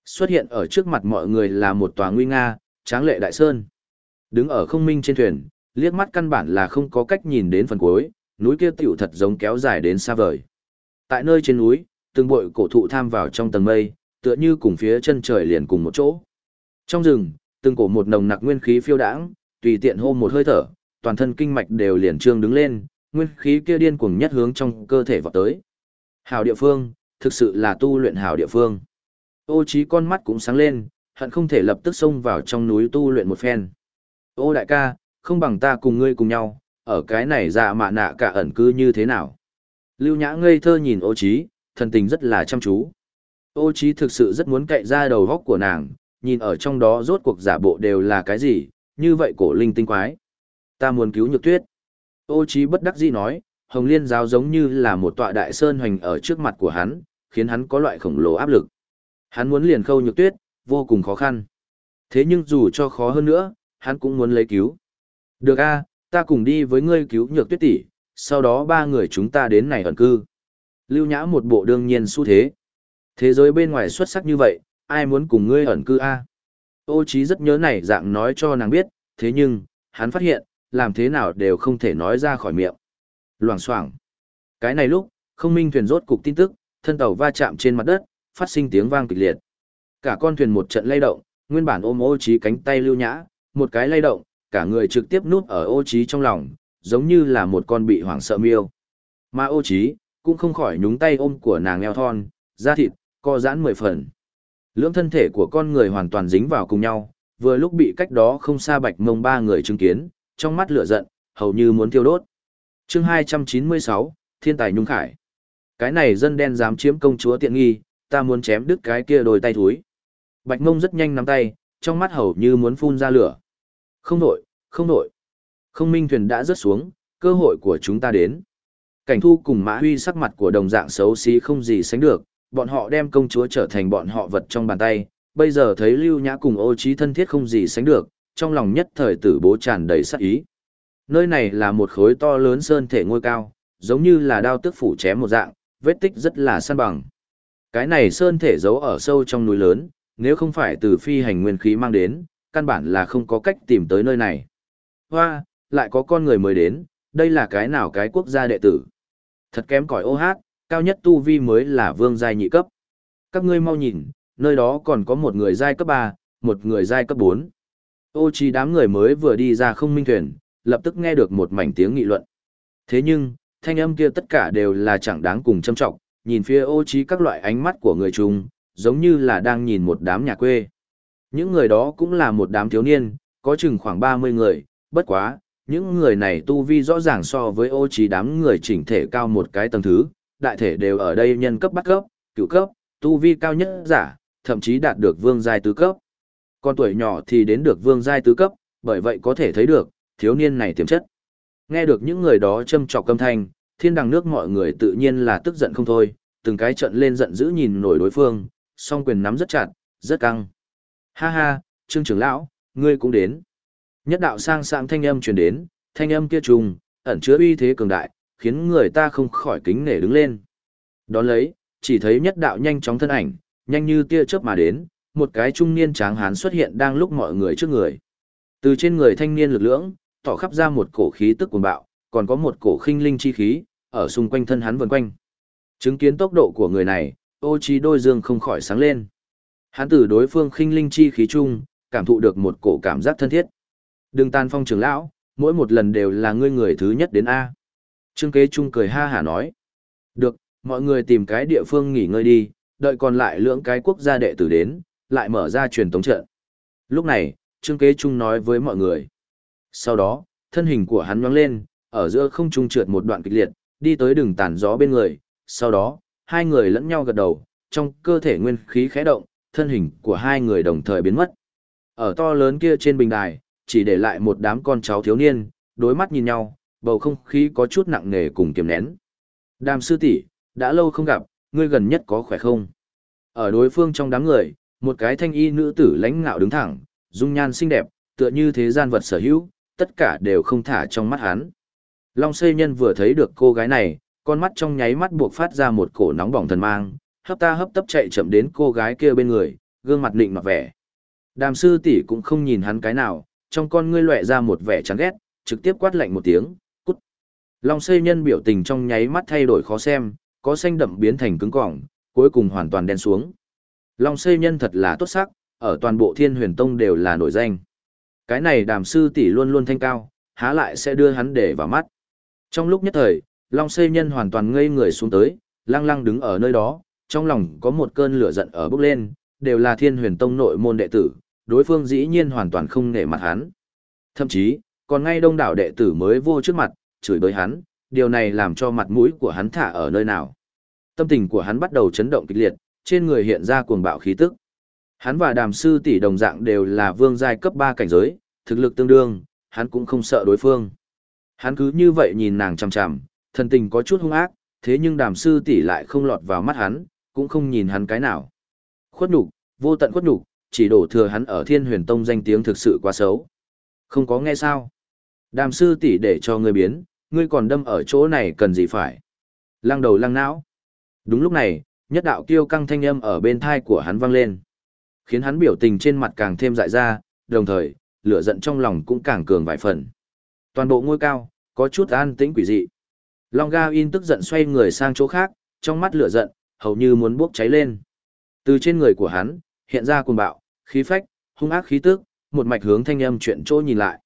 Xuất hiện ở trước mặt mọi người là một tòa nguy nga, tráng lệ đại sơn. Đứng ở không minh trên thuyền, liếc mắt căn bản là không có cách nhìn đến phần cuối, núi kia tiểu thật giống kéo dài đến xa vời. Tại nơi trên núi, từng bụi cổ thụ tham vào trong tầng mây, tựa như cùng phía chân trời liền cùng một chỗ. Trong rừng, từng cổ một nồng nặc nguyên khí phiêu đãng, tùy tiện hô một hơi thở, toàn thân kinh mạch đều liền trương đứng lên, nguyên khí kia điên cuồng nhất hướng trong cơ thể vào tới. Hảo địa phương, thực sự là tu luyện hảo địa phương. Ô trí con mắt cũng sáng lên, hận không thể lập tức xông vào trong núi tu luyện một phen. Ô đại ca, không bằng ta cùng ngươi cùng nhau, ở cái này dạ mạ nạ cả ẩn cư như thế nào. Lưu nhã ngây thơ nhìn ô trí, thần tình rất là chăm chú. Ô trí thực sự rất muốn cậy ra đầu góc của nàng, nhìn ở trong đó rốt cuộc giả bộ đều là cái gì, như vậy cổ linh tinh quái. Ta muốn cứu nhược tuyết. Ô trí bất đắc dĩ nói, Hồng Liên giáo giống như là một tọa đại sơn hoành ở trước mặt của hắn, khiến hắn có loại khổng lồ áp lực. Hắn muốn liền khâu nhược tuyết, vô cùng khó khăn. Thế nhưng dù cho khó hơn nữa, hắn cũng muốn lấy cứu. Được a, ta cùng đi với ngươi cứu nhược tuyết tỷ, sau đó ba người chúng ta đến này ẩn cư. Lưu Nhã một bộ đương nhiên xu thế. Thế giới bên ngoài xuất sắc như vậy, ai muốn cùng ngươi ẩn cư a? Ô Chí rất nhớ này dạng nói cho nàng biết, thế nhưng, hắn phát hiện, làm thế nào đều không thể nói ra khỏi miệng. Loảng xoảng. Cái này lúc, không minh thuyền rốt cục tin tức, thân tàu va chạm trên mặt đất, phát sinh tiếng vang kịch liệt. Cả con thuyền một trận lay động, nguyên bản ôm ô Chí cánh tay lưu nhã, một cái lay động, cả người trực tiếp núp ở ô Chí trong lòng, giống như là một con bị hoảng sợ miêu. Mà ô Chí cũng không khỏi nhúng tay ôm của nàng eo thon, da thịt, co giãn mười phần. Lưỡng thân thể của con người hoàn toàn dính vào cùng nhau, vừa lúc bị cách đó không xa bạch mông ba người chứng kiến, trong mắt lửa giận, hầu như muốn thiêu đốt. chương 296, Thiên tài Nhung Khải. Cái này dân đen dám chiếm công chúa tiện nghi, ta muốn chém đứt cái kia đôi tay thúi. Bạch mông rất nhanh nắm tay, trong mắt hầu như muốn phun ra lửa. Không nổi, không nổi. Không minh thuyền đã rớt xuống, cơ hội của chúng ta đến. Cảnh thu cùng mã huy sắc mặt của đồng dạng xấu xí không gì sánh được, bọn họ đem công chúa trở thành bọn họ vật trong bàn tay, bây giờ thấy lưu nhã cùng ô trí thân thiết không gì sánh được, trong lòng nhất thời tử bố tràn đầy sát ý. Nơi này là một khối to lớn sơn thể ngôi cao, giống như là đao tức phủ chém một dạng, vết tích rất là săn bằng. Cái này sơn thể giấu ở sâu trong núi lớn, nếu không phải từ phi hành nguyên khí mang đến, căn bản là không có cách tìm tới nơi này. Hoa, lại có con người mới đến, đây là cái nào cái quốc gia đệ tử. Thật kém cỏi ô hát, cao nhất tu vi mới là vương giai nhị cấp. Các ngươi mau nhìn, nơi đó còn có một người giai cấp 3, một người giai cấp 4. Ô chi đám người mới vừa đi ra không minh thuyền, lập tức nghe được một mảnh tiếng nghị luận. Thế nhưng, thanh âm kia tất cả đều là chẳng đáng cùng châm trọng, nhìn phía ô trí các loại ánh mắt của người chung, giống như là đang nhìn một đám nhà quê. Những người đó cũng là một đám thiếu niên, có chừng khoảng 30 người, bất quá, những người này tu vi rõ ràng so với ô trí đám người chỉnh thể cao một cái tầng thứ, đại thể đều ở đây nhân cấp bắt cấp, cựu cấp, tu vi cao nhất giả, thậm chí đạt được vương giai tứ cấp. Con tuổi nhỏ thì đến được vương giai tứ cấp, bởi vậy có thể thấy được, thiếu niên này tiềm chất. Nghe được những người đó châm trọc câm thanh, thiên đằng nước mọi người tự nhiên là tức giận không thôi, từng cái trận lên giận dữ nhìn nổi đối phương, song quyền nắm rất chặt, rất căng. Ha ha, trương trưởng lão, ngươi cũng đến. Nhất đạo sang sang thanh âm truyền đến, thanh âm kia trùng, ẩn chứa uy thế cường đại, khiến người ta không khỏi kính nể đứng lên. Đón lấy, chỉ thấy nhất đạo nhanh chóng thân ảnh, nhanh như tia chớp mà đến, một cái trung niên tráng hán xuất hiện đang lúc mọi người trước người. Từ trên người thanh niên lực lưỡng, tỏ khắp ra một cổ khí tức cuồng bạo, còn có một cổ khinh linh chi khí, ở xung quanh thân hắn vần quanh. Chứng kiến tốc độ của người này, ô trí đôi dương không khỏi sáng lên. Hắn từ đối phương khinh linh chi khí chung, cảm thụ được một cổ cảm giác thân thiết. Đừng tan phong trưởng lão, mỗi một lần đều là ngươi người thứ nhất đến A. Trương kế trung cười ha hả nói. Được, mọi người tìm cái địa phương nghỉ ngơi đi, đợi còn lại lưỡng cái quốc gia đệ tử đến, lại mở ra truyền tống trận. Lúc này, Trương kế trung nói với mọi người. Sau đó, thân hình của hắn nhoáng lên, ở giữa không trung trượt một đoạn kịch liệt, đi tới đường tàn gió bên người. Sau đó, hai người lẫn nhau gật đầu, trong cơ thể nguyên khí khẽ động, thân hình của hai người đồng thời biến mất. Ở to lớn kia trên bình đài, chỉ để lại một đám con cháu thiếu niên, đối mắt nhìn nhau, bầu không khí có chút nặng nề cùng kiềm nén. Đàm sư tỷ, đã lâu không gặp, ngươi gần nhất có khỏe không? Ở đối phương trong đám người, một cái thanh y nữ tử lãnh ngạo đứng thẳng, dung nhan xinh đẹp, tựa như thế gian vật sở hữu, tất cả đều không thả trong mắt hắn. Long xây nhân vừa thấy được cô gái này, con mắt trong nháy mắt buộc phát ra một cổ nóng bỏng thần mang, hấp ta hấp tấp chạy chậm đến cô gái kia bên người, gương mặt định mặt vẻ. Đàm sư tỷ cũng không nhìn hắn cái nào, trong con ngươi lóe ra một vẻ chán ghét, trực tiếp quát lạnh một tiếng. Long xây nhân biểu tình trong nháy mắt thay đổi khó xem, có xanh đậm biến thành cứng cỏng, cuối cùng hoàn toàn đen xuống. Long xây nhân thật là tốt sắc, ở toàn bộ thiên huyền tông đều là nổi danh. Cái này đàm sư tỷ luôn luôn thanh cao, há lại sẽ đưa hắn để vào mắt. Trong lúc nhất thời, Long xây nhân hoàn toàn ngây người xuống tới, lăng lăng đứng ở nơi đó, trong lòng có một cơn lửa giận ở bốc lên, đều là thiên huyền tông nội môn đệ tử, đối phương dĩ nhiên hoàn toàn không nể mặt hắn. Thậm chí, còn ngay đông đảo đệ tử mới vô trước mặt, chửi bới hắn, điều này làm cho mặt mũi của hắn thả ở nơi nào. Tâm tình của hắn bắt đầu chấn động kịch liệt, trên người hiện ra cuồng bạo khí tức. Hắn và đàm sư tỷ đồng dạng đều là vương giai cấp 3 cảnh giới, thực lực tương đương, hắn cũng không sợ đối phương. Hắn cứ như vậy nhìn nàng chằm chằm, thần tình có chút hung ác, thế nhưng đàm sư tỷ lại không lọt vào mắt hắn, cũng không nhìn hắn cái nào. Khuất nhục, vô tận khuất nhục, chỉ đổ thừa hắn ở thiên huyền tông danh tiếng thực sự quá xấu. Không có nghe sao. Đàm sư tỷ để cho người biến, ngươi còn đâm ở chỗ này cần gì phải. Lăng đầu lăng não. Đúng lúc này, nhất đạo kiêu căng thanh âm ở bên thai của hắn vang lên. Khiến hắn biểu tình trên mặt càng thêm dại ra, đồng thời, lửa giận trong lòng cũng càng cường vài phần. Toàn bộ ngôi cao, có chút an tĩnh quỷ dị. Long Ga In tức giận xoay người sang chỗ khác, trong mắt lửa giận, hầu như muốn bốc cháy lên. Từ trên người của hắn, hiện ra cuồng bạo, khí phách, hung ác khí tức, một mạch hướng thanh âm chuyện chỗ nhìn lại.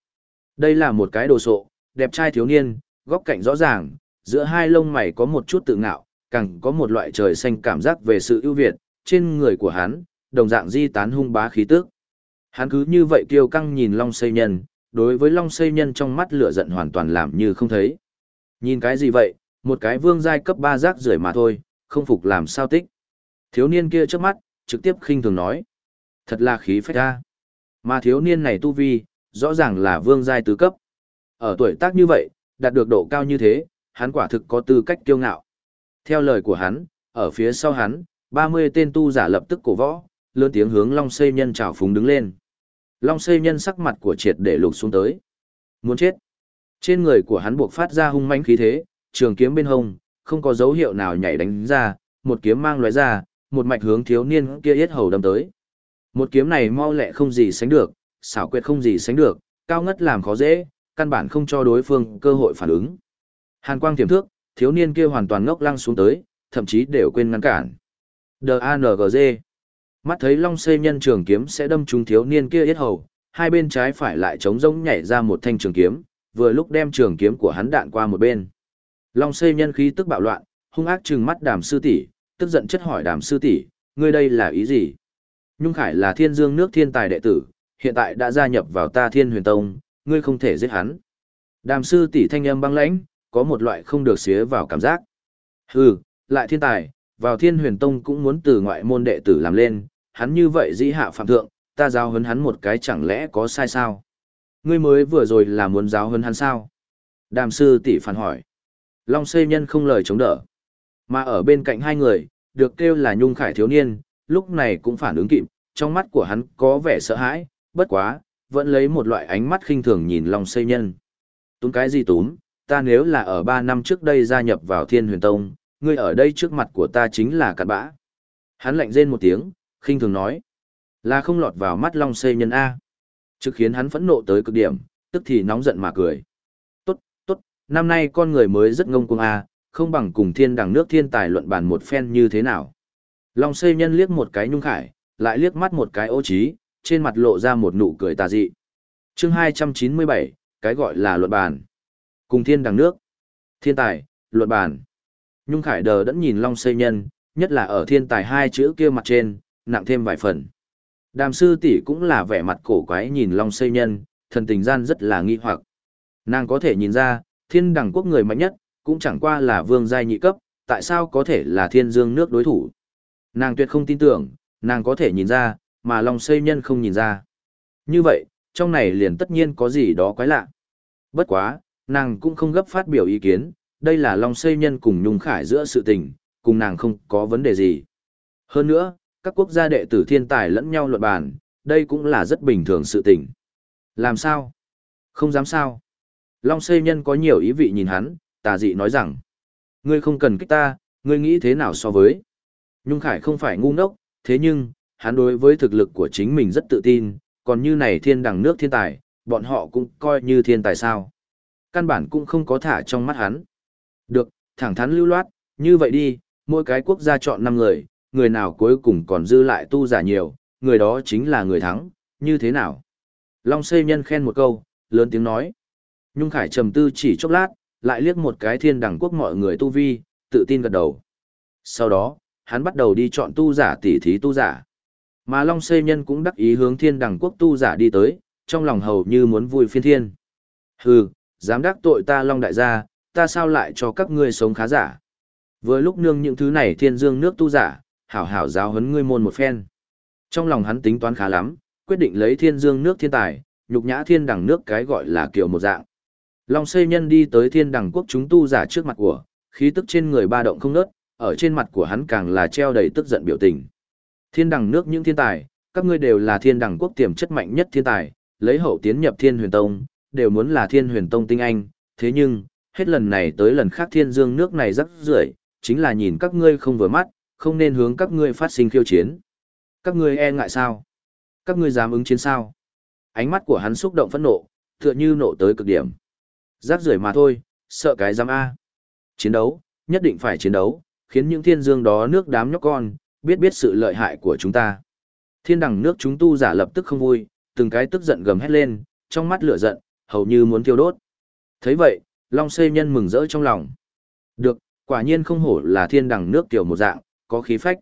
Đây là một cái đồ sộ, đẹp trai thiếu niên, góc cạnh rõ ràng, giữa hai lông mày có một chút tự ngạo, càng có một loại trời xanh cảm giác về sự ưu việt, trên người của hắn, đồng dạng di tán hung bá khí tức. Hắn cứ như vậy kiêu căng nhìn Long Xây Nhân, đối với Long Xây Nhân trong mắt lửa giận hoàn toàn làm như không thấy. Nhìn cái gì vậy, một cái vương giai cấp 3 rác rưởi mà thôi, không phục làm sao tích. Thiếu niên kia trước mắt, trực tiếp khinh thường nói. Thật là khí phách ra. Mà thiếu niên này tu vi, rõ ràng là vương giai tứ cấp. Ở tuổi tác như vậy, đạt được độ cao như thế, hắn quả thực có tư cách kiêu ngạo. Theo lời của hắn, ở phía sau hắn, 30 tên tu giả lập tức cổ võ, lớn tiếng hướng Long Xây Nhân chào phúng đứng lên. Long Xây Nhân sắc mặt của triệt để lục xuống tới. Muốn chết. Trên người của hắn buộc phát ra hung mãnh khí thế, trường kiếm bên hông, không có dấu hiệu nào nhảy đánh ra, một kiếm mang lóe ra, một mạch hướng thiếu niên kia yết hầu đâm tới. Một kiếm này mau lẹ không gì sánh được, xảo quyệt không gì sánh được, cao ngất làm khó dễ, căn bản không cho đối phương cơ hội phản ứng. Hàn quang tiềm thước, thiếu niên kia hoàn toàn ngốc lăng xuống tới, thậm chí đều quên ngăn cản. D.A.N.G.G. Mắt thấy long xây nhân trường kiếm sẽ đâm trúng thiếu niên kia yết hầu, hai bên trái phải lại trống rỗng nhảy ra một thanh trường kiếm, vừa lúc đem trường kiếm của hắn đạn qua một bên. Long xây nhân khí tức bạo loạn, hung ác trừng mắt đàm sư tỷ, tức giận chất hỏi đàm sư tỷ, ngươi đây là ý gì? Nhung Khải là thiên dương nước thiên tài đệ tử, hiện tại đã gia nhập vào ta thiên huyền tông, ngươi không thể giết hắn. Đàm sư tỷ thanh âm băng lãnh, có một loại không được xía vào cảm giác. Hừ, lại thiên tài, vào thiên huyền tông cũng muốn từ ngoại môn đệ tử làm lên, hắn như vậy dĩ hạ phạm thượng, ta giáo huấn hắn một cái chẳng lẽ có sai sao? Ngươi mới vừa rồi là muốn giáo huấn hắn sao? Đàm sư tỷ phản hỏi. Long xây nhân không lời chống đỡ. Mà ở bên cạnh hai người, được kêu là nhung khải thiếu niên, lúc này cũng phản ứng kịp, trong mắt của hắn có vẻ sợ hãi, bất quá, vẫn lấy một loại ánh mắt khinh thường nhìn Long xây nhân. Túm cái gì túm, ta nếu là ở ba năm trước đây gia nhập vào thiên huyền tông, ngươi ở đây trước mặt của ta chính là cặn bã. Hắn lạnh rên một tiếng, khinh thường nói. Là không lọt vào mắt Long xây nhân A. Trước khiến hắn phẫn nộ tới cực điểm, tức thì nóng giận mà cười. Tốt, tốt, năm nay con người mới rất ngông cuồng A, không bằng cùng thiên đằng nước thiên tài luận bàn một phen như thế nào. Long xây nhân liếc một cái nhung khải, lại liếc mắt một cái ô trí, trên mặt lộ ra một nụ cười tà dị. Chương 297, cái gọi là luật bàn. Cùng thiên đằng nước. Thiên tài, luật bàn. Nhung khải đờ đẫn nhìn Long xây nhân, nhất là ở thiên tài hai chữ kia mặt trên, nặng thêm vài phần. Đàm sư tỷ cũng là vẻ mặt cổ quái nhìn Long xây nhân, thần tình gian rất là nghi hoặc. Nàng có thể nhìn ra, thiên đẳng quốc người mạnh nhất, cũng chẳng qua là vương giai nhị cấp, tại sao có thể là thiên dương nước đối thủ. Nàng tuyệt không tin tưởng, nàng có thể nhìn ra, mà Long xây nhân không nhìn ra. Như vậy, trong này liền tất nhiên có gì đó quái lạ. Bất quá, nàng cũng không gấp phát biểu ý kiến, đây là Long xây nhân cùng Nhung Khải giữa sự tình, cùng nàng không có vấn đề gì. Hơn nữa, các quốc gia đệ tử thiên tài lẫn nhau luận bàn, đây cũng là rất bình thường sự tình. Làm sao? Không dám sao? Long xây nhân có nhiều ý vị nhìn hắn, tà dị nói rằng, ngươi không cần kích ta, ngươi nghĩ thế nào so với? Nhung Khải không phải ngu ngốc, thế nhưng, hắn đối với thực lực của chính mình rất tự tin, còn như này thiên đẳng nước thiên tài, bọn họ cũng coi như thiên tài sao. Căn bản cũng không có thả trong mắt hắn. Được, thẳng thắn lưu loát, như vậy đi, mỗi cái quốc gia chọn 5 người, người nào cuối cùng còn dư lại tu giả nhiều, người đó chính là người thắng, như thế nào? Long xây nhân khen một câu, lớn tiếng nói. Nhung Khải trầm tư chỉ chốc lát, lại liếc một cái thiên đẳng quốc mọi người tu vi, tự tin gật đầu. Sau đó, hắn bắt đầu đi chọn tu giả tỉ thí tu giả. Mà Long xây nhân cũng đắc ý hướng thiên đẳng quốc tu giả đi tới, trong lòng hầu như muốn vui phiên thiên. Hừ, dám đắc tội ta Long đại gia, ta sao lại cho các ngươi sống khá giả. Vừa lúc nương những thứ này thiên dương nước tu giả, hảo hảo giáo huấn ngươi môn một phen. Trong lòng hắn tính toán khá lắm, quyết định lấy thiên dương nước thiên tài, nhục nhã thiên đẳng nước cái gọi là kiểu một dạng. Long xây nhân đi tới thiên đẳng quốc chúng tu giả trước mặt của, khí tức trên người ba động không nớt, ở trên mặt của hắn càng là treo đầy tức giận biểu tình. Thiên đẳng nước những thiên tài, các ngươi đều là thiên đẳng quốc tiềm chất mạnh nhất thiên tài, lấy hậu tiến nhập thiên huyền tông, đều muốn là thiên huyền tông tinh anh, thế nhưng, hết lần này tới lần khác thiên dương nước này rắc rưởi chính là nhìn các ngươi không vừa mắt, không nên hướng các ngươi phát sinh khiêu chiến. Các ngươi e ngại sao? Các ngươi dám ứng chiến sao? Ánh mắt của hắn xúc động phẫn nộ, tựa như nộ tới cực điểm. Rác rưởi mà thôi, sợ cái dám A. Chiến đấu, nhất định phải chiến đấu, khiến những thiên dương đó nước đám nhóc con, biết biết sự lợi hại của chúng ta. Thiên đẳng nước chúng tu giả lập tức không vui, từng cái tức giận gầm hét lên, trong mắt lửa giận, hầu như muốn thiêu đốt. thấy vậy, Long xê Nhân mừng rỡ trong lòng. Được, quả nhiên không hổ là thiên đẳng nước tiểu một dạng, có khí phách.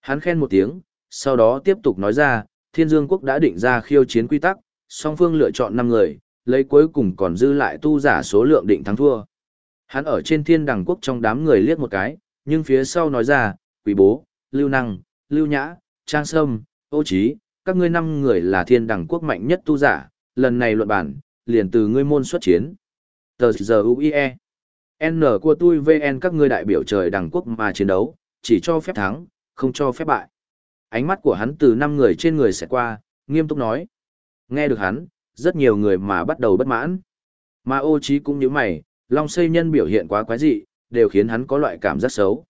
Hắn khen một tiếng, sau đó tiếp tục nói ra, Thiên Dương quốc đã định ra khiêu chiến quy tắc, song phương lựa chọn 5 người, lấy cuối cùng còn dư lại tu giả số lượng định thắng thua. Hắn ở trên thiên đằng quốc trong đám người liếc một cái, nhưng phía sau nói ra, quỷ bố, lưu năng, lưu nhã, trang sâm, ô Chí, các ngươi năm người là thiên đẳng quốc mạnh nhất tu giả, lần này luận bản, liền từ ngươi môn xuất chiến. Tờ giờ UIE. N của tôi VN các ngươi đại biểu trời đẳng quốc mà chiến đấu, chỉ cho phép thắng, không cho phép bại. Ánh mắt của hắn từ năm người trên người sẽ qua, nghiêm túc nói. Nghe được hắn, rất nhiều người mà bắt đầu bất mãn. Mà ô Chí cũng như mày, Long xây nhân biểu hiện quá quái dị, đều khiến hắn có loại cảm giác xấu.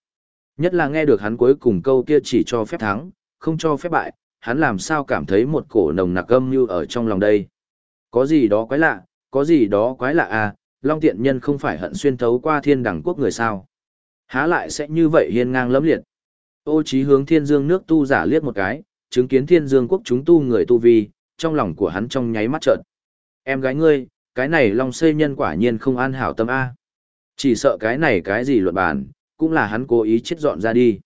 Nhất là nghe được hắn cuối cùng câu kia chỉ cho phép thắng, không cho phép bại, hắn làm sao cảm thấy một cổ nồng nặc âm như ở trong lòng đây. Có gì đó quái lạ, có gì đó quái lạ à, Long Tiện Nhân không phải hận xuyên thấu qua thiên đẳng quốc người sao. Há lại sẽ như vậy hiên ngang lẫm liệt. Ô trí hướng thiên dương nước tu giả liếc một cái, chứng kiến thiên dương quốc chúng tu người tu vi, trong lòng của hắn trong nháy mắt trợn. Em gái ngươi, cái này Long xây nhân quả nhiên không an hảo tâm A. Chỉ sợ cái này cái gì luận bàn, cũng là hắn cố ý chết dọn ra đi.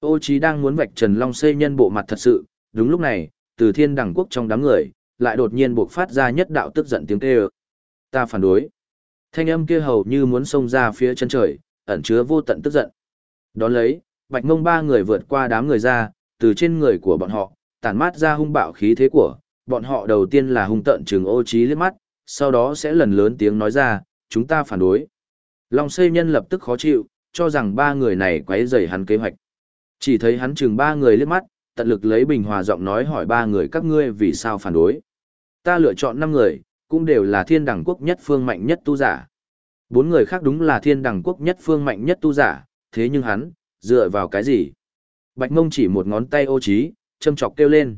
Ô Chí đang muốn vạch trần Long xây nhân bộ mặt thật sự, đúng lúc này, từ thiên đẳng quốc trong đám người, lại đột nhiên buộc phát ra nhất đạo tức giận tiếng kêu. Ta phản đối. Thanh âm kia hầu như muốn xông ra phía chân trời, ẩn chứa vô tận tức giận. Đón lấy, bạch mông ba người vượt qua đám người ra, từ trên người của bọn họ, tản mát ra hung bạo khí thế của, bọn họ đầu tiên là hung tận trừng ô Chí liếc mắt, sau đó sẽ lần lớn tiếng nói ra, chúng ta phản đối. Long xây nhân lập tức khó chịu, cho rằng ba người này quấy rầy hắn kế hoạch. Chỉ thấy hắn chừng ba người liếc mắt, tận lực lấy bình hòa giọng nói hỏi ba người các ngươi vì sao phản đối. Ta lựa chọn năm người, cũng đều là thiên đẳng quốc nhất phương mạnh nhất tu giả. Bốn người khác đúng là thiên đẳng quốc nhất phương mạnh nhất tu giả, thế nhưng hắn, dựa vào cái gì? Bạch mông chỉ một ngón tay ô trí, châm chọc kêu lên.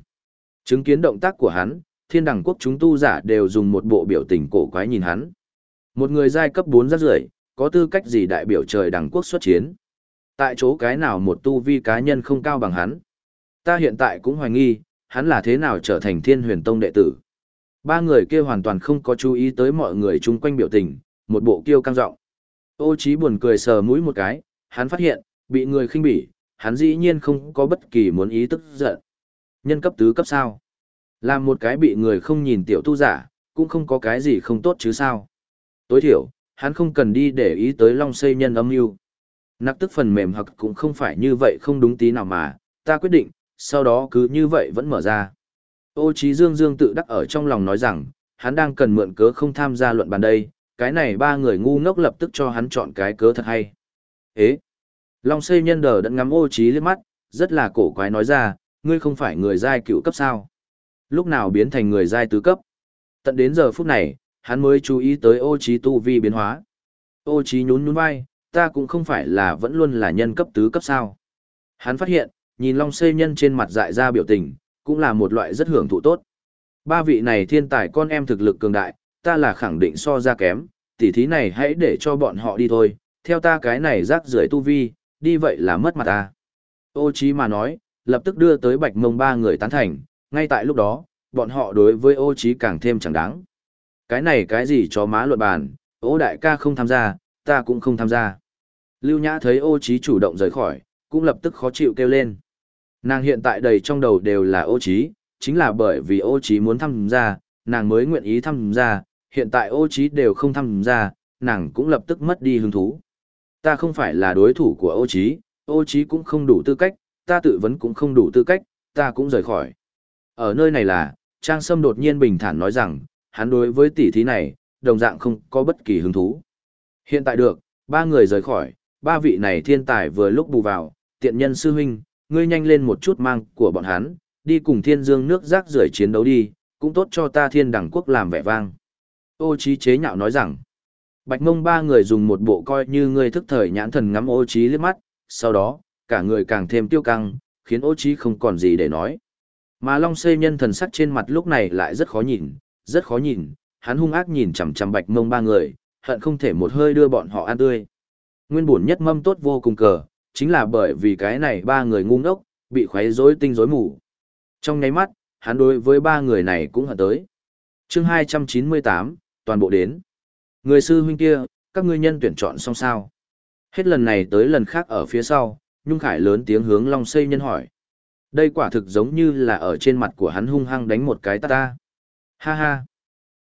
Chứng kiến động tác của hắn, thiên đẳng quốc chúng tu giả đều dùng một bộ biểu tình cổ quái nhìn hắn. Một người giai cấp 4 rất rưỡi, có tư cách gì đại biểu trời đẳng quốc xuất chiến? Tại chỗ cái nào một tu vi cá nhân không cao bằng hắn? Ta hiện tại cũng hoài nghi, hắn là thế nào trở thành thiên huyền tông đệ tử. Ba người kia hoàn toàn không có chú ý tới mọi người chung quanh biểu tình, một bộ kiêu căng rộng Ô trí buồn cười sờ mũi một cái, hắn phát hiện, bị người khinh bỉ, hắn dĩ nhiên không có bất kỳ muốn ý tức giận. Nhân cấp tứ cấp sao? Làm một cái bị người không nhìn tiểu tu giả, cũng không có cái gì không tốt chứ sao? Tối thiểu, hắn không cần đi để ý tới long xây nhân âm mưu. Nặc tức phần mềm hoặc cũng không phải như vậy không đúng tí nào mà, ta quyết định, sau đó cứ như vậy vẫn mở ra. Ô Chí Dương Dương tự đắc ở trong lòng nói rằng, hắn đang cần mượn cớ không tham gia luận bàn đây, cái này ba người ngu ngốc lập tức cho hắn chọn cái cớ thật hay. Ế! Long xây nhân đờ đẫn ngắm ô Chí liếc mắt, rất là cổ quái nói ra, ngươi không phải người giai cựu cấp sao? Lúc nào biến thành người giai tứ cấp? Tận đến giờ phút này, hắn mới chú ý tới ô trí tu vi biến hóa. Ô trí nhún nhún vai, ta cũng không phải là vẫn luôn là nhân cấp tứ cấp sao? Hắn phát hiện, nhìn Long Xê nhân trên mặt dại ra biểu tình, cũng là một loại rất hưởng thụ tốt. Ba vị này thiên tài con em thực lực cường đại, ta là khẳng định so ra kém, tỉ thí này hãy để cho bọn họ đi thôi, theo ta cái này rác rưởi tu vi, đi vậy là mất mặt ta. Ô trí mà nói, lập tức đưa tới bạch mông ba người tán thành, ngay tại lúc đó, bọn họ đối với ô trí càng thêm chẳng đáng. Cái này cái gì cho má luận bàn, ô đại ca không tham gia, ta cũng không tham gia. Lưu Nhã thấy ô chí chủ động rời khỏi, cũng lập tức khó chịu kêu lên. Nàng hiện tại đầy trong đầu đều là ô trí, chính là bởi vì ô trí muốn tham gia, nàng mới nguyện ý tham gia, hiện tại ô trí đều không tham gia, nàng cũng lập tức mất đi hứng thú. Ta không phải là đối thủ của ô trí, ô trí cũng không đủ tư cách, ta tự vấn cũng không đủ tư cách, ta cũng rời khỏi. Ở nơi này là, Trang Sâm đột nhiên bình thản nói rằng, hắn đối với tỷ thí này, đồng dạng không có bất kỳ hứng thú. Hiện tại được, ba người rời khỏi, ba vị này thiên tài vừa lúc bù vào, tiện nhân sư huynh, ngươi nhanh lên một chút mang của bọn hắn, đi cùng thiên dương nước rác rưởi chiến đấu đi, cũng tốt cho ta thiên đẳng quốc làm vẻ vang. Ô trí chế nhạo nói rằng, bạch mông ba người dùng một bộ coi như ngươi thức thời nhãn thần ngắm ô trí liếc mắt, sau đó, cả người càng thêm tiêu căng, khiến ô trí không còn gì để nói. Mà long xây nhân thần sắc trên mặt lúc này lại rất khó nhìn, rất khó nhìn, hắn hung ác nhìn chằm chằm bạch mông ba người, hận không thể một hơi đưa bọn họ ăn tươi. Nguyên buồn nhất mâm tốt vô cùng cờ, chính là bởi vì cái này ba người ngu ngốc, bị khoái rối tinh rối mù. Trong nháy mắt, hắn đối với ba người này cũng hận tới. chương 298, toàn bộ đến. Người sư huynh kia, các ngươi nhân tuyển chọn xong sao. Hết lần này tới lần khác ở phía sau, Nhung Khải lớn tiếng hướng Long Xây nhân hỏi. Đây quả thực giống như là ở trên mặt của hắn hung hăng đánh một cái ta ta. Ha ha.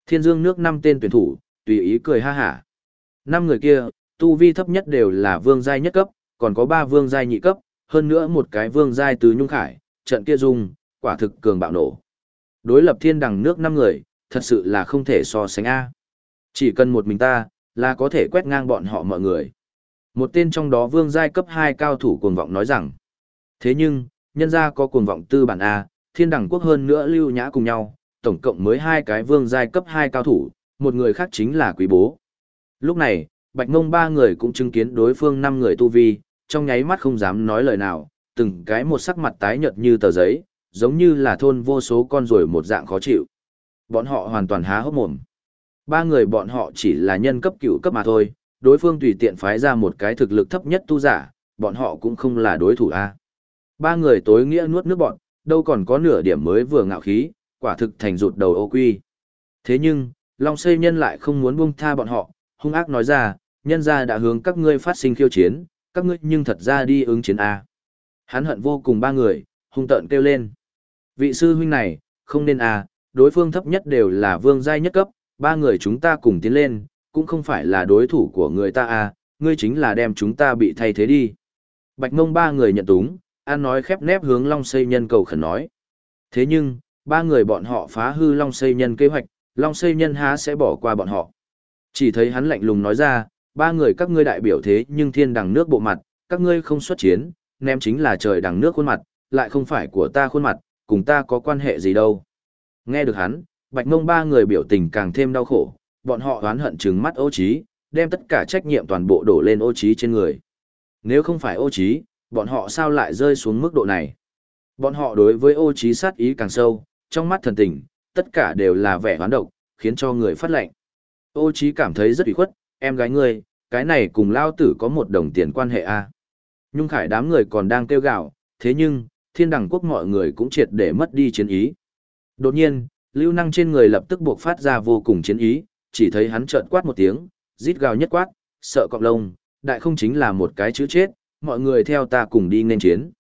Thiên dương nước năm tên tuyển thủ, tùy ý cười ha hả. Năm người kia, tu vi thấp nhất đều là vương giai nhất cấp, còn có ba vương giai nhị cấp, hơn nữa một cái vương giai tứ nhung khải, trận kia dùng, quả thực cường bạo nổ. Đối lập thiên đằng nước năm người, thật sự là không thể so sánh A. Chỉ cần một mình ta, là có thể quét ngang bọn họ mọi người. Một tên trong đó vương giai cấp 2 cao thủ cuồng vọng nói rằng, thế nhưng, nhân gia có cuồng vọng tư bản A, thiên đẳng quốc hơn nữa lưu nhã cùng nhau, tổng cộng mới hai cái vương giai cấp hai cao thủ, một người khác chính là quý bố. Lúc này, bạch ngông ba người cũng chứng kiến đối phương năm người tu vi, trong nháy mắt không dám nói lời nào, từng cái một sắc mặt tái nhợt như tờ giấy, giống như là thôn vô số con rồi một dạng khó chịu. Bọn họ hoàn toàn há hốc mồm. Ba người bọn họ chỉ là nhân cấp cựu cấp mà thôi, đối phương tùy tiện phái ra một cái thực lực thấp nhất tu giả, bọn họ cũng không là đối thủ a. Ba người tối nghĩa nuốt nước bọn, đâu còn có nửa điểm mới vừa ngạo khí, quả thực thành rụt đầu ô quy. Thế nhưng, Long Xây Nhân lại không muốn buông tha bọn họ, hung ác nói ra, nhân gia đã hướng các ngươi phát sinh khiêu chiến, các ngươi nhưng thật ra đi ứng chiến A. Hắn hận vô cùng ba người, hung tợn kêu lên. Vị sư huynh này, không nên A, đối phương thấp nhất đều là vương giai nhất cấp, ba người chúng ta cùng tiến lên, cũng không phải là đối thủ của người ta A, ngươi chính là đem chúng ta bị thay thế đi. Bạch mông ba người nhận túng, an nói khép nép hướng Long Xây Nhân cầu khẩn nói. Thế nhưng, ba người bọn họ phá hư Long Xây Nhân kế hoạch, Long Xây Nhân há sẽ bỏ qua bọn họ. Chỉ thấy hắn lạnh lùng nói ra, ba người các ngươi đại biểu thế nhưng thiên đằng nước bộ mặt, các ngươi không xuất chiến, ném chính là trời đằng nước khuôn mặt, lại không phải của ta khuôn mặt, cùng ta có quan hệ gì đâu. Nghe được hắn, bạch mông ba người biểu tình càng thêm đau khổ, bọn họ oán hận trừng mắt ô trí, đem tất cả trách nhiệm toàn bộ đổ lên ô trí trên người. Nếu không phải ô trí, bọn họ sao lại rơi xuống mức độ này? Bọn họ đối với ô trí sát ý càng sâu, trong mắt thần tình, tất cả đều là vẻ hoán độc, khiến cho người phát lệnh. Ô trí cảm thấy rất ủy khuất, em gái ngươi, cái này cùng lao tử có một đồng tiền quan hệ a. À? Nhung khải đám người còn đang kêu gào thế nhưng, thiên đẳng quốc mọi người cũng triệt để mất đi chiến ý. Đột nhiên, lưu năng trên người lập tức buộc phát ra vô cùng chiến ý, chỉ thấy hắn trợn quát một tiếng, rít gào nhất quát, sợ cọp lông, đại không chính là một cái chữ chết, mọi người theo ta cùng đi nên chiến.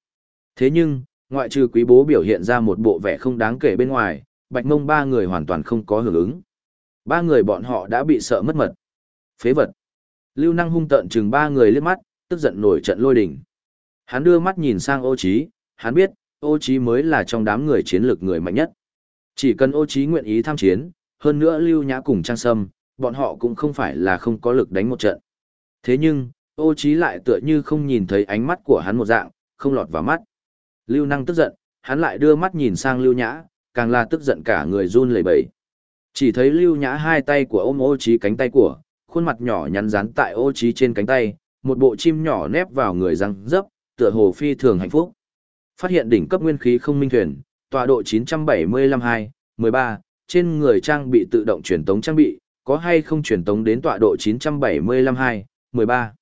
Thế nhưng, ngoại trừ quý bố biểu hiện ra một bộ vẻ không đáng kể bên ngoài, bạch mông ba người hoàn toàn không có hưởng ứng. Ba người bọn họ đã bị sợ mất mật. Phế vật. Lưu năng hung tợn chừng ba người liếc mắt, tức giận nổi trận lôi đỉnh. Hắn đưa mắt nhìn sang ô Chí, hắn biết, ô Chí mới là trong đám người chiến lược người mạnh nhất. Chỉ cần ô Chí nguyện ý tham chiến, hơn nữa lưu nhã cùng trang sâm, bọn họ cũng không phải là không có lực đánh một trận. Thế nhưng, ô Chí lại tựa như không nhìn thấy ánh mắt của hắn một dạng, không lọt vào mắt. Lưu năng tức giận, hắn lại đưa mắt nhìn sang lưu nhã, càng là tức giận cả người run lẩy bẩy. Chỉ thấy lưu nhã hai tay của ôm ô Chí cánh tay của, khuôn mặt nhỏ nhắn dán tại ô trí trên cánh tay, một bộ chim nhỏ nép vào người răng dấp, tựa hồ phi thường hạnh phúc. Phát hiện đỉnh cấp nguyên khí không minh thuyền, tọa độ 975-2, 13, trên người trang bị tự động truyền tống trang bị, có hay không truyền tống đến tọa độ 975-2, 13.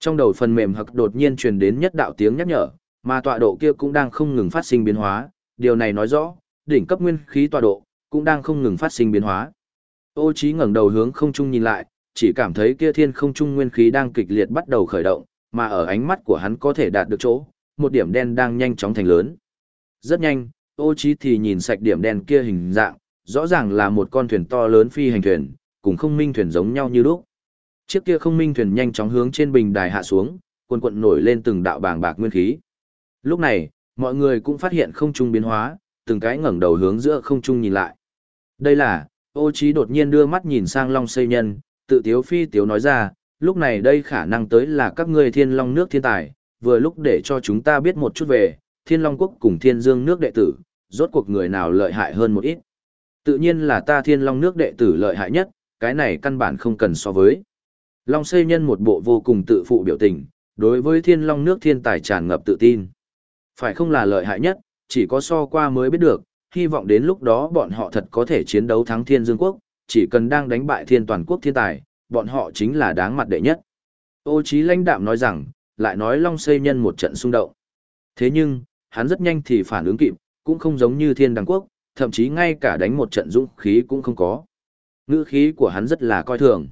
Trong đầu phần mềm hặc đột nhiên truyền đến nhất đạo tiếng nhắc nhở, mà tọa độ kia cũng đang không ngừng phát sinh biến hóa, điều này nói rõ, đỉnh cấp nguyên khí tọa độ cũng đang không ngừng phát sinh biến hóa. Ô Chí ngẩng đầu hướng không trung nhìn lại, chỉ cảm thấy kia thiên không trung nguyên khí đang kịch liệt bắt đầu khởi động, mà ở ánh mắt của hắn có thể đạt được chỗ, một điểm đen đang nhanh chóng thành lớn. Rất nhanh, ô Chí thì nhìn sạch điểm đen kia hình dạng, rõ ràng là một con thuyền to lớn phi hành thuyền, cùng không minh thuyền giống nhau như lúc. Chiếc kia không minh thuyền nhanh chóng hướng trên bình đài hạ xuống, cuồn cuộn nổi lên từng đạo bàng bạc nguyên khí. Lúc này, mọi người cũng phát hiện không trung biến hóa, từng cái ngẩng đầu hướng giữa không trung nhìn lại. Đây là, ô trí đột nhiên đưa mắt nhìn sang Long Xây Nhân, tự tiếu phi tiếu nói ra, lúc này đây khả năng tới là các ngươi thiên long nước thiên tài, vừa lúc để cho chúng ta biết một chút về, thiên long quốc cùng thiên dương nước đệ tử, rốt cuộc người nào lợi hại hơn một ít. Tự nhiên là ta thiên long nước đệ tử lợi hại nhất, cái này căn bản không cần so với. Long xây nhân một bộ vô cùng tự phụ biểu tình, đối với thiên long nước thiên tài tràn ngập tự tin. Phải không là lợi hại nhất, chỉ có so qua mới biết được, hy vọng đến lúc đó bọn họ thật có thể chiến đấu thắng thiên dương quốc, chỉ cần đang đánh bại thiên toàn quốc thiên tài, bọn họ chính là đáng mặt đệ nhất. Ô Chí lãnh đạm nói rằng, lại nói Long Xây Nhân một trận xung động. Thế nhưng, hắn rất nhanh thì phản ứng kịp, cũng không giống như thiên đăng quốc, thậm chí ngay cả đánh một trận dũng khí cũng không có. Ngữ khí của hắn rất là coi thường.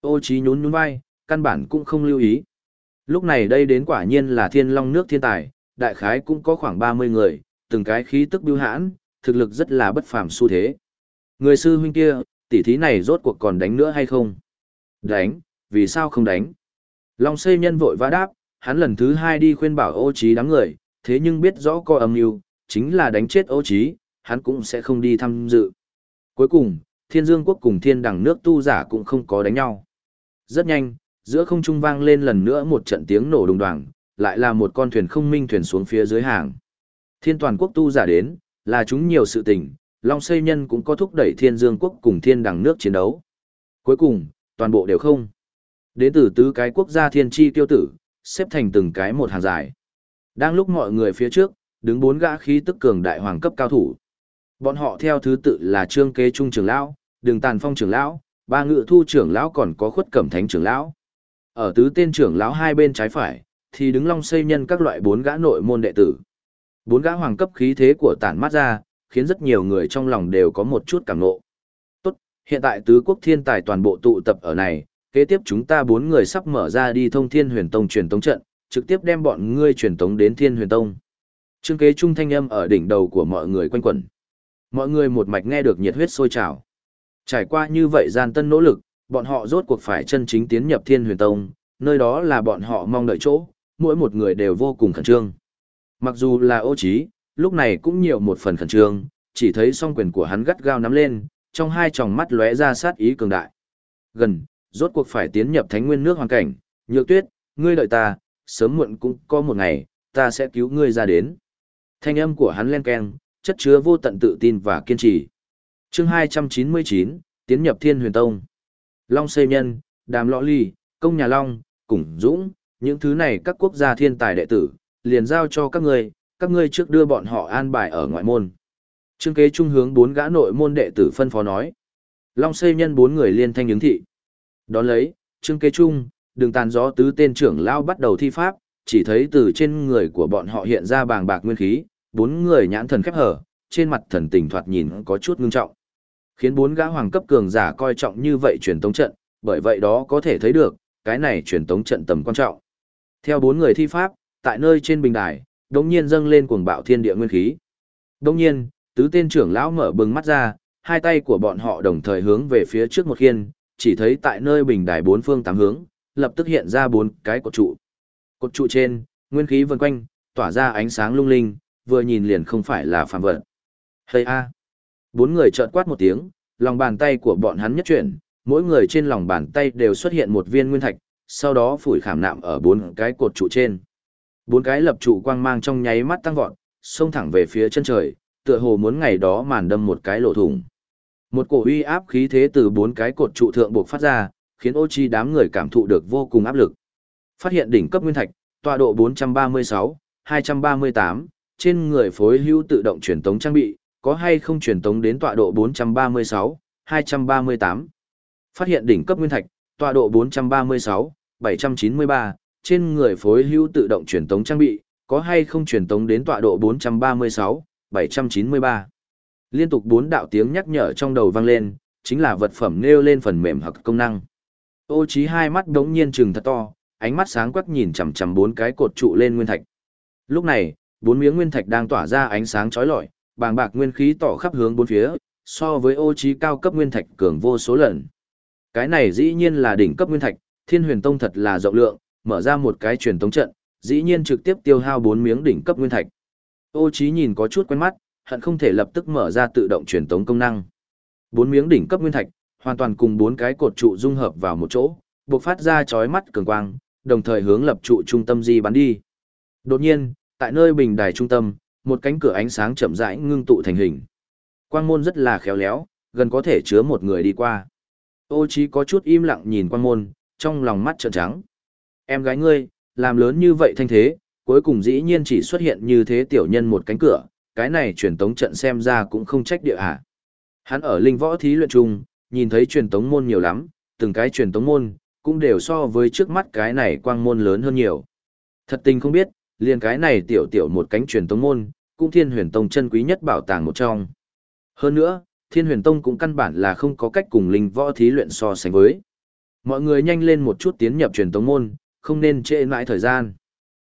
Ô Chí nhún nhún vai, căn bản cũng không lưu ý. Lúc này đây đến quả nhiên là thiên long nước thiên tài, đại khái cũng có khoảng 30 người, từng cái khí tức biêu hãn, thực lực rất là bất phàm xu thế. Người sư huynh kia, tỷ thí này rốt cuộc còn đánh nữa hay không? Đánh, vì sao không đánh? Long xây nhân vội vã đáp, hắn lần thứ hai đi khuyên bảo ô trí đám người, thế nhưng biết rõ coi âm mưu, chính là đánh chết ô trí, hắn cũng sẽ không đi tham dự. Cuối cùng, thiên dương quốc cùng thiên đẳng nước tu giả cũng không có đánh nhau. Rất nhanh, giữa không trung vang lên lần nữa một trận tiếng nổ đùng đoàng, lại là một con thuyền không minh thuyền xuống phía dưới hàng. Thiên toàn quốc tu giả đến, là chúng nhiều sự tình, Long Xây Nhân cũng có thúc đẩy Thiên Dương quốc cùng Thiên Đằng nước chiến đấu. Cuối cùng, toàn bộ đều không. Đến từ tứ cái quốc gia thiên chi tiêu tử, xếp thành từng cái một hàng dài. Đang lúc mọi người phía trước, đứng bốn gã khí tức cường đại hoàng cấp cao thủ. Bọn họ theo thứ tự là Trương Kế Trung trưởng lão, Đường Tàn Phong trưởng lão, Ba Ngự Thu trưởng lão còn có Khuất Cẩm Thánh trưởng lão. Ở tứ tên trưởng lão hai bên trái phải, thì đứng long xây nhân các loại bốn gã nội môn đệ tử. Bốn gã hoàng cấp khí thế của tản mát ra, khiến rất nhiều người trong lòng đều có một chút cảm nộ. Tốt, hiện tại tứ quốc thiên tài toàn bộ tụ tập ở này, kế tiếp chúng ta bốn người sắp mở ra đi thông thiên huyền tông truyền tống trận, trực tiếp đem bọn ngươi truyền tống đến thiên huyền tông. Trương kế trung thanh âm ở đỉnh đầu của mọi người quanh quẩn. Mọi người một mạch nghe được nhiệt huyết sôi trào. Trải qua như vậy gian tân nỗ lực, bọn họ rốt cuộc phải chân chính tiến nhập thiên huyền tông, nơi đó là bọn họ mong đợi chỗ, mỗi một người đều vô cùng khẩn trương. Mặc dù là ô trí, lúc này cũng nhiều một phần khẩn trương, chỉ thấy song quyền của hắn gắt gao nắm lên, trong hai tròng mắt lóe ra sát ý cường đại. Gần, rốt cuộc phải tiến nhập thánh nguyên nước hoàn cảnh, nhược tuyết, ngươi đợi ta, sớm muộn cũng có một ngày, ta sẽ cứu ngươi ra đến. Thanh âm của hắn len keng, chất chứa vô tận tự tin và kiên trì. Chương 299, tiến nhập Thiên Huyền Tông. Long Xây Nhân, Đàm Lõ Ly, Công Nhà Long, Củng Dũng, những thứ này các quốc gia thiên tài đệ tử, liền giao cho các ngươi, các ngươi trước đưa bọn họ an bài ở ngoại môn. Trương kế trung hướng bốn gã nội môn đệ tử phân phó nói. Long Xây Nhân bốn người liên thanh ứng thị. Đón lấy, Trương kế trung, đường tàn gió tứ tên trưởng lao bắt đầu thi pháp, chỉ thấy từ trên người của bọn họ hiện ra bàng bạc nguyên khí, bốn người nhãn thần khép hở, trên mặt thần tình thoạt nhìn có chút ngưng trọng. Khiến bốn gã hoàng cấp cường giả coi trọng như vậy truyền tống trận, bởi vậy đó có thể thấy được, cái này truyền tống trận tầm quan trọng. Theo bốn người thi pháp, tại nơi trên bình đài, đống nhiên dâng lên cuồng bạo thiên địa nguyên khí. Đống nhiên, tứ tên trưởng lão mở bừng mắt ra, hai tay của bọn họ đồng thời hướng về phía trước một khiên, chỉ thấy tại nơi bình đài bốn phương tám hướng, lập tức hiện ra bốn cái cột trụ. Cột trụ trên, nguyên khí vần quanh, tỏa ra ánh sáng lung linh, vừa nhìn liền không phải là phàm vật. Hây a! Bốn người chợt quát một tiếng, lòng bàn tay của bọn hắn nhất chuyển, mỗi người trên lòng bàn tay đều xuất hiện một viên nguyên thạch, sau đó phủi khảm nạm ở bốn cái cột trụ trên. Bốn cái lập trụ quang mang trong nháy mắt tăng vọt, xông thẳng về phía chân trời, tựa hồ muốn ngày đó màn đâm một cái lỗ thủng. Một cổ uy áp khí thế từ bốn cái cột trụ thượng buộc phát ra, khiến ô chi đám người cảm thụ được vô cùng áp lực. Phát hiện đỉnh cấp nguyên thạch, tọa độ 436, 238, trên người phối hữu tự động truyền tống trang bị, có hay không truyền tống đến tọa độ 436, 238. Phát hiện đỉnh cấp nguyên thạch, tọa độ 436, 793, trên người phối hữu tự động truyền tống trang bị, có hay không truyền tống đến tọa độ 436, 793. Liên tục bốn đạo tiếng nhắc nhở trong đầu vang lên, chính là vật phẩm nêu lên phần mềm hoặc công năng. Ô trí hai mắt đống nhiên trừng thật to, ánh mắt sáng quắc nhìn chằm chằm bốn cái cột trụ lên nguyên thạch. Lúc này, bốn miếng nguyên thạch đang tỏa ra ánh sáng chói lọi, bàng bạc nguyên khí tỏ khắp hướng bốn phía, so với ô trí cao cấp nguyên thạch cường vô số lần. Cái này dĩ nhiên là đỉnh cấp nguyên thạch, Thiên Huyền Tông thật là rộng lượng, mở ra một cái truyền tống trận, dĩ nhiên trực tiếp tiêu hao bốn miếng đỉnh cấp nguyên thạch. Ô trí nhìn có chút quen mắt, hận không thể lập tức mở ra tự động truyền tống công năng. Bốn miếng đỉnh cấp nguyên thạch, hoàn toàn cùng bốn cái cột trụ dung hợp vào một chỗ, bộc phát ra chói mắt cường quang, đồng thời hướng lập trụ trung tâm di bắn đi. Đột nhiên, tại nơi bình đài trung tâm, một cánh cửa ánh sáng chậm rãi ngưng tụ thành hình. Quang môn rất là khéo léo, gần có thể chứa một người đi qua. Ô Chí có chút im lặng nhìn quang môn, trong lòng mắt trợn trắng. Em gái ngươi, làm lớn như vậy thanh thế, cuối cùng dĩ nhiên chỉ xuất hiện như thế tiểu nhân một cánh cửa, cái này truyền tống trận xem ra cũng không trách địa hạ. Hắn ở linh võ thí luyện trung, nhìn thấy truyền tống môn nhiều lắm, từng cái truyền tống môn, cũng đều so với trước mắt cái này quang môn lớn hơn nhiều. Thật tình không biết, liền cái này tiểu tiểu một cánh truyền tống môn, cũng thiên huyền tông chân quý nhất bảo tàng một trong. Hơn nữa, thiên huyền tông cũng căn bản là không có cách cùng linh võ thí luyện so sánh với. Mọi người nhanh lên một chút tiến nhập truyền tống môn, không nên trễ mãi thời gian.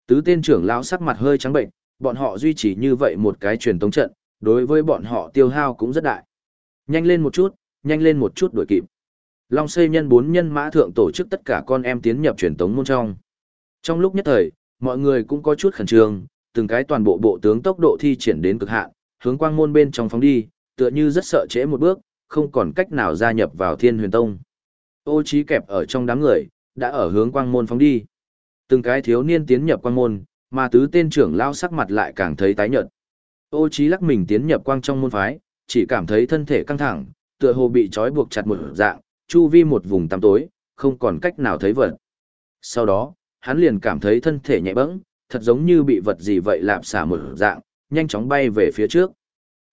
Tứ tên trưởng lão sắc mặt hơi trắng bệnh, bọn họ duy trì như vậy một cái truyền tống trận, đối với bọn họ tiêu hao cũng rất đại. Nhanh lên một chút, nhanh lên một chút đuổi kịp. Long xây nhân bốn nhân mã thượng tổ chức tất cả con em tiến nhập truyền tống môn trong. Trong lúc nhất thời, mọi người cũng có chút khẩn trương, từng cái toàn bộ bộ tướng tốc độ thi triển đến cực hạn, hướng quang môn bên trong phóng đi, tựa như rất sợ trễ một bước, không còn cách nào gia nhập vào Thiên Huyền Tông. Ô Chí kẹp ở trong đám người, đã ở hướng quang môn phóng đi. Từng cái thiếu niên tiến nhập quang môn, mà tứ tên trưởng lao sắc mặt lại càng thấy tái nhợt. Ô Chí lắc mình tiến nhập quang trong môn phái, chỉ cảm thấy thân thể căng thẳng, tựa hồ bị trói buộc chặt một dạng, chu vi một vùng tăm tối, không còn cách nào thấy vật. Sau đó, hắn liền cảm thấy thân thể nhẹ bẫng, thật giống như bị vật gì vậy lạp xả một dạng, nhanh chóng bay về phía trước.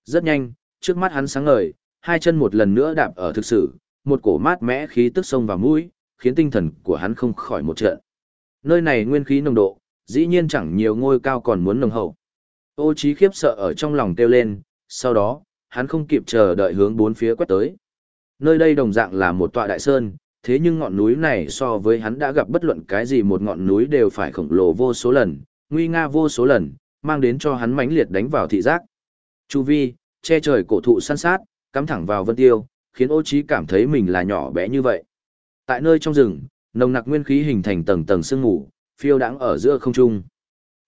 Rất nhanh, trước mắt hắn sáng ngời, hai chân một lần nữa đạp ở thực sự, một cổ mát mẽ khí tức sông vào mũi, khiến tinh thần của hắn không khỏi một trận. Nơi này nguyên khí nồng độ, dĩ nhiên chẳng nhiều ngôi cao còn muốn nồng hậu. Ô trí khiếp sợ ở trong lòng kêu lên, sau đó, hắn không kịp chờ đợi hướng bốn phía quét tới. Nơi đây đồng dạng là một tọa đại sơn, thế nhưng ngọn núi này so với hắn đã gặp bất luận cái gì một ngọn núi đều phải khổng lồ vô số lần, nguy nga vô số lần, mang đến cho hắn mãnh liệt đánh vào thị giác. Chu vi, che trời cổ thụ săn sát, cắm thẳng vào vân tiêu, khiến ô trí cảm thấy mình là nhỏ bé như vậy. Tại nơi trong rừng, nồng nặc nguyên khí hình thành tầng tầng sương mù, phiêu đãng ở giữa không trung.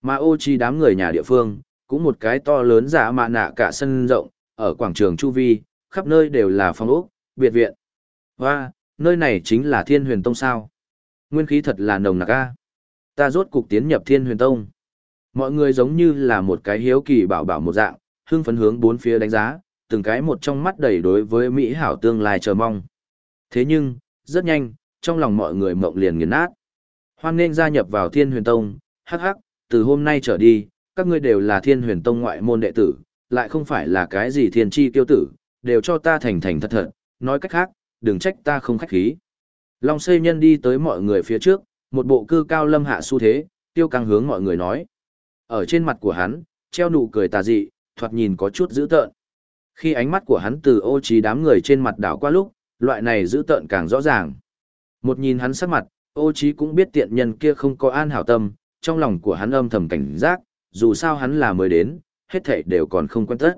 Mà ô trí đám người nhà địa phương, cũng một cái to lớn giả mạ nạ cả sân rộng, ở quảng trường Chu Vi, khắp nơi đều là phòng ốc, biệt viện. Và, nơi này chính là Thiên Huyền Tông sao. Nguyên khí thật là nồng nặc a. Ta rốt cục tiến nhập Thiên Huyền Tông. Mọi người giống như là một cái hiếu kỳ bảo bảo một dạng, hưng phấn hướng bốn phía đánh giá, từng cái một trong mắt đầy đối với Mỹ hảo tương lai chờ mong. Thế nhưng, rất nhanh, trong lòng mọi người mộng liền nghiền nát. Hoan nên gia nhập vào Thiên Huyền Tông, hắc hắc, từ hôm nay trở đi, các ngươi đều là Thiên Huyền Tông ngoại môn đệ tử, lại không phải là cái gì thiên chi tiêu tử, đều cho ta thành thành thật thật, nói cách khác, đừng trách ta không khách khí. Long xây nhân đi tới mọi người phía trước, một bộ cư cao lâm hạ xu thế, tiêu căng hướng mọi người nói. Ở trên mặt của hắn, treo nụ cười tà dị, thoạt nhìn có chút dữ tợn. Khi ánh mắt của hắn từ ô trí đám người trên mặt đảo qua lúc, loại này dữ tợn càng rõ ràng. Một nhìn hắn sắc mặt, ô trí cũng biết tiện nhân kia không có an hảo tâm, trong lòng của hắn âm thầm cảnh giác, dù sao hắn là mới đến, hết thảy đều còn không quen tất.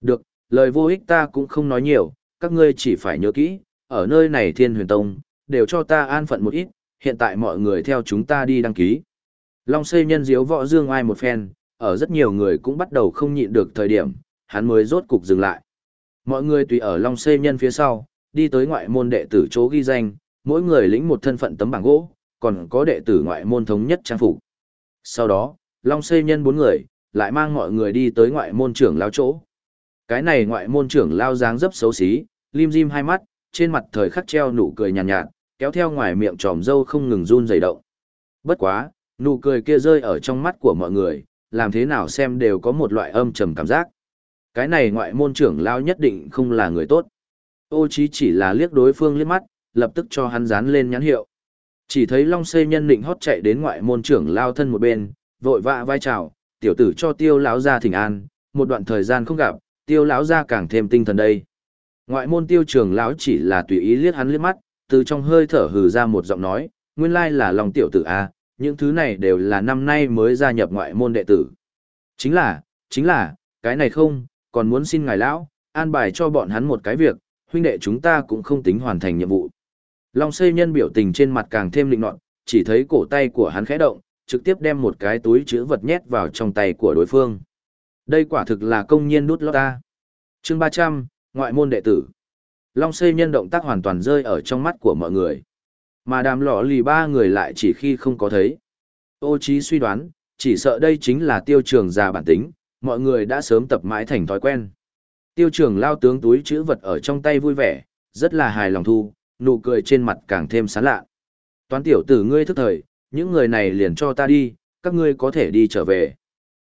Được, lời vô ích ta cũng không nói nhiều, các ngươi chỉ phải nhớ kỹ, ở nơi này thiên huyền tông, đều cho ta an phận một ít, hiện tại mọi người theo chúng ta đi đăng ký. Long xây nhân diếu võ dương ai một phen, ở rất nhiều người cũng bắt đầu không nhịn được thời điểm, hắn mới rốt cục dừng lại. Mọi người tùy ở Long Xê nhân phía sau, đi tới ngoại môn đệ tử chỗ ghi danh, mỗi người lĩnh một thân phận tấm bảng gỗ, còn có đệ tử ngoại môn thống nhất trang phục. Sau đó, Long Xê nhân bốn người, lại mang mọi người đi tới ngoại môn trưởng lao chỗ. Cái này ngoại môn trưởng lao dáng dấp xấu xí, lim dim hai mắt, trên mặt thời khắc treo nụ cười nhàn nhạt, nhạt, kéo theo ngoài miệng tròm dâu không ngừng run rẩy động. Bất quá, nụ cười kia rơi ở trong mắt của mọi người, làm thế nào xem đều có một loại âm trầm cảm giác. Cái này ngoại môn trưởng lao nhất định không là người tốt. Ô chí chỉ là liếc đối phương liếc mắt, lập tức cho hắn dán lên nhãn hiệu. Chỉ thấy Long Xê nhân định hót chạy đến ngoại môn trưởng lao thân một bên, vội vã vai chào, tiểu tử cho tiêu lão gia thỉnh an, một đoạn thời gian không gặp, tiêu lão gia càng thêm tinh thần đây. Ngoại môn tiêu trường lão chỉ là tùy ý liếc hắn liếc mắt, từ trong hơi thở hừ ra một giọng nói, nguyên lai là lòng tiểu tử a, những thứ này đều là năm nay mới gia nhập ngoại môn đệ tử. Chính là, chính là, cái này không, còn muốn xin ngài lão, an bài cho bọn hắn một cái việc, huynh đệ chúng ta cũng không tính hoàn thành nhiệm vụ. Long xây nhân biểu tình trên mặt càng thêm lịnh nọt, chỉ thấy cổ tay của hắn khẽ động, trực tiếp đem một cái túi chữ vật nhét vào trong tay của đối phương. Đây quả thực là công nhiên đút lót ta. chương 300, ngoại môn đệ tử. Long xây nhân động tác hoàn toàn rơi ở trong mắt của mọi người. Mà đàm lọ lì ba người lại chỉ khi không có thấy. Ô trí suy đoán, chỉ sợ đây chính là tiêu trường già bản tính, mọi người đã sớm tập mãi thành thói quen. Tiêu trường lao tướng túi chữ vật ở trong tay vui vẻ, rất là hài lòng thu, nụ cười trên mặt càng thêm sán lạ. Toán tiểu tử ngươi thức thời, những người này liền cho ta đi, các ngươi có thể đi trở về.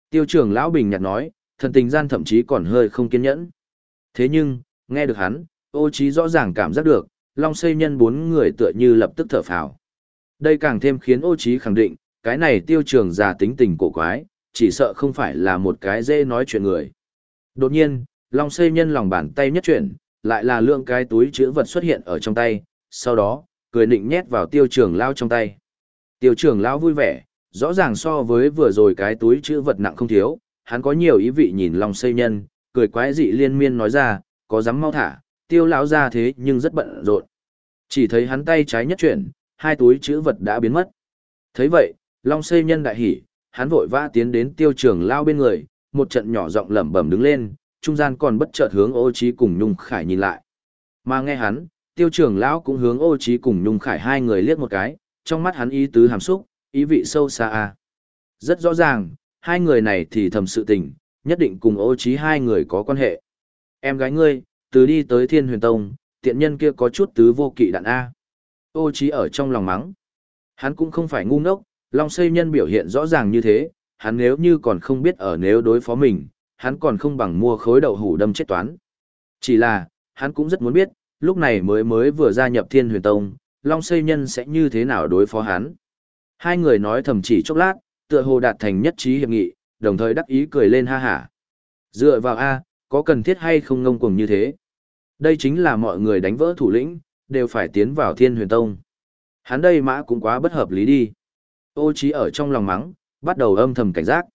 Tiêu trưởng lão bình nhạt nói, thần tình gian thậm chí còn hơi không kiên nhẫn. Thế nhưng, nghe được hắn, ô trí rõ ràng cảm giác được, long xây nhân bốn người tựa như lập tức thở phào. Đây càng thêm khiến ô trí khẳng định, cái này tiêu trường già tính tình cổ quái, chỉ sợ không phải là một cái dễ nói chuyện người. Đột nhiên, long xây nhân lòng bàn tay nhất chuyển, lại là lượng cái túi chữ vật xuất hiện ở trong tay, sau đó, cười nịnh nhét vào tiêu trường lao trong tay. Tiêu Trường lão vui vẻ, rõ ràng so với vừa rồi cái túi chữ vật nặng không thiếu, hắn có nhiều ý vị nhìn Long xây nhân, cười quái dị liên miên nói ra, có dám mau thả, tiêu lão ra thế nhưng rất bận rộn. Chỉ thấy hắn tay trái nhất chuyển, hai túi chữ vật đã biến mất. thấy vậy, Long xây nhân đại hỉ, hắn vội vã tiến đến tiêu Trường lao bên người, một trận nhỏ giọng lẩm bẩm đứng lên, trung gian còn bất chợt hướng ô trí cùng Nhung Khải nhìn lại. Mà nghe hắn, tiêu Trường lão cũng hướng ô trí cùng Nhung Khải hai người liếc một cái, trong mắt hắn ý tứ hàm xúc, ý vị sâu xa à. Rất rõ ràng, hai người này thì thầm sự tình, nhất định cùng ô trí hai người có quan hệ. Em gái ngươi, từ đi tới thiên huyền tông, tiện nhân kia có chút tứ vô kỵ đạn A. Ô trí ở trong lòng mắng. Hắn cũng không phải ngu ngốc, Long xây nhân biểu hiện rõ ràng như thế, hắn nếu như còn không biết ở nếu đối phó mình, hắn còn không bằng mua khối đậu hủ đâm chết toán. Chỉ là, hắn cũng rất muốn biết, lúc này mới mới vừa gia nhập Thiên Huyền Tông, Long Xây Nhân sẽ như thế nào đối phó hắn. Hai người nói thầm chỉ chốc lát, tựa hồ đạt thành nhất trí hiệp nghị, đồng thời đắc ý cười lên ha hả. Dựa vào A, có cần thiết hay không ngông cuồng như thế? Đây chính là mọi người đánh vỡ thủ lĩnh, đều phải tiến vào Thiên Huyền Tông. Hắn đây mã cũng quá bất hợp lý đi. Ô trí ở trong lòng mắng, bắt đầu âm thầm cảnh giác.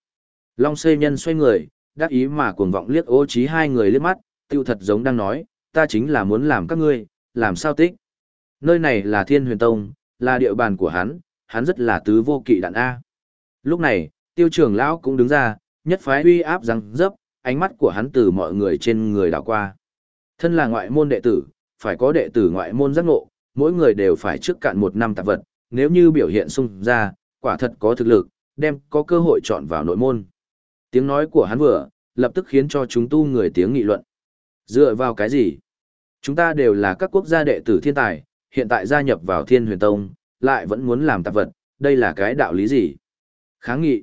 Long Xây Nhân xoay người, đắc ý mà cuồng vọng liếc ô trí hai người liếc mắt, tiêu thật giống đang nói, ta chính là muốn làm các ngươi, làm sao tích. Nơi này là Thiên Huyền Tông, là địa bàn của hắn, hắn rất là tứ vô kỵ đạn A. Lúc này, tiêu trưởng lão cũng đứng ra, nhất phái uy áp răng dấp, ánh mắt của hắn từ mọi người trên người đảo qua. Thân là ngoại môn đệ tử, phải có đệ tử ngoại môn giác ngộ, mỗi người đều phải trước cạn một năm tạp vật, nếu như biểu hiện sung ra, quả thật có thực lực, đem có cơ hội chọn vào nội môn. Tiếng nói của hắn vừa, lập tức khiến cho chúng tu người tiếng nghị luận. Dựa vào cái gì? Chúng ta đều là các quốc gia đệ tử thiên tài, hiện tại gia nhập vào thiên huyền tông, lại vẫn muốn làm tạp vật, đây là cái đạo lý gì? Kháng nghị.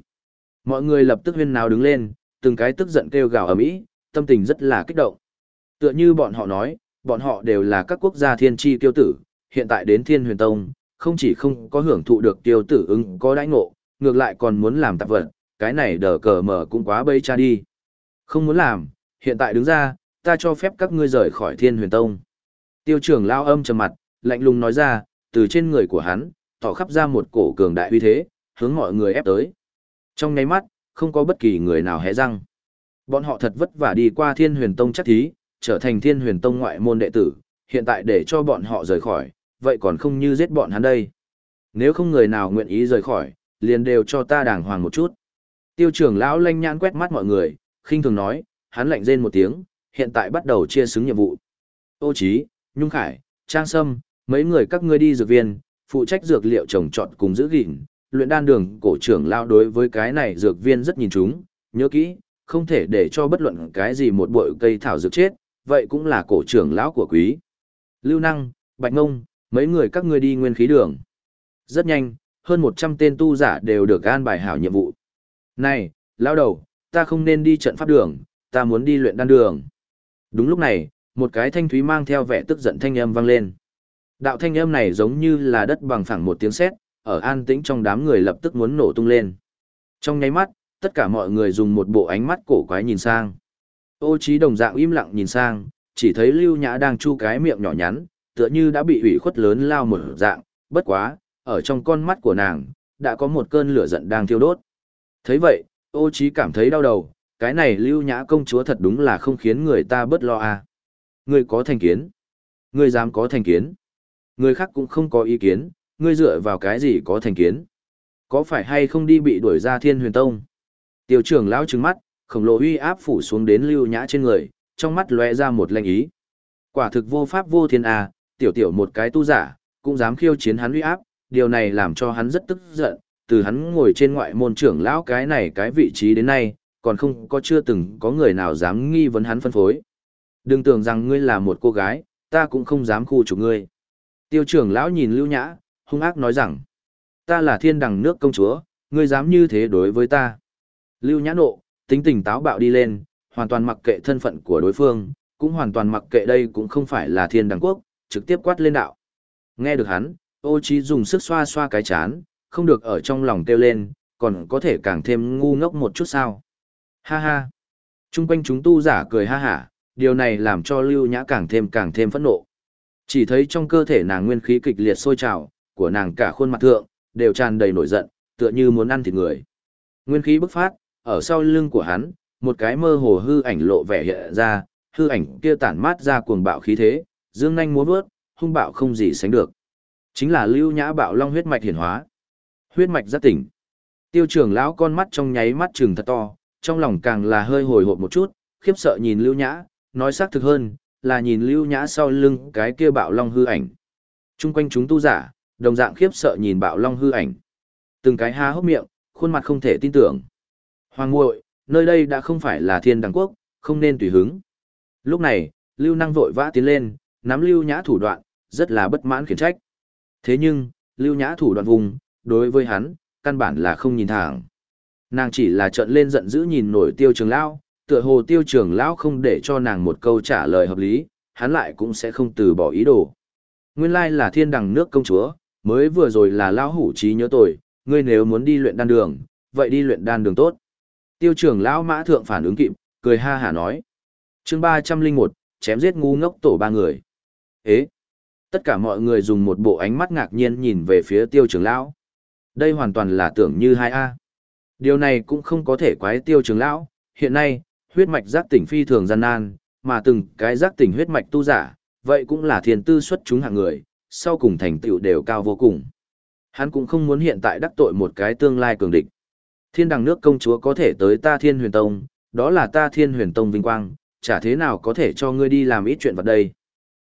Mọi người lập tức huyên nào đứng lên, từng cái tức giận kêu gào ở mỹ tâm tình rất là kích động. Tựa như bọn họ nói, bọn họ đều là các quốc gia thiên tri tiêu tử, hiện tại đến thiên huyền tông, không chỉ không có hưởng thụ được tiêu tử ứng có đãi ngộ, ngược lại còn muốn làm tạp vật, cái này đờ cờ mở cũng quá bây cha đi. Không muốn làm, hiện tại đứng ra, ta cho phép các ngươi rời khỏi thiên huyền tông. Tiêu trưởng lao âm trầm mặt, lạnh lùng nói ra, từ trên người của hắn, tỏ khắp ra một cổ cường đại uy thế, hướng mọi người ép tới. Trong ngay mắt, không có bất kỳ người nào hé răng. Bọn họ thật vất vả đi qua thiên huyền tông chắc thí, trở thành thiên huyền tông ngoại môn đệ tử, hiện tại để cho bọn họ rời khỏi, vậy còn không như giết bọn hắn đây. Nếu không người nào nguyện ý rời khỏi, liền đều cho ta đàng hoàng một chút. Tiêu trưởng lão lanh nhãn quét mắt mọi người, khinh thường nói, hắn lạnh rên một tiếng, hiện tại bắt đầu chia xứng nhiệm vụ. Ô Chí, Nhung Khải, Trang Sâm, mấy người các ngươi đi dược viên, phụ trách dược liệu trồng trọt cùng giữ gìn, luyện đan đường cổ trưởng lão đối với cái này dược viên rất nhìn chúng, nhớ kỹ, không thể để cho bất luận cái gì một bụi cây thảo dược chết, vậy cũng là cổ trưởng lão của quý. Lưu Năng, Bạch Ngông, mấy người các ngươi đi nguyên khí đường. Rất nhanh, hơn 100 tên tu giả đều được an bài hảo nhiệm vụ. Này, lão đầu, ta không nên đi trận pháp đường, ta muốn đi luyện đan đường. Đúng lúc này, một cái thanh thúy mang theo vẻ tức giận thanh âm vang lên. Đạo thanh âm này giống như là đất bằng phẳng một tiếng sét, ở an tĩnh trong đám người lập tức muốn nổ tung lên. Trong nháy mắt, tất cả mọi người dùng một bộ ánh mắt cổ quái nhìn sang. Ô trí đồng dạng im lặng nhìn sang, chỉ thấy Lưu Nhã đang chu cái miệng nhỏ nhắn, tựa như đã bị ủy khuất lớn lao một dạng, bất quá, ở trong con mắt của nàng, đã có một cơn lửa giận đang thiêu đốt. thấy vậy, ô trí cảm thấy đau đầu, cái này lưu nhã công chúa thật đúng là không khiến người ta bớt lo à. Ngươi có thành kiến. Ngươi dám có thành kiến. Người khác cũng không có ý kiến, ngươi dựa vào cái gì có thành kiến. Có phải hay không đi bị đuổi ra thiên huyền tông? Tiểu trưởng lão trừng mắt, khổng lồ uy áp phủ xuống đến lưu nhã trên người, trong mắt lóe ra một lệnh ý. Quả thực vô pháp vô thiên à, tiểu tiểu một cái tu giả, cũng dám khiêu chiến hắn uy áp, điều này làm cho hắn rất tức giận, từ hắn ngồi trên ngoại môn trưởng lão cái này cái vị trí đến nay, còn không có chưa từng có người nào dám nghi vấn hắn phân phối. Đừng tưởng rằng ngươi là một cô gái, ta cũng không dám khu chủ ngươi. Tiêu trưởng lão nhìn Lưu Nhã, hung ác nói rằng, ta là thiên đằng nước công chúa, ngươi dám như thế đối với ta. Lưu Nhã nộ, tính tình táo bạo đi lên, hoàn toàn mặc kệ thân phận của đối phương, cũng hoàn toàn mặc kệ đây cũng không phải là thiên đằng quốc, trực tiếp quát lên đạo. Nghe được hắn, ô trí dùng sức xoa xoa cái chán, không được ở trong lòng kêu lên, còn có thể càng thêm ngu ngốc một chút sao. Ha ha. Trung quanh chúng tu giả cười ha hả, điều này làm cho lưu nhã càng thêm càng thêm phẫn nộ. Chỉ thấy trong cơ thể nàng nguyên khí kịch liệt sôi trào, của nàng cả khuôn mặt thượng, đều tràn đầy nổi giận, tựa như muốn ăn thịt người. Nguyên khí bức phát, ở sau lưng của hắn, một cái mơ hồ hư ảnh lộ vẻ hiện ra, hư ảnh kia tản mát ra cuồng bạo khí thế, dương nhanh múa vớt, hung bạo không gì sánh được. Chính là lưu nhã bạo long huyết mạch hiển hóa. Huyết mạch giác tỉnh. Tiêu trưởng lão con mắt trong nháy mắt trừng thật to, trong lòng càng là hơi hồi hộp một chút, khiếp sợ nhìn lưu nhã, nói xác thực hơn, là nhìn lưu nhã sau lưng cái kia bạo long hư ảnh. Trung quanh chúng tu giả, đồng dạng khiếp sợ nhìn bạo long hư ảnh. Từng cái há hốc miệng, khuôn mặt không thể tin tưởng. Hoàng muội, nơi đây đã không phải là thiên đẳng quốc, không nên tùy hứng. Lúc này, lưu năng vội vã tiến lên, nắm lưu nhã thủ đoạn, rất là bất mãn khiển trách. Thế nhưng, lưu nhã thủ đoạn vùng, đối với hắn, căn bản là không nhìn thẳng. Nàng chỉ là trợn lên giận dữ nhìn nổi tiêu trường lão, tựa hồ tiêu trường lão không để cho nàng một câu trả lời hợp lý, hắn lại cũng sẽ không từ bỏ ý đồ. Nguyên lai là thiên đằng nước công chúa, mới vừa rồi là lão hủ trí nhớ tội, ngươi nếu muốn đi luyện đan đường, vậy đi luyện đan đường tốt. Tiêu trường lão mã thượng phản ứng kịp, cười ha hả nói. chương ba trăm linh một chém giết ngu ngốc tổ ba người. Ế! Tất cả mọi người dùng một bộ ánh mắt ngạc nhiên nhìn về phía tiêu trường lão. Đây hoàn toàn là tưởng như hai a Điều này cũng không có thể quái tiêu trường lão, hiện nay, huyết mạch giác tỉnh phi thường gian nan, mà từng cái giác tỉnh huyết mạch tu giả, vậy cũng là thiên tư xuất chúng hạng người, sau cùng thành tựu đều cao vô cùng. Hắn cũng không muốn hiện tại đắc tội một cái tương lai cường địch. Thiên đằng nước công chúa có thể tới ta thiên huyền tông, đó là ta thiên huyền tông vinh quang, chả thế nào có thể cho ngươi đi làm ít chuyện vật đây.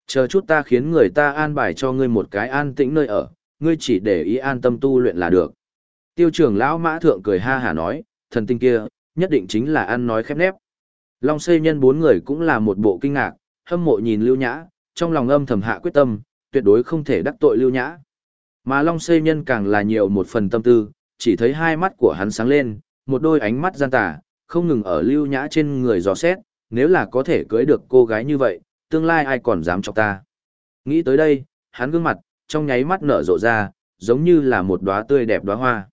Chờ chút ta khiến người ta an bài cho ngươi một cái an tĩnh nơi ở, ngươi chỉ để ý an tâm tu luyện là được. Tiêu trưởng lão mã thượng cười ha hả nói, thần tinh kia, nhất định chính là ăn nói khép nép. Long xây nhân bốn người cũng là một bộ kinh ngạc, hâm mộ nhìn lưu nhã, trong lòng âm thầm hạ quyết tâm, tuyệt đối không thể đắc tội lưu nhã. Mà Long xây nhân càng là nhiều một phần tâm tư, chỉ thấy hai mắt của hắn sáng lên, một đôi ánh mắt gian tà, không ngừng ở lưu nhã trên người dò xét, nếu là có thể cưới được cô gái như vậy, tương lai ai còn dám chọc ta. Nghĩ tới đây, hắn gương mặt, trong nháy mắt nở rộ ra, giống như là một đóa tươi đẹp đóa hoa.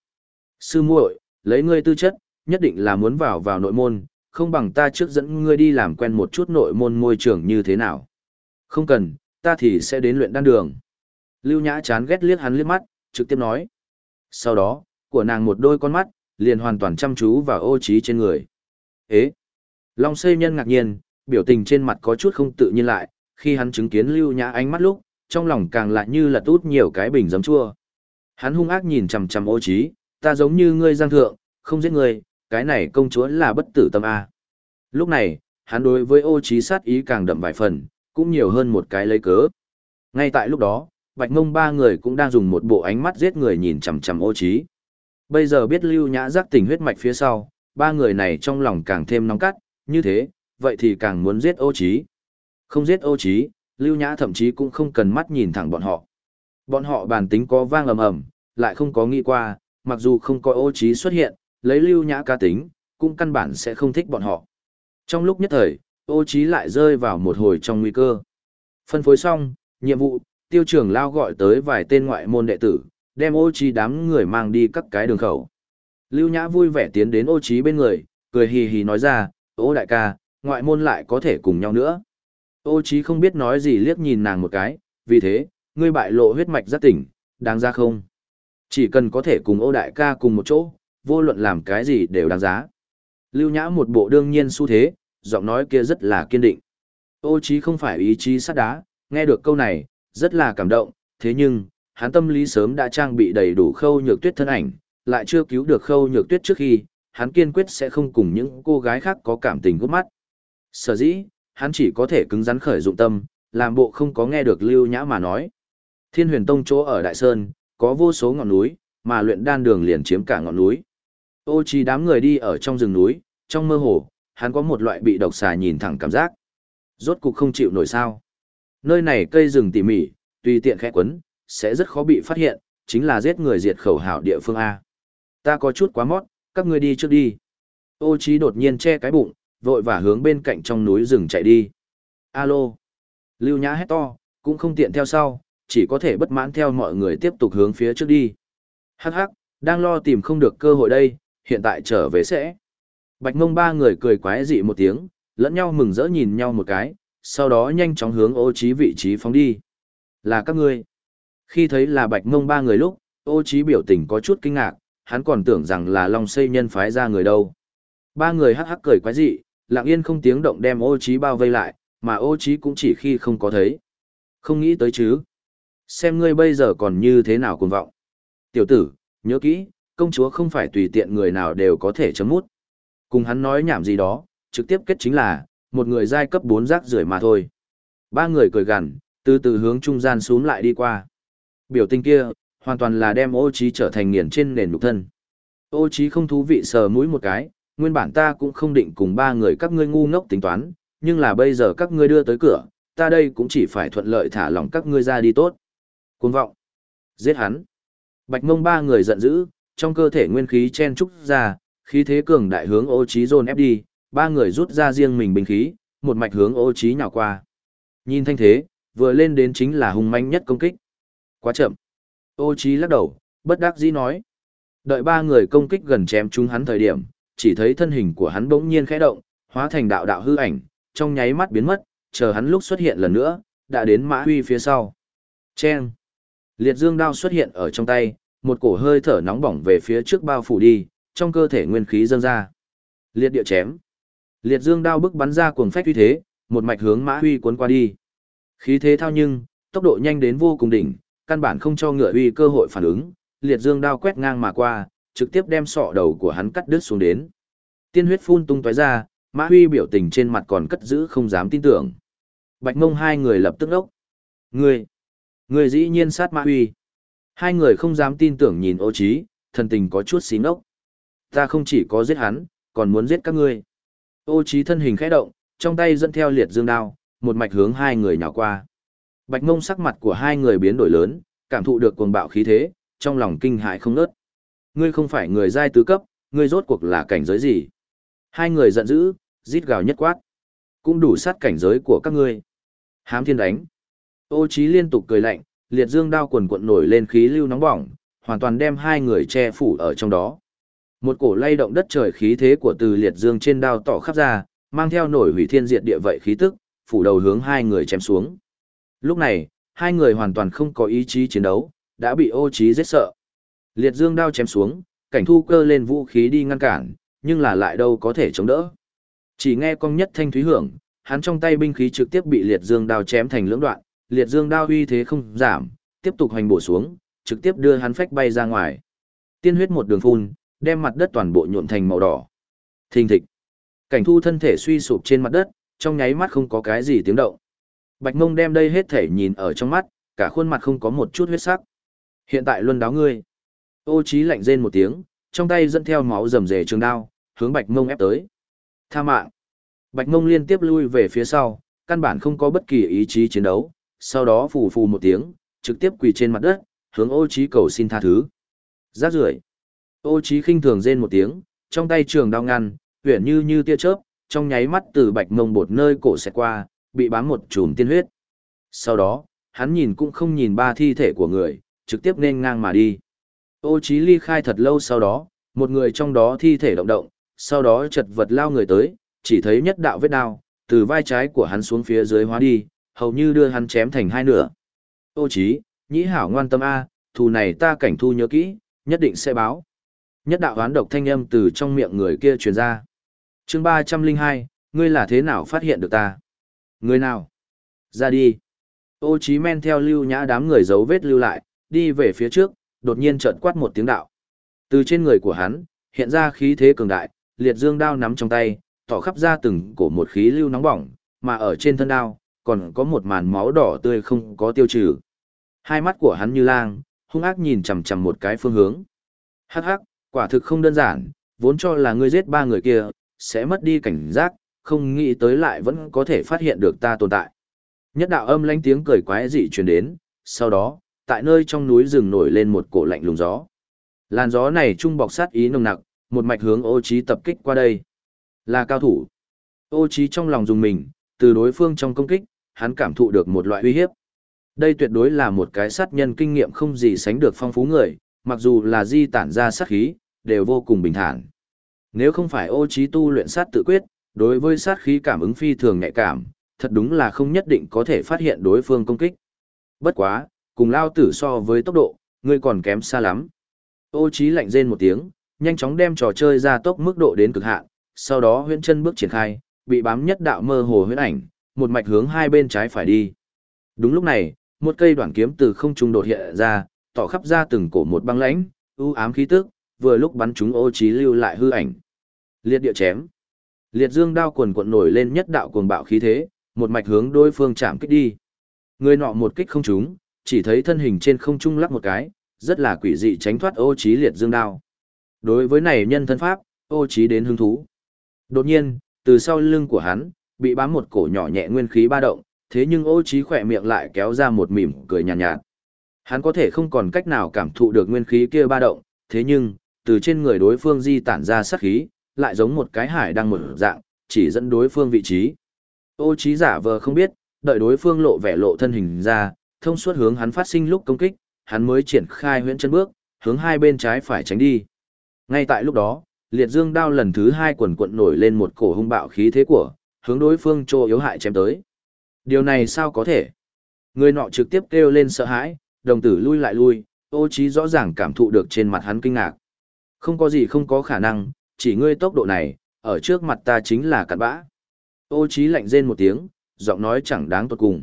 Sư muội, lấy ngươi tư chất, nhất định là muốn vào vào nội môn, không bằng ta trước dẫn ngươi đi làm quen một chút nội môn môi trường như thế nào. Không cần, ta thì sẽ đến luyện đan đường. Lưu Nhã chán ghét liếc hắn liếc mắt, trực tiếp nói. Sau đó, của nàng một đôi con mắt, liền hoàn toàn chăm chú vào ô trí trên người. Ế! Long xây nhân ngạc nhiên, biểu tình trên mặt có chút không tự nhiên lại, khi hắn chứng kiến Lưu Nhã ánh mắt lúc, trong lòng càng lại như là tút nhiều cái bình giấm chua. Hắn hung ác nhìn chằm chằm ô trí, ta giống như ngươi giang thượng, không giết ngươi, cái này công chúa là bất tử tâm A. Lúc này, hắn đối với ô trí sát ý càng đậm vài phần, cũng nhiều hơn một cái lấy cớ. Ngay tại lúc đó, bạch ngông ba người cũng đang dùng một bộ ánh mắt giết người nhìn chằm chằm ô trí. Bây giờ biết lưu nhã giác tình huyết mạch phía sau, ba người này trong lòng càng thêm nóng cắt, như thế, vậy thì càng muốn giết ô trí. Không giết ô trí, lưu nhã thậm chí cũng không cần mắt nhìn thẳng bọn họ. Bọn họ bản tính có vang ầm ầm, lại không có nghĩ qua, mặc dù không có ô trí xuất hiện, lấy lưu nhã ca tính, cũng căn bản sẽ không thích bọn họ. Trong lúc nhất thời, ô trí lại rơi vào một hồi trong nguy cơ. Phân phối xong, nhiệm vụ, tiêu trưởng lao gọi tới vài tên ngoại môn đệ tử, đem ô trí đám người mang đi các cái đường khẩu. Lưu nhã vui vẻ tiến đến ô trí bên người, cười hì hì nói ra, ô đại ca, ngoại môn lại có thể cùng nhau nữa. Ô trí không biết nói gì liếc nhìn nàng một cái, vì thế, ngươi bại lộ huyết mạch rất tỉnh, đáng ra không? Chỉ cần có thể cùng ô đại ca cùng một chỗ, vô luận làm cái gì đều đáng giá. Lưu Nhã một bộ đương nhiên xu thế, giọng nói kia rất là kiên định. Ô trí không phải ý chí sắt đá, nghe được câu này, rất là cảm động, thế nhưng, hắn tâm lý sớm đã trang bị đầy đủ khâu nhược tuyết thân ảnh, lại chưa cứu được khâu nhược tuyết trước khi, hắn kiên quyết sẽ không cùng những cô gái khác có cảm tình gút mắt. Sở dĩ, hắn chỉ có thể cứng rắn khởi dụng tâm, làm bộ không có nghe được Lưu Nhã mà nói. Thiên huyền tông chỗ ở Đại Sơn, có vô số ngọn núi, mà luyện đan đường liền chiếm cả ngọn núi. Ô chi đám người đi ở trong rừng núi, trong mơ hồ, hắn có một loại bị độc xà nhìn thẳng cảm giác. Rốt cục không chịu nổi sao. Nơi này cây rừng tỉ mỉ, tùy tiện khẽ quấn, sẽ rất khó bị phát hiện, chính là giết người diệt khẩu hảo địa phương A. Ta có chút quá mót, các ngươi đi trước đi. Ô Chí đột nhiên che cái bụng, vội và hướng bên cạnh trong núi rừng chạy đi. Alo. Lưu Nhã hét to, cũng không tiện theo sau, chỉ có thể bất mãn theo mọi người tiếp tục hướng phía trước đi. Hắc hắc, đang lo tìm không được cơ hội đây, hiện tại trở về sẽ. Bạch mông ba người cười quái dị một tiếng, lẫn nhau mừng rỡ nhìn nhau một cái, sau đó nhanh chóng hướng ô trí vị trí phóng đi. Là các ngươi. Khi thấy là bạch mông ba người lúc, ô trí biểu tình có chút kinh ngạc, hắn còn tưởng rằng là long xây nhân phái ra người đâu. Ba người hắc hắc cười quái dị, lặng yên không tiếng động đem ô trí bao vây lại, mà ô trí cũng chỉ khi không có thấy. Không nghĩ tới chứ. Xem ngươi bây giờ còn như thế nào cuồng vọng. Tiểu tử, nhớ kỹ, công chúa không phải tùy tiện người nào đều có thể chấm mút. Cùng hắn nói nhảm gì đó, trực tiếp kết chính là, một người giai cấp bốn rác rưởi mà thôi. Ba người cười gằn, từ từ hướng trung gian xuống lại đi qua. Biểu tình kia, hoàn toàn là đem ô trí trở thành nghiền trên nền nhục thân. Ô trí không thú vị sờ mũi một cái, nguyên bản ta cũng không định cùng ba người các ngươi ngu ngốc tính toán, nhưng là bây giờ các ngươi đưa tới cửa, ta đây cũng chỉ phải thuận lợi thả lỏng các ngươi ra đi tốt. Cuồng vọng. Giết hắn. Bạch mông ba người giận dữ, trong cơ thể nguyên khí chen trúc ra, Khí thế cường đại hướng ô trí dồn ép đi, ba người rút ra riêng mình bình khí, một mạch hướng ô trí nhào qua. Nhìn thanh thế, vừa lên đến chính là hung manh nhất công kích. Quá chậm. Ô Chí lắc đầu, bất đắc dĩ nói. Đợi ba người công kích gần chém chúng hắn thời điểm, chỉ thấy thân hình của hắn bỗng nhiên khẽ động, hóa thành đạo đạo hư ảnh, trong nháy mắt biến mất, chờ hắn lúc xuất hiện lần nữa, đã đến Mã Huy phía sau. Chen! Liệt dương đao xuất hiện ở trong tay, một cổ hơi thở nóng bỏng về phía trước bao phủ đi, trong cơ thể nguyên khí dâng ra. Liệt địa chém! Liệt dương đao bức bắn ra cuồng phách uy thế, một mạch hướng Mã Huy cuốn qua đi. Khí thế thao nhưng, tốc độ nhanh đến vô cùng đỉnh, căn bản không cho ngựa uy cơ hội phản ứng, liệt dương đao quét ngang mà qua, trực tiếp đem sọ đầu của hắn cắt đứt xuống đến. Tiên huyết phun tung tóe ra, Mã Huy biểu tình trên mặt còn cất giữ không dám tin tưởng. Bạch Mông hai người lập tức ốc. Ngươi, ngươi dĩ nhiên sát Mã Huy. Hai người không dám tin tưởng nhìn ô trí, thần tình có chút xí nốc Ta không chỉ có giết hắn, còn muốn giết các ngươi. Ô trí thân hình khẽ động, trong tay dẫn theo liệt dương đao, một mạch hướng hai người nhào qua. Bạch Mông sắc mặt của hai người biến đổi lớn, cảm thụ được cuồng bạo khí thế, trong lòng kinh hãi không ngớt. Ngươi không phải người giai tứ cấp, ngươi rốt cuộc là cảnh giới gì? Hai người giận dữ, rít gào nhất quát. Cũng đủ sát cảnh giới của các ngươi. Hám thiên đánh. Ô Chí liên tục cười lạnh, liệt dương đao quần cuộn nổi lên khí lưu nóng bỏng, hoàn toàn đem hai người che phủ ở trong đó. Một cổ lay động đất trời khí thế của từ liệt dương trên đao tỏ khắp ra, mang theo nổi hủy thiên diệt địa vậy khí tức, phủ đầu hướng hai người chém xuống. Lúc này, hai người hoàn toàn không có ý chí chiến đấu, đã bị ô Chí giết sợ. Liệt dương đao chém xuống, cảnh thu cơ lên vũ khí đi ngăn cản, nhưng là lại đâu có thể chống đỡ. Chỉ nghe con nhất thanh thúy hưởng, hắn trong tay binh khí trực tiếp bị liệt dương đao chém thành lưỡng đoạn, liệt dương đao uy thế không giảm, tiếp tục hành bổ xuống, trực tiếp đưa hắn phách bay ra ngoài. Tiên huyết một đường phun, đem mặt đất toàn bộ nhuộm thành màu đỏ. Thình thịch. Cảnh thu thân thể suy sụp trên mặt đất, trong nháy mắt không có cái gì tiếng động. Bạch mông đem đây hết thể nhìn ở trong mắt, cả khuôn mặt không có một chút huyết sắc. Hiện tại luân đáo ngươi. Ô Chí lạnh rên một tiếng, trong tay dẫn theo máu rầm rề trường đao, hướng bạch mông ép tới. Tha mạng. Bạch mông liên tiếp lui về phía sau, căn bản không có bất kỳ ý chí chiến đấu, sau đó phù phù một tiếng, trực tiếp quỳ trên mặt đất, hướng ô Chí cầu xin tha thứ. Rát rưởi. Ô Chí khinh thường rên một tiếng, trong tay trường đao ngăn, huyền như như tia chớp, trong nháy mắt từ bạch mông bột nơi cổ xẹt qua, bị bám một chùm tiên huyết. Sau đó, hắn nhìn cũng không nhìn ba thi thể của người, trực tiếp nên ngang mà đi. Ô Chí ly khai thật lâu sau đó, một người trong đó thi thể động động, sau đó chật vật lao người tới, chỉ thấy nhất đạo vết đao, từ vai trái của hắn xuống phía dưới hóa đi, hầu như đưa hắn chém thành hai nửa. Ô chí, nhĩ hảo ngoan tâm A, thù này ta cảnh thu nhớ kỹ, nhất định sẽ báo. Nhất đạo hoán độc thanh âm từ trong miệng người kia truyền ra. chương 302, ngươi là thế nào phát hiện được ta? Người nào? Ra đi. Ô chí men theo lưu nhã đám người giấu vết lưu lại, đi về phía trước, đột nhiên chợt quát một tiếng đạo. Từ trên người của hắn, hiện ra khí thế cường đại, liệt dương đao nắm trong tay, tỏ khắp ra từng cổ một khí lưu nóng bỏng, mà ở trên thân đao, còn có một màn máu đỏ tươi không có tiêu trừ. Hai mắt của hắn như lang, hung ác nhìn chằm chằm một cái phương hướng. Hắc hắc, quả thực không đơn giản, vốn cho là ngươi giết ba người kia, sẽ mất đi cảnh giác, không nghĩ tới lại vẫn có thể phát hiện được ta tồn tại. Nhất đạo âm lãnh tiếng cười quái dị truyền đến, sau đó, tại nơi trong núi rừng nổi lên một cổ lạnh lùng gió. Làn gió này trung bọc sát ý nồng nặc, một mạch hướng ô trí tập kích qua đây. Là cao thủ. Ô trí trong lòng dùng mình, từ đối phương trong công kích, hắn cảm thụ được một loại uy hiếp. Đây tuyệt đối là một cái sát nhân kinh nghiệm không gì sánh được phong phú người, mặc dù là di tản ra sát khí, đều vô cùng bình thản. Nếu không phải ô trí tu luyện sát tự quyết, đối với sát khí cảm ứng phi thường nhạy cảm, thật đúng là không nhất định có thể phát hiện đối phương công kích. Bất quá, cùng lao tử so với tốc độ, ngươi còn kém xa lắm. Ô Chí lạnh rên một tiếng, nhanh chóng đem trò chơi ra tốc mức độ đến cực hạn, sau đó huyễn chân bước triển khai, bị bám nhất đạo mơ hồ huyễn ảnh, một mạch hướng hai bên trái phải đi. Đúng lúc này, một cây đoạn kiếm từ không trung đột hiện ra, tỏ khắp ra từng cổ một băng lãnh, u ám khí tức, vừa lúc bắn trúng ô Chí lưu lại hư ảnh. Liệt địa chém. Liệt dương đao quần cuộn nổi lên nhất đạo cuồng bạo khí thế, một mạch hướng đối phương chạm kích đi. Người nọ một kích không trúng, chỉ thấy thân hình trên không trung lắc một cái, rất là quỷ dị tránh thoát ô trí liệt dương đao. Đối với này nhân thân pháp, ô trí đến hứng thú. Đột nhiên, từ sau lưng của hắn, bị bám một cổ nhỏ nhẹ nguyên khí ba động, thế nhưng ô trí khỏe miệng lại kéo ra một mỉm cười nhàn nhạt, nhạt. Hắn có thể không còn cách nào cảm thụ được nguyên khí kia ba động, thế nhưng, từ trên người đối phương di tản ra sát khí, lại giống một cái hải đang một dạng, chỉ dẫn đối phương vị trí. Ô trí giả vờ không biết, đợi đối phương lộ vẻ lộ thân hình ra, thông suốt hướng hắn phát sinh lúc công kích, hắn mới triển khai huyễn chân bước, hướng hai bên trái phải tránh đi. Ngay tại lúc đó, liệt dương đao lần thứ hai quần cuộn nổi lên một cổ hung bạo khí thế của, hướng đối phương trô yếu hại chém tới. Điều này sao có thể? Người nọ trực tiếp kêu lên sợ hãi, đồng tử lui lại lui, ô trí rõ ràng cảm thụ được trên mặt hắn kinh ngạc. Không có gì không có khả năng, chỉ ngươi tốc độ này, ở trước mặt ta chính là cặn bã. Ô Chí lạnh rên một tiếng, giọng nói chẳng đáng tuột cùng.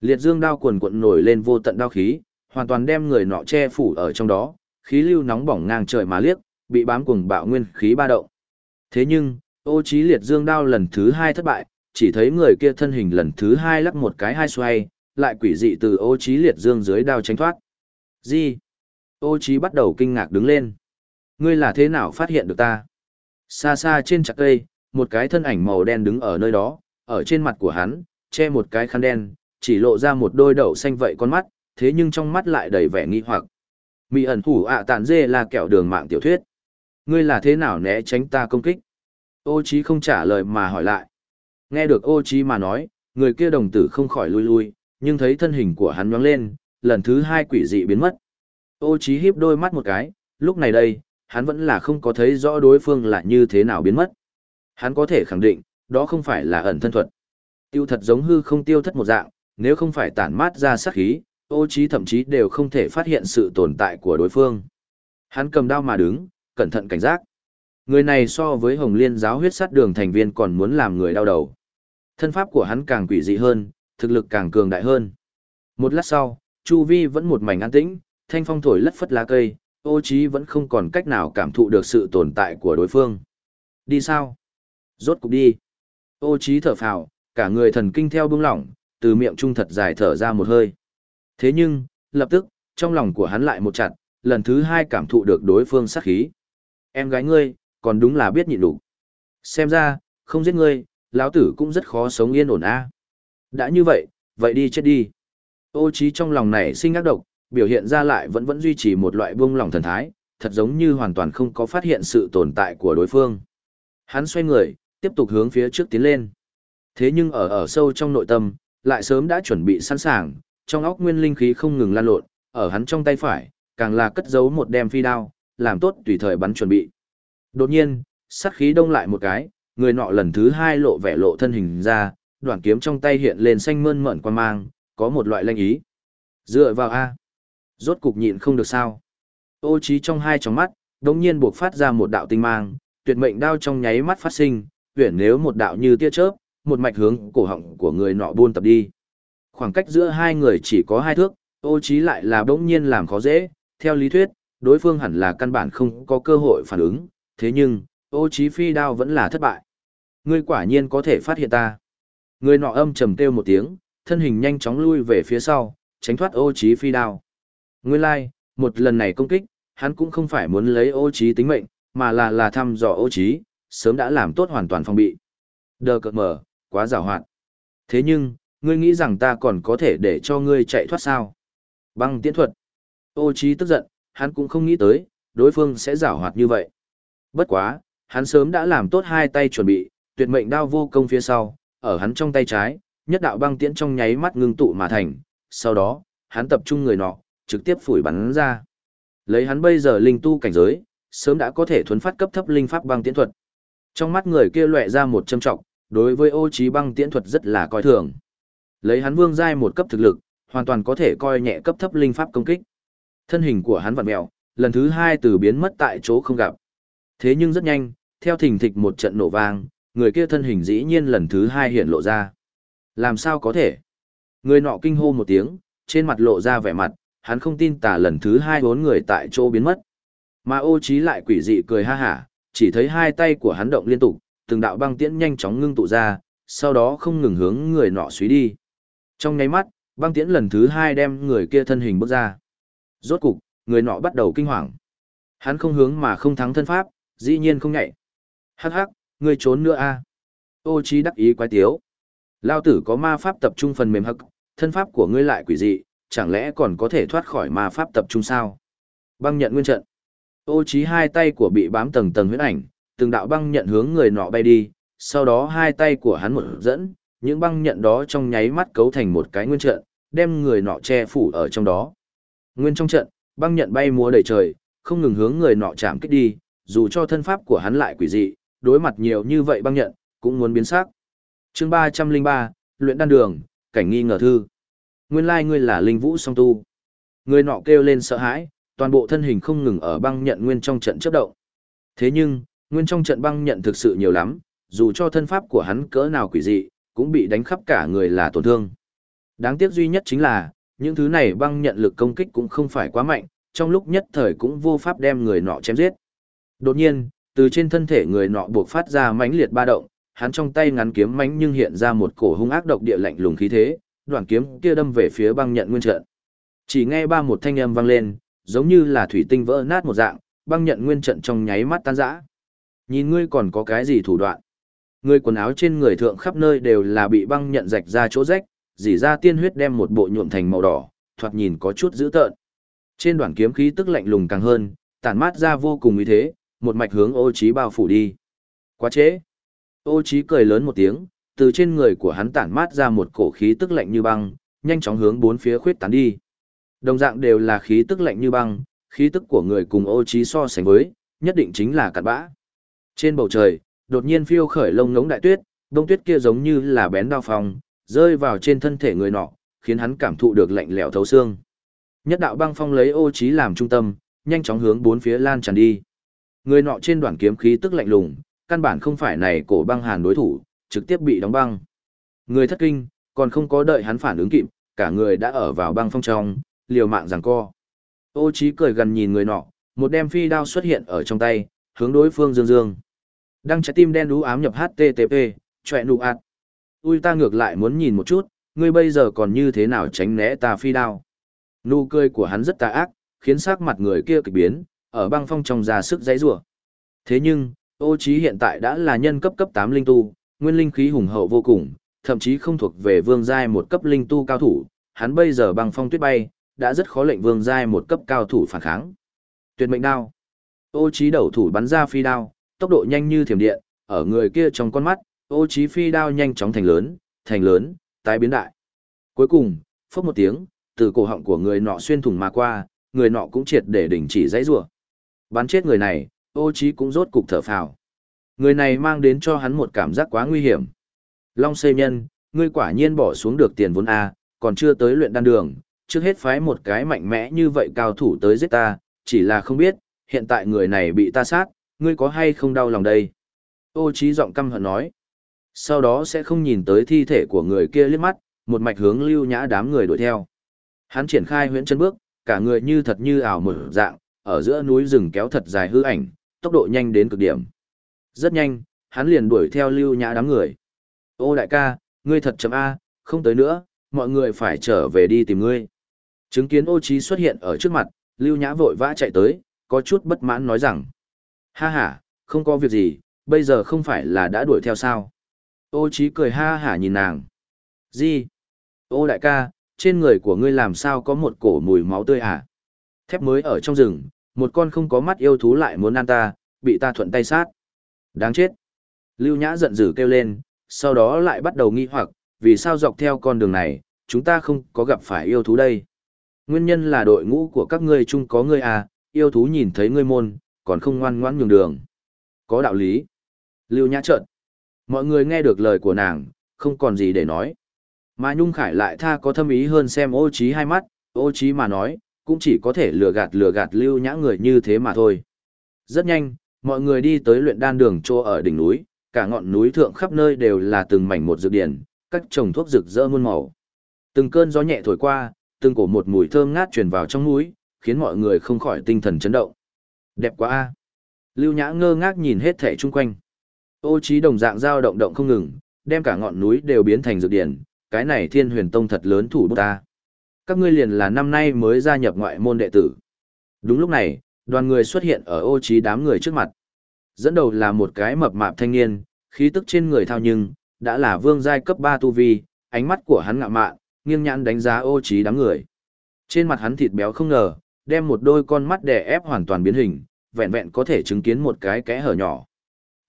Liệt dương đao cuồn cuộn nổi lên vô tận đao khí, hoàn toàn đem người nọ che phủ ở trong đó, khí lưu nóng bỏng ngang trời mà liếc, bị bám cuồng bạo nguyên khí ba động. Thế nhưng, ô Chí liệt dương đao lần thứ hai thất bại, chỉ thấy người kia thân hình lần thứ hai lắc một cái hai xoay, lại quỷ dị từ ô Chí liệt dương dưới đao tránh thoát. Gì? Ô Chí bắt đầu kinh ngạc đứng lên. Ngươi là thế nào phát hiện được ta? Xa xa trên chặt cây, một cái thân ảnh màu đen đứng ở nơi đó, ở trên mặt của hắn, che một cái khăn đen, chỉ lộ ra một đôi đậu xanh vậy con mắt, thế nhưng trong mắt lại đầy vẻ nghi hoặc. Mị ẩn thủ ạ tàn dê là kẹo đường mạng tiểu thuyết. Ngươi là thế nào né tránh ta công kích? Ô chí không trả lời mà hỏi lại. Nghe được ô chí mà nói, người kia đồng tử không khỏi lui lui, nhưng thấy thân hình của hắn nhoáng lên, lần thứ hai quỷ dị biến mất. Ô chí híp đôi mắt một cái, lúc này đây, hắn vẫn là không có thấy rõ đối phương là như thế nào biến mất. Hắn có thể khẳng định, đó không phải là ẩn thân thuật. Tiêu thật giống hư không tiêu thất một dạng, nếu không phải tản mát ra sát khí, ô trí thậm chí đều không thể phát hiện sự tồn tại của đối phương. Hắn cầm đao mà đứng, cẩn thận cảnh giác. Người này so với Hồng Liên giáo huyết sát đường thành viên còn muốn làm người đau đầu. Thân pháp của hắn càng quỷ dị hơn, thực lực càng cường đại hơn. Một lát sau, Chu Vi vẫn một mảnh an tĩnh, thanh phong thổi lất phất lá cây, ô trí vẫn không còn cách nào cảm thụ được sự tồn tại của đối phương. Đi sao? Rốt cục đi. Ô trí thở phào, cả người thần kinh theo bưng lỏng, từ miệng trung thật dài thở ra một hơi. Thế nhưng, lập tức, trong lòng của hắn lại một chặt, lần thứ hai cảm thụ được đối phương sát khí. Em gái ngươi, còn đúng là biết nhịn đủ. Xem ra, không giết ngươi, lão tử cũng rất khó sống yên ổn a. Đã như vậy, vậy đi chết đi. Ô trí trong lòng này sinh ác độc, biểu hiện ra lại vẫn vẫn duy trì một loại buông lỏng thần thái, thật giống như hoàn toàn không có phát hiện sự tồn tại của đối phương. Hắn xoay người, tiếp tục hướng phía trước tiến lên. Thế nhưng ở ở sâu trong nội tâm, lại sớm đã chuẩn bị sẵn sàng, trong óc nguyên linh khí không ngừng lan lộn, ở hắn trong tay phải, càng là cất giấu một đem phi đao, làm tốt tùy thời bắn chuẩn bị. Đột nhiên, sát khí đông lại một cái, người nọ lần thứ hai lộ vẻ lộ thân hình ra, đoạn kiếm trong tay hiện lên xanh mơn mởn quan mang, có một loại lanh ý. Dựa vào A. Rốt cục nhịn không được sao. Ô trí trong hai tròng mắt, đống nhiên buộc phát ra một đạo tinh mang, tuyệt mệnh đao trong nháy mắt phát sinh, tuyển nếu một đạo như tia chớp, một mạch hướng cổ họng của người nọ buôn tập đi. Khoảng cách giữa hai người chỉ có hai thước, ô trí lại là đống nhiên làm khó dễ, theo lý thuyết, đối phương hẳn là căn bản không có cơ hội phản ứng, thế nhưng, ô trí phi đao vẫn là thất bại. Ngươi quả nhiên có thể phát hiện ta. Người nọ âm trầm kêu một tiếng, thân hình nhanh chóng lui về phía sau, tránh thoát ô trí phi đao. Nguyên lai, like, một lần này công kích, hắn cũng không phải muốn lấy ô trí tính mệnh, mà là là thăm dò ô trí, sớm đã làm tốt hoàn toàn phòng bị. Đờ cợt mở, quá rào hoạt. Thế nhưng, ngươi nghĩ rằng ta còn có thể để cho ngươi chạy thoát sao? Băng tiễn thuật. Ô trí tức giận, hắn cũng không nghĩ tới, đối phương sẽ rào hoạt như vậy. Bất quá, hắn sớm đã làm tốt hai tay chuẩn bị, tuyệt mệnh đao vô công phía sau, ở hắn trong tay trái, nhất đạo băng tiễn trong nháy mắt ngưng tụ mà thành, sau đó, hắn tập trung người nọ, trực tiếp phủi bắn ra. Lấy hắn bây giờ linh tu cảnh giới, sớm đã có thể thuấn phát cấp thấp linh pháp băng tiễn thuật. Trong mắt người kia lóe ra một châm trọng, đối với ô trí băng tiễn thuật rất là coi thường. Lấy hắn vương giai một cấp thực lực, hoàn toàn có thể coi nhẹ cấp thấp linh pháp công kích. Thân hình của hắn vặn mèo, lần thứ hai từ biến mất tại chỗ không gặp. Thế nhưng rất nhanh, theo thình thịch một trận nổ vang, người kia thân hình dĩ nhiên lần thứ hai hiện lộ ra. Làm sao có thể? Người nọ kinh hô một tiếng, trên mặt lộ ra vẻ mặt, hắn không tin tà lần thứ hai bốn người tại chỗ biến mất. Mà ô trí lại quỷ dị cười ha hả, chỉ thấy hai tay của hắn động liên tục, từng đạo băng tiễn nhanh chóng ngưng tụ ra, sau đó không ngừng hướng người nọ suy đi. Trong nháy mắt, băng tiễn lần thứ hai đem người kia thân hình bước ra. Rốt cục, người nọ bắt đầu kinh hoàng. Hắn không hướng mà không thắng thân pháp, dĩ nhiên không nhạy. Hắc hắc, người trốn nữa a. Ô trí đắc ý quái tiếu. Lao tử có ma pháp tập trung phần mềm hắc, thân pháp của ngươi lại quỷ dị, chẳng lẽ còn có thể thoát khỏi ma pháp tập trung sao? Băng nhận nguyên trận. Ô trí hai tay của bị bám tầng tầng huyết ảnh, từng đạo băng nhận hướng người nọ bay đi, sau đó hai tay của hắn một dẫn, những băng nhận đó trong nháy mắt cấu thành một cái nguyên trận, đem người nọ che phủ ở trong đó. Nguyên trong trận, băng nhận bay múa đầy trời, không ngừng hướng người nọ chạm kích đi, dù cho thân pháp của hắn lại quỷ dị, đối mặt nhiều như vậy băng nhận, cũng muốn biến sắc. Chương 303, luyện đan đường, cảnh nghi ngờ thư. Nguyên lai ngươi là linh vũ song tu. Người nọ kêu lên sợ hãi, toàn bộ thân hình không ngừng ở băng nhận nguyên trong trận chấp động. Thế nhưng, nguyên trong trận băng nhận thực sự nhiều lắm, dù cho thân pháp của hắn cỡ nào quỷ dị, cũng bị đánh khắp cả người là tổn thương. Đáng tiếc duy nhất chính là, những thứ này băng nhận lực công kích cũng không phải quá mạnh, trong lúc nhất thời cũng vô pháp đem người nọ chém giết. Đột nhiên, từ trên thân thể người nọ buộc phát ra mãnh liệt ba động, hắn trong tay ngắn kiếm mãnh nhưng hiện ra một cổ hung ác độc địa lạnh lùng khí thế, đoạn kiếm kia đâm về phía băng nhận nguyên trận. Chỉ nghe ba một thanh âm vang lên, giống như là thủy tinh vỡ nát một dạng, băng nhận nguyên trận trong nháy mắt tan rã. Nhìn ngươi còn có cái gì thủ đoạn? Ngươi quần áo trên người thượng khắp nơi đều là bị băng nhận rạch ra chỗ rách, dỉ ra tiên huyết đem một bộ nhuộm thành màu đỏ, thoạt nhìn có chút dữ tợn. Trên đoạn kiếm khí tức lạnh lùng càng hơn, tản mát ra vô cùng uy thế, một mạch hướng ô Chí bao phủ đi. Quá trễ. Ô Chí cười lớn một tiếng, từ trên người của hắn tản mát ra một cổ khí tức lạnh như băng, nhanh chóng hướng bốn phía khuyết tán đi. Đồng dạng đều là khí tức lạnh như băng, khí tức của người cùng ô trí so sánh với, nhất định chính là cặn bã. Trên bầu trời, đột nhiên phiêu khởi lông ngống đại tuyết, đông tuyết kia giống như là bén đao phong, rơi vào trên thân thể người nọ, khiến hắn cảm thụ được lạnh lẽo thấu xương. Nhất đạo băng phong lấy ô trí làm trung tâm, nhanh chóng hướng bốn phía lan tràn đi. Người nọ trên đoạn kiếm khí tức lạnh lùng, căn bản không phải này cổ băng hàn đối thủ, trực tiếp bị đóng băng. Người thất kinh, còn không có đợi hắn phản ứng kịp, cả người đã ở vào băng phong trong, liều mạng giằng co. Ô Chí cười gần nhìn người nọ, một đem phi đao xuất hiện ở trong tay, hướng đối phương dương dương. Đăng trái tim đen đú ám nhập HTTP, chọe nụ ạt. Ui ta ngược lại muốn nhìn một chút, ngươi bây giờ còn như thế nào tránh né ta phi đao. Nụ cười của hắn rất tà ác, khiến sắc mặt người kia kịch biến, ở băng phong trong ra sức giấy rủa. Thế nhưng, ô Chí hiện tại đã là nhân cấp cấp 8 linh tu, nguyên linh khí hùng hậu vô cùng, thậm chí không thuộc về vương giai một cấp linh tu cao thủ, hắn bây giờ băng phong tuyết bay, đã rất khó lệnh vương giai một cấp cao thủ phản kháng. Tuyệt mệnh đao. Ô Chí đầu thủ bắn ra phi đao, tốc độ nhanh như thiểm điện, ở người kia trong con mắt, ô Chí phi đao nhanh chóng thành lớn, thành lớn, tái biến đại. Cuối cùng, phốc một tiếng, từ cổ họng của người nọ xuyên thủng mà qua, người nọ cũng triệt để đình chỉ dãy rủa. Bắn chết người này, ô Chí cũng rốt cục thở phào. Người này mang đến cho hắn một cảm giác quá nguy hiểm. Long xây nhân, ngươi quả nhiên bỏ xuống được tiền vốn A, còn chưa tới luyện đan đường, trước hết phái một cái mạnh mẽ như vậy cao thủ tới giết ta, chỉ là không biết, hiện tại người này bị ta sát, ngươi có hay không đau lòng đây? Ô trí giọng căm hận nói. Sau đó sẽ không nhìn tới thi thể của người kia liếc mắt, một mạch hướng lưu nhã đám người đuổi theo. Hắn triển khai huyễn chân bước, cả người như thật như ảo mở dạng, ở giữa núi rừng kéo thật dài hư ảnh, tốc độ nhanh đến cực điểm. Rất nhanh, hắn liền đuổi theo lưu nhã đám người. Ô đại ca, ngươi thật chậm A, không tới nữa, mọi người phải trở về đi tìm ngươi. Chứng kiến ô trí xuất hiện ở trước mặt, lưu nhã vội vã chạy tới, có chút bất mãn nói rằng. Ha ha, không có việc gì, bây giờ không phải là đã đuổi theo sao. Ô trí cười ha hả nhìn nàng. Gì? Ô đại ca, trên người của ngươi làm sao có một cổ mùi máu tươi hả? Thép mới ở trong rừng, một con không có mắt yêu thú lại muốn ăn ta, bị ta thuận tay sát. Đáng chết. Lưu Nhã giận dữ kêu lên, sau đó lại bắt đầu nghi hoặc, vì sao dọc theo con đường này, chúng ta không có gặp phải yêu thú đây. Nguyên nhân là đội ngũ của các ngươi chung có ngươi à, yêu thú nhìn thấy ngươi môn, còn không ngoan ngoãn nhường đường. Có đạo lý. Lưu Nhã trợn. Mọi người nghe được lời của nàng, không còn gì để nói. Mà Nhung Khải lại tha có thâm ý hơn xem ô trí hai mắt, ô trí mà nói, cũng chỉ có thể lừa gạt lừa gạt Lưu Nhã người như thế mà thôi. Rất nhanh, mọi người đi tới luyện đan đường chỗ ở đỉnh núi, cả ngọn núi thượng khắp nơi đều là từng mảnh một dược điển, các trồng thuốc rực rỡ muôn màu. Từng cơn gió nhẹ thổi qua, từng cổ một mùi thơm ngát truyền vào trong núi, khiến mọi người không khỏi tinh thần chấn động. Đẹp quá a. Lưu Nhã ngơ ngác nhìn hết thảy chung quanh. Ô trí đồng dạng dao động động không ngừng, đem cả ngọn núi đều biến thành dược điển, cái này Thiên Huyền Tông thật lớn thủ bút ta. Các ngươi liền là năm nay mới gia nhập ngoại môn đệ tử. Đúng lúc này, đoàn người xuất hiện ở ô trí đám người trước mặt. Dẫn đầu là một cái mập mạp thanh niên, khí tức trên người thao nhưng, đã là vương giai cấp 3 tu vi, ánh mắt của hắn ngạ mạn, nghiêng nhãn đánh giá ô trí đám người. Trên mặt hắn thịt béo không ngờ, đem một đôi con mắt đè ép hoàn toàn biến hình, vẹn vẹn có thể chứng kiến một cái kẽ hở nhỏ.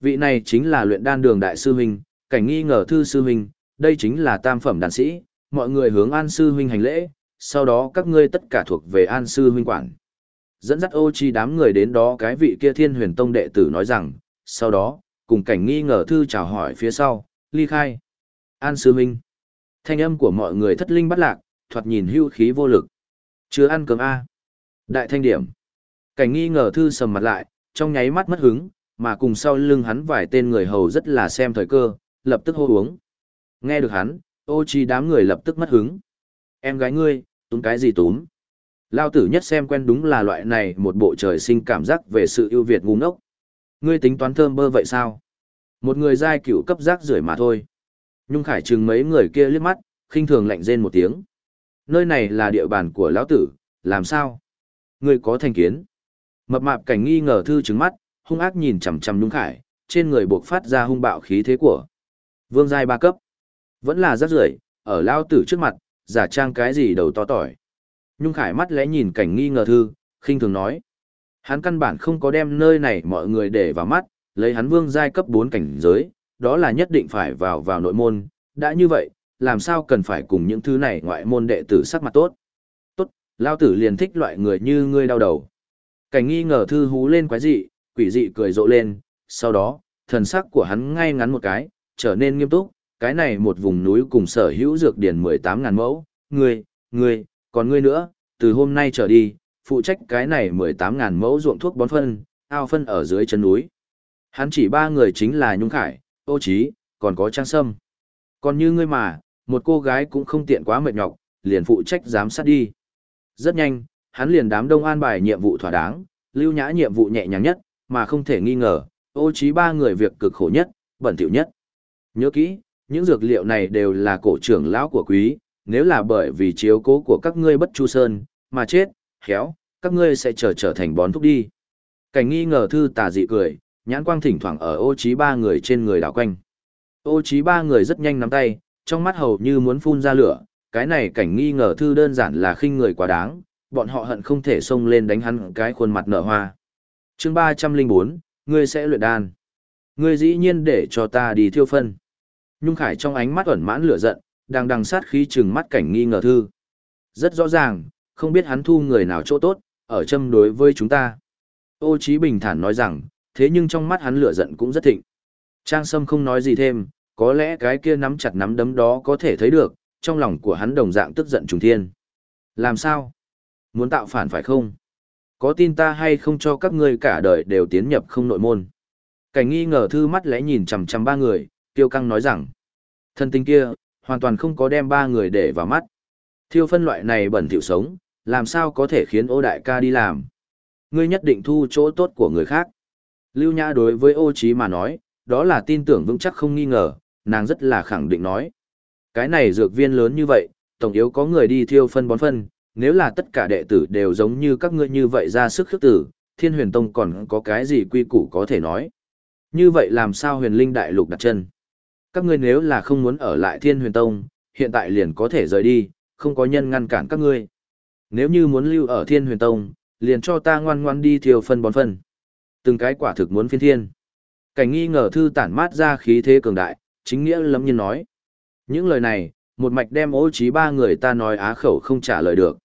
Vị này chính là luyện đan đường đại sư huynh, cảnh nghi ngờ thư sư huynh, đây chính là tam phẩm đàn sĩ, mọi người hướng an sư huynh hành lễ, sau đó các ngươi tất cả thuộc về an sư huynh quản. Dẫn dắt ô chi đám người đến đó cái vị kia thiên huyền tông đệ tử nói rằng, sau đó, cùng cảnh nghi ngờ thư chào hỏi phía sau, ly khai. An sư Minh Thanh âm của mọi người thất linh bắt lạc, thoạt nhìn hưu khí vô lực. Chưa ăn cơm A. Đại thanh điểm. Cảnh nghi ngờ thư sầm mặt lại, trong nháy mắt mất hứng, mà cùng sau lưng hắn vài tên người hầu rất là xem thời cơ, lập tức hô uống. Nghe được hắn, ô chi đám người lập tức mất hứng. Em gái ngươi, túm cái gì túm? Lao tử nhất xem quen đúng là loại này một bộ trời sinh cảm giác về sự ưu việt ngu ngốc. Ngươi tính toán thơm bơ vậy sao? Một người giai cựu cấp giác rưởi mà thôi. Nhung Khải chừng mấy người kia liếc mắt, khinh thường lạnh rên một tiếng. Nơi này là địa bàn của lão tử, làm sao? Ngươi có thành kiến. Mập mạp cảnh nghi ngờ thư trứng mắt, hung ác nhìn chằm chằm Nhung Khải, trên người buộc phát ra hung bạo khí thế của. Vương giai ba cấp. Vẫn là rất rưởi, ở lao tử trước mặt, giả trang cái gì đầu to tỏi. Nhung Khải mắt lẽ nhìn cảnh nghi ngờ thư, khinh thường nói. Hắn căn bản không có đem nơi này mọi người để vào mắt, lấy hắn vương giai cấp 4 cảnh giới, đó là nhất định phải vào vào nội môn, đã như vậy, làm sao cần phải cùng những thứ này ngoại môn đệ tử sắc mặt tốt. Tốt, lao tử liền thích loại người như ngươi đau đầu. Cảnh nghi ngờ thư hú lên quái dị, quỷ dị cười rộ lên, sau đó, thần sắc của hắn ngay ngắn một cái, trở nên nghiêm túc, cái này một vùng núi cùng sở hữu dược điển 18.000 mẫu, ngươi, ngươi, còn ngươi nữa, từ hôm nay trở đi, phụ trách cái này 18.000 mẫu ruộng thuốc bón phân, ao phân ở dưới chân núi. Hắn chỉ ba người chính là Nhung Khải, Ô Chí, còn có Trang Sâm. Còn như ngươi mà, một cô gái cũng không tiện quá mệt nhọc, liền phụ trách giám sát đi. Rất nhanh, hắn liền đám đông an bài nhiệm vụ thỏa đáng, lưu nhã nhiệm vụ nhẹ nhàng nhất, mà không thể nghi ngờ, ô trí ba người việc cực khổ nhất, bẩn thỉu nhất. Nhớ kỹ, những dược liệu này đều là cổ trưởng lão của quý, nếu là bởi vì chiếu cố của các ngươi bất chu sơn, mà chết, khéo, các ngươi sẽ trở trở thành bón thúc đi. Cảnh nghi ngờ thư tà dị cười, nhãn quang thỉnh thoảng ở ô trí ba người trên người đảo quanh. Ô trí ba người rất nhanh nắm tay, trong mắt hầu như muốn phun ra lửa, cái này cảnh nghi ngờ thư đơn giản là khinh người quá đáng, bọn họ hận không thể xông lên đánh hắn cái khuôn mặt nở hoa. chương 304, ngươi sẽ luyện đan. Ngươi dĩ nhiên để cho ta đi thiêu phân. Nhung Khải trong ánh mắt ẩn mãn lửa giận, đang đằng sát khí trừng mắt cảnh nghi ngờ thư. Rất rõ ràng, không biết hắn thu người nào chỗ tốt, ở châm đối với chúng ta. Ô Chí bình thản nói rằng, thế nhưng trong mắt hắn lửa giận cũng rất thịnh. Trang Sâm không nói gì thêm, có lẽ cái kia nắm chặt nắm đấm đó có thể thấy được, trong lòng của hắn đồng dạng tức giận trùng thiên. Làm sao? Muốn tạo phản phải không? Có tin ta hay không cho các ngươi cả đời đều tiến nhập không nội môn? Cảnh nghi ngờ thư mắt lẽ nhìn chằm chằm ba người, tiêu căng nói rằng, thân tình kia, hoàn toàn không có đem ba người để vào mắt. Thiêu phân loại này bẩn thỉu sống, làm sao có thể khiến ô đại ca đi làm? Ngươi nhất định thu chỗ tốt của người khác. Lưu Nhã đối với ô Chí mà nói, đó là tin tưởng vững chắc không nghi ngờ, nàng rất là khẳng định nói. Cái này dược viên lớn như vậy, tổng yếu có người đi thiêu phân bón phân, nếu là tất cả đệ tử đều giống như các ngươi như vậy ra sức khước tử, thiên huyền tông còn có cái gì quy củ có thể nói. Như vậy làm sao huyền linh đại lục đặt chân? Các ngươi nếu là không muốn ở lại thiên huyền tông, hiện tại liền có thể rời đi, không có nhân ngăn cản các ngươi. Nếu như muốn lưu ở thiên huyền tông, liền cho ta ngoan ngoan đi thiêu phân bón phân. Từng cái quả thực muốn phiên thiên. Cảnh nghi ngờ thư tản mát ra khí thế cường đại, chính nghĩa lắm nhiên nói. Những lời này, một mạch đem ô trí ba người ta nói á khẩu không trả lời được.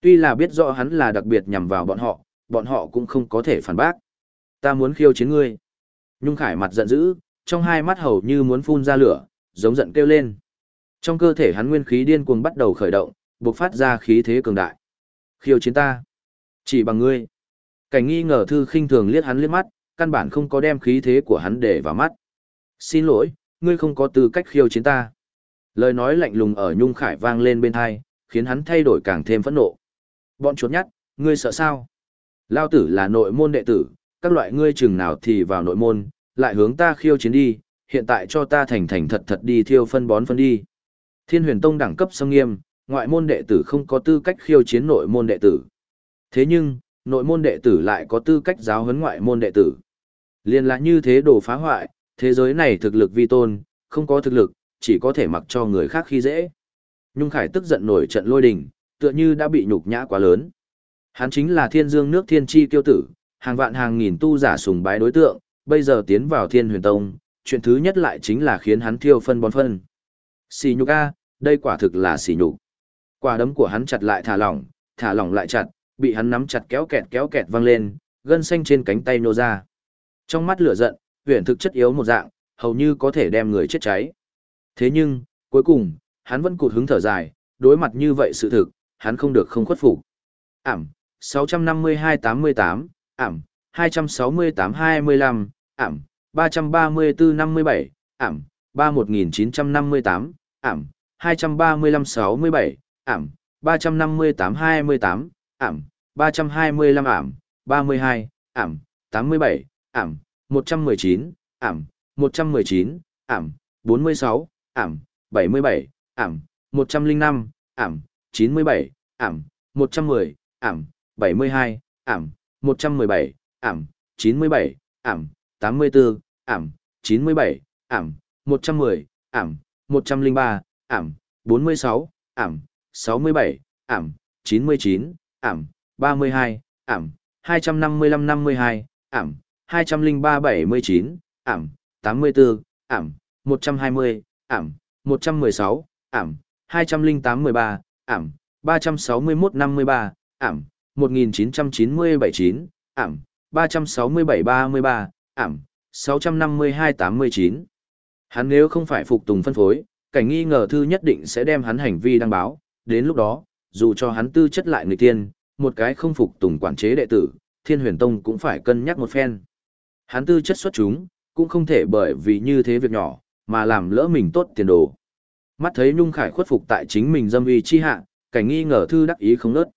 Tuy là biết rõ hắn là đặc biệt nhằm vào bọn họ, bọn họ cũng không có thể phản bác. Ta muốn khiêu chiến ngươi. Nhung Khải mặt giận dữ, trong hai mắt hầu như muốn phun ra lửa, giống giận kêu lên. Trong cơ thể hắn nguyên khí điên cuồng bắt đầu khởi động, bộc phát ra khí thế cường đại. Khiêu chiến ta. Chỉ bằng ngươi. Cảnh nghi ngờ thư khinh thường liếc hắn liếc mắt, căn bản không có đem khí thế của hắn để vào mắt. Xin lỗi, ngươi không có tư cách khiêu chiến ta. Lời nói lạnh lùng ở Nhung Khải vang lên bên thai, khiến hắn thay đổi càng thêm phẫn nộ. Bọn chuột nhắt, ngươi sợ sao? Lao tử là nội môn đệ tử, các loại ngươi chừng nào thì vào nội môn, lại hướng ta khiêu chiến đi, hiện tại cho ta thành thành thật thật đi thiêu phân bón phân đi. Thiên huyền tông đẳng cấp sông nghiêm, ngoại môn đệ tử không có tư cách khiêu chiến nội môn đệ tử. Thế nhưng, nội môn đệ tử lại có tư cách giáo huấn ngoại môn đệ tử. Liên là như thế đồ phá hoại, thế giới này thực lực vi tôn, không có thực lực, chỉ có thể mặc cho người khác khi dễ. Nhung Khải tức giận nổi trận lôi đình, tựa như đã bị nhục nhã quá lớn. Hắn chính là thiên dương nước thiên chi kiêu tử, hàng vạn hàng nghìn tu giả sùng bái đối tượng, bây giờ tiến vào Thiên Huyền Tông, chuyện thứ nhất lại chính là khiến hắn thiêu phân bón phân. Xì nhục a, đây quả thực là xì nhục. Quả đấm của hắn chặt lại thả lỏng, thả lỏng lại chặt, bị hắn nắm chặt kéo kẹt kéo kẹt văng lên, gân xanh trên cánh tay nô ra. Trong mắt lửa giận, huyền thực chất yếu một dạng, hầu như có thể đem người chết cháy. Thế nhưng, cuối cùng, hắn vẫn cụt hứng thở dài, đối mặt như vậy sự thực, hắn không được không khuất phục. Ảm, 652-88, Ảm, 268-25, Ảm, 334-57, Ảm, 31958, Ảm, 235-67, Ảm, 358-28, Ảm, 325 Ảm, 32, Ảm, 87, Ảm, 119, Ảm, 119, Ảm, 46, Ảm, 77, Ảm, 105, Ảm, 97, Ảm, 110, Ảm, 72, Ảm, 117, Ảm, 97, Ảm, 84, Ảm, 97, Ảm, 110, Ảm, 103, Ảm, 46, Ảm, 67, Ảm, 99, Ảm, 32, Ảm, 255-52, Ảm, 203-79, Ảm, 84, Ảm, 120, Ảm, 116, Ảm, 208-13, Ảm, 361-53, Ảm, 1990-79, Ảm, 367-33, Ảm, 652-89. Hắn nếu không phải phục tùng phân phối, cảnh nghi ngờ thư nhất định sẽ đem hắn hành vi đăng báo, đến lúc đó, dù cho hắn tư chất lại người tiên, một cái không phục tùng quản chế đệ tử, Thiên Huyền Tông cũng phải cân nhắc một phen. Hắn tư chất xuất chúng, cũng không thể bởi vì như thế việc nhỏ, mà làm lỡ mình tốt tiền đồ. Mắt thấy Nhung Khải khuất phục tại chính mình dâm uy chi hạ, cảnh nghi ngờ thư đắc ý không nớt.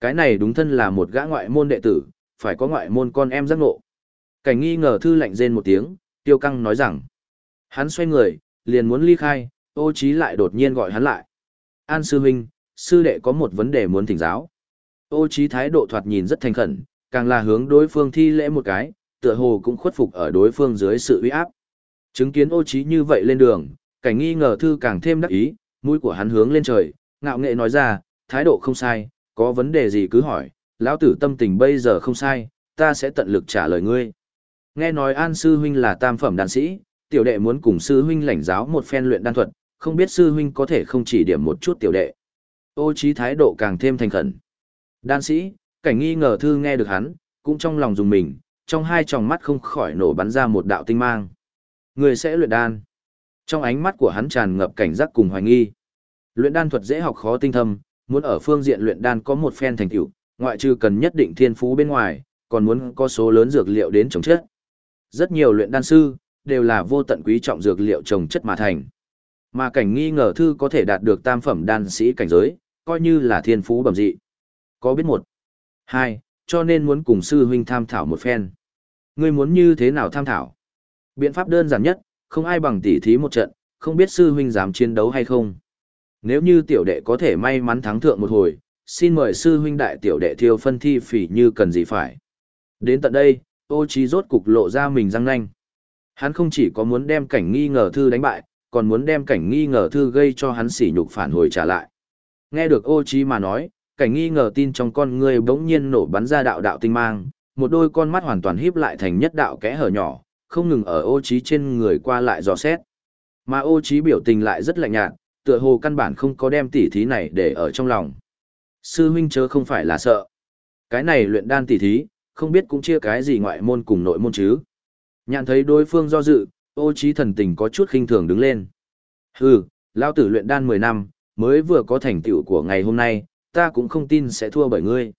Cái này đúng thân là một gã ngoại môn đệ tử, phải có ngoại môn con em giác ngộ. Cảnh nghi ngờ thư lạnh rên một tiếng, tiêu căng nói rằng. Hắn xoay người, liền muốn ly khai, ô trí lại đột nhiên gọi hắn lại. An sư huynh, sư đệ có một vấn đề muốn thỉnh giáo. Ô trí thái độ thoạt nhìn rất thành khẩn, càng là hướng đối phương thi lễ một cái, tựa hồ cũng khuất phục ở đối phương dưới sự uy áp. Chứng kiến ô trí như vậy lên đường, cảnh nghi ngờ thư càng thêm đắc ý, mũi của hắn hướng lên trời, ngạo nghệ nói ra, thái độ không sai, có vấn đề gì cứ hỏi, lão tử tâm tình bây giờ không sai, ta sẽ tận lực trả lời ngươi. Nghe nói An sư huynh là tam phẩm đan sĩ, tiểu đệ muốn cùng sư huynh lãnh giáo một phen luyện đan thuật, không biết sư huynh có thể không chỉ điểm một chút tiểu đệ. Ô trí thái độ càng thêm thành khẩn. Đan sĩ, cảnh nghi ngờ thư nghe được hắn, cũng trong lòng dùng mình, trong hai tròng mắt không khỏi nổ bắn ra một đạo tinh mang. Người sẽ luyện đan. Trong ánh mắt của hắn tràn ngập cảnh giác cùng hoài nghi. Luyện đan thuật dễ học khó tinh thâm, muốn ở phương diện luyện đan có một phen thành tựu, ngoại trừ cần nhất định thiên phú bên ngoài, còn muốn có số lớn dược liệu đến chống chết. Rất nhiều luyện đan sư đều là vô tận quý trọng dược liệu trồng chất mà thành. Mà cảnh nghi ngờ thư có thể đạt được tam phẩm đan sĩ cảnh giới, coi như là thiên phú bẩm dị. Có biết một. Hai, cho nên muốn cùng sư huynh tham thảo một phen. Ngươi muốn như thế nào tham thảo? Biện pháp đơn giản nhất, không ai bằng tỉ thí một trận, không biết sư huynh dám chiến đấu hay không. Nếu như tiểu đệ có thể may mắn thắng thượng một hồi, xin mời sư huynh đại tiểu đệ thiêu phân thi phỉ như cần gì phải. Đến tận đây, ô trí rốt cục lộ ra mình răng nanh. Hắn không chỉ có muốn đem cảnh nghi ngờ thư đánh bại, còn muốn đem cảnh nghi ngờ thư gây cho hắn sỉ nhục phản hồi trả lại. Nghe được ô trí mà nói, cảnh nghi ngờ tin trong con người bỗng nhiên nổ bắn ra đạo đạo tinh mang, một đôi con mắt hoàn toàn híp lại thành nhất đạo kẽ hở nhỏ, không ngừng ở ô trí trên người qua lại dò xét. Mà ô trí biểu tình lại rất lạnh nhạt, tựa hồ căn bản không có đem tỉ thí này để ở trong lòng. Sư huynh chớ không phải là sợ. Cái này luyện đan tỉ thí, không biết cũng chia cái gì ngoại môn cùng nội môn chứ. Nhạn thấy đối phương do dự, ô trí thần tình có chút khinh thường đứng lên. Hừ, lao tử luyện đan 10 năm, mới vừa có thành tựu của ngày hôm nay, ta cũng không tin sẽ thua bởi ngươi.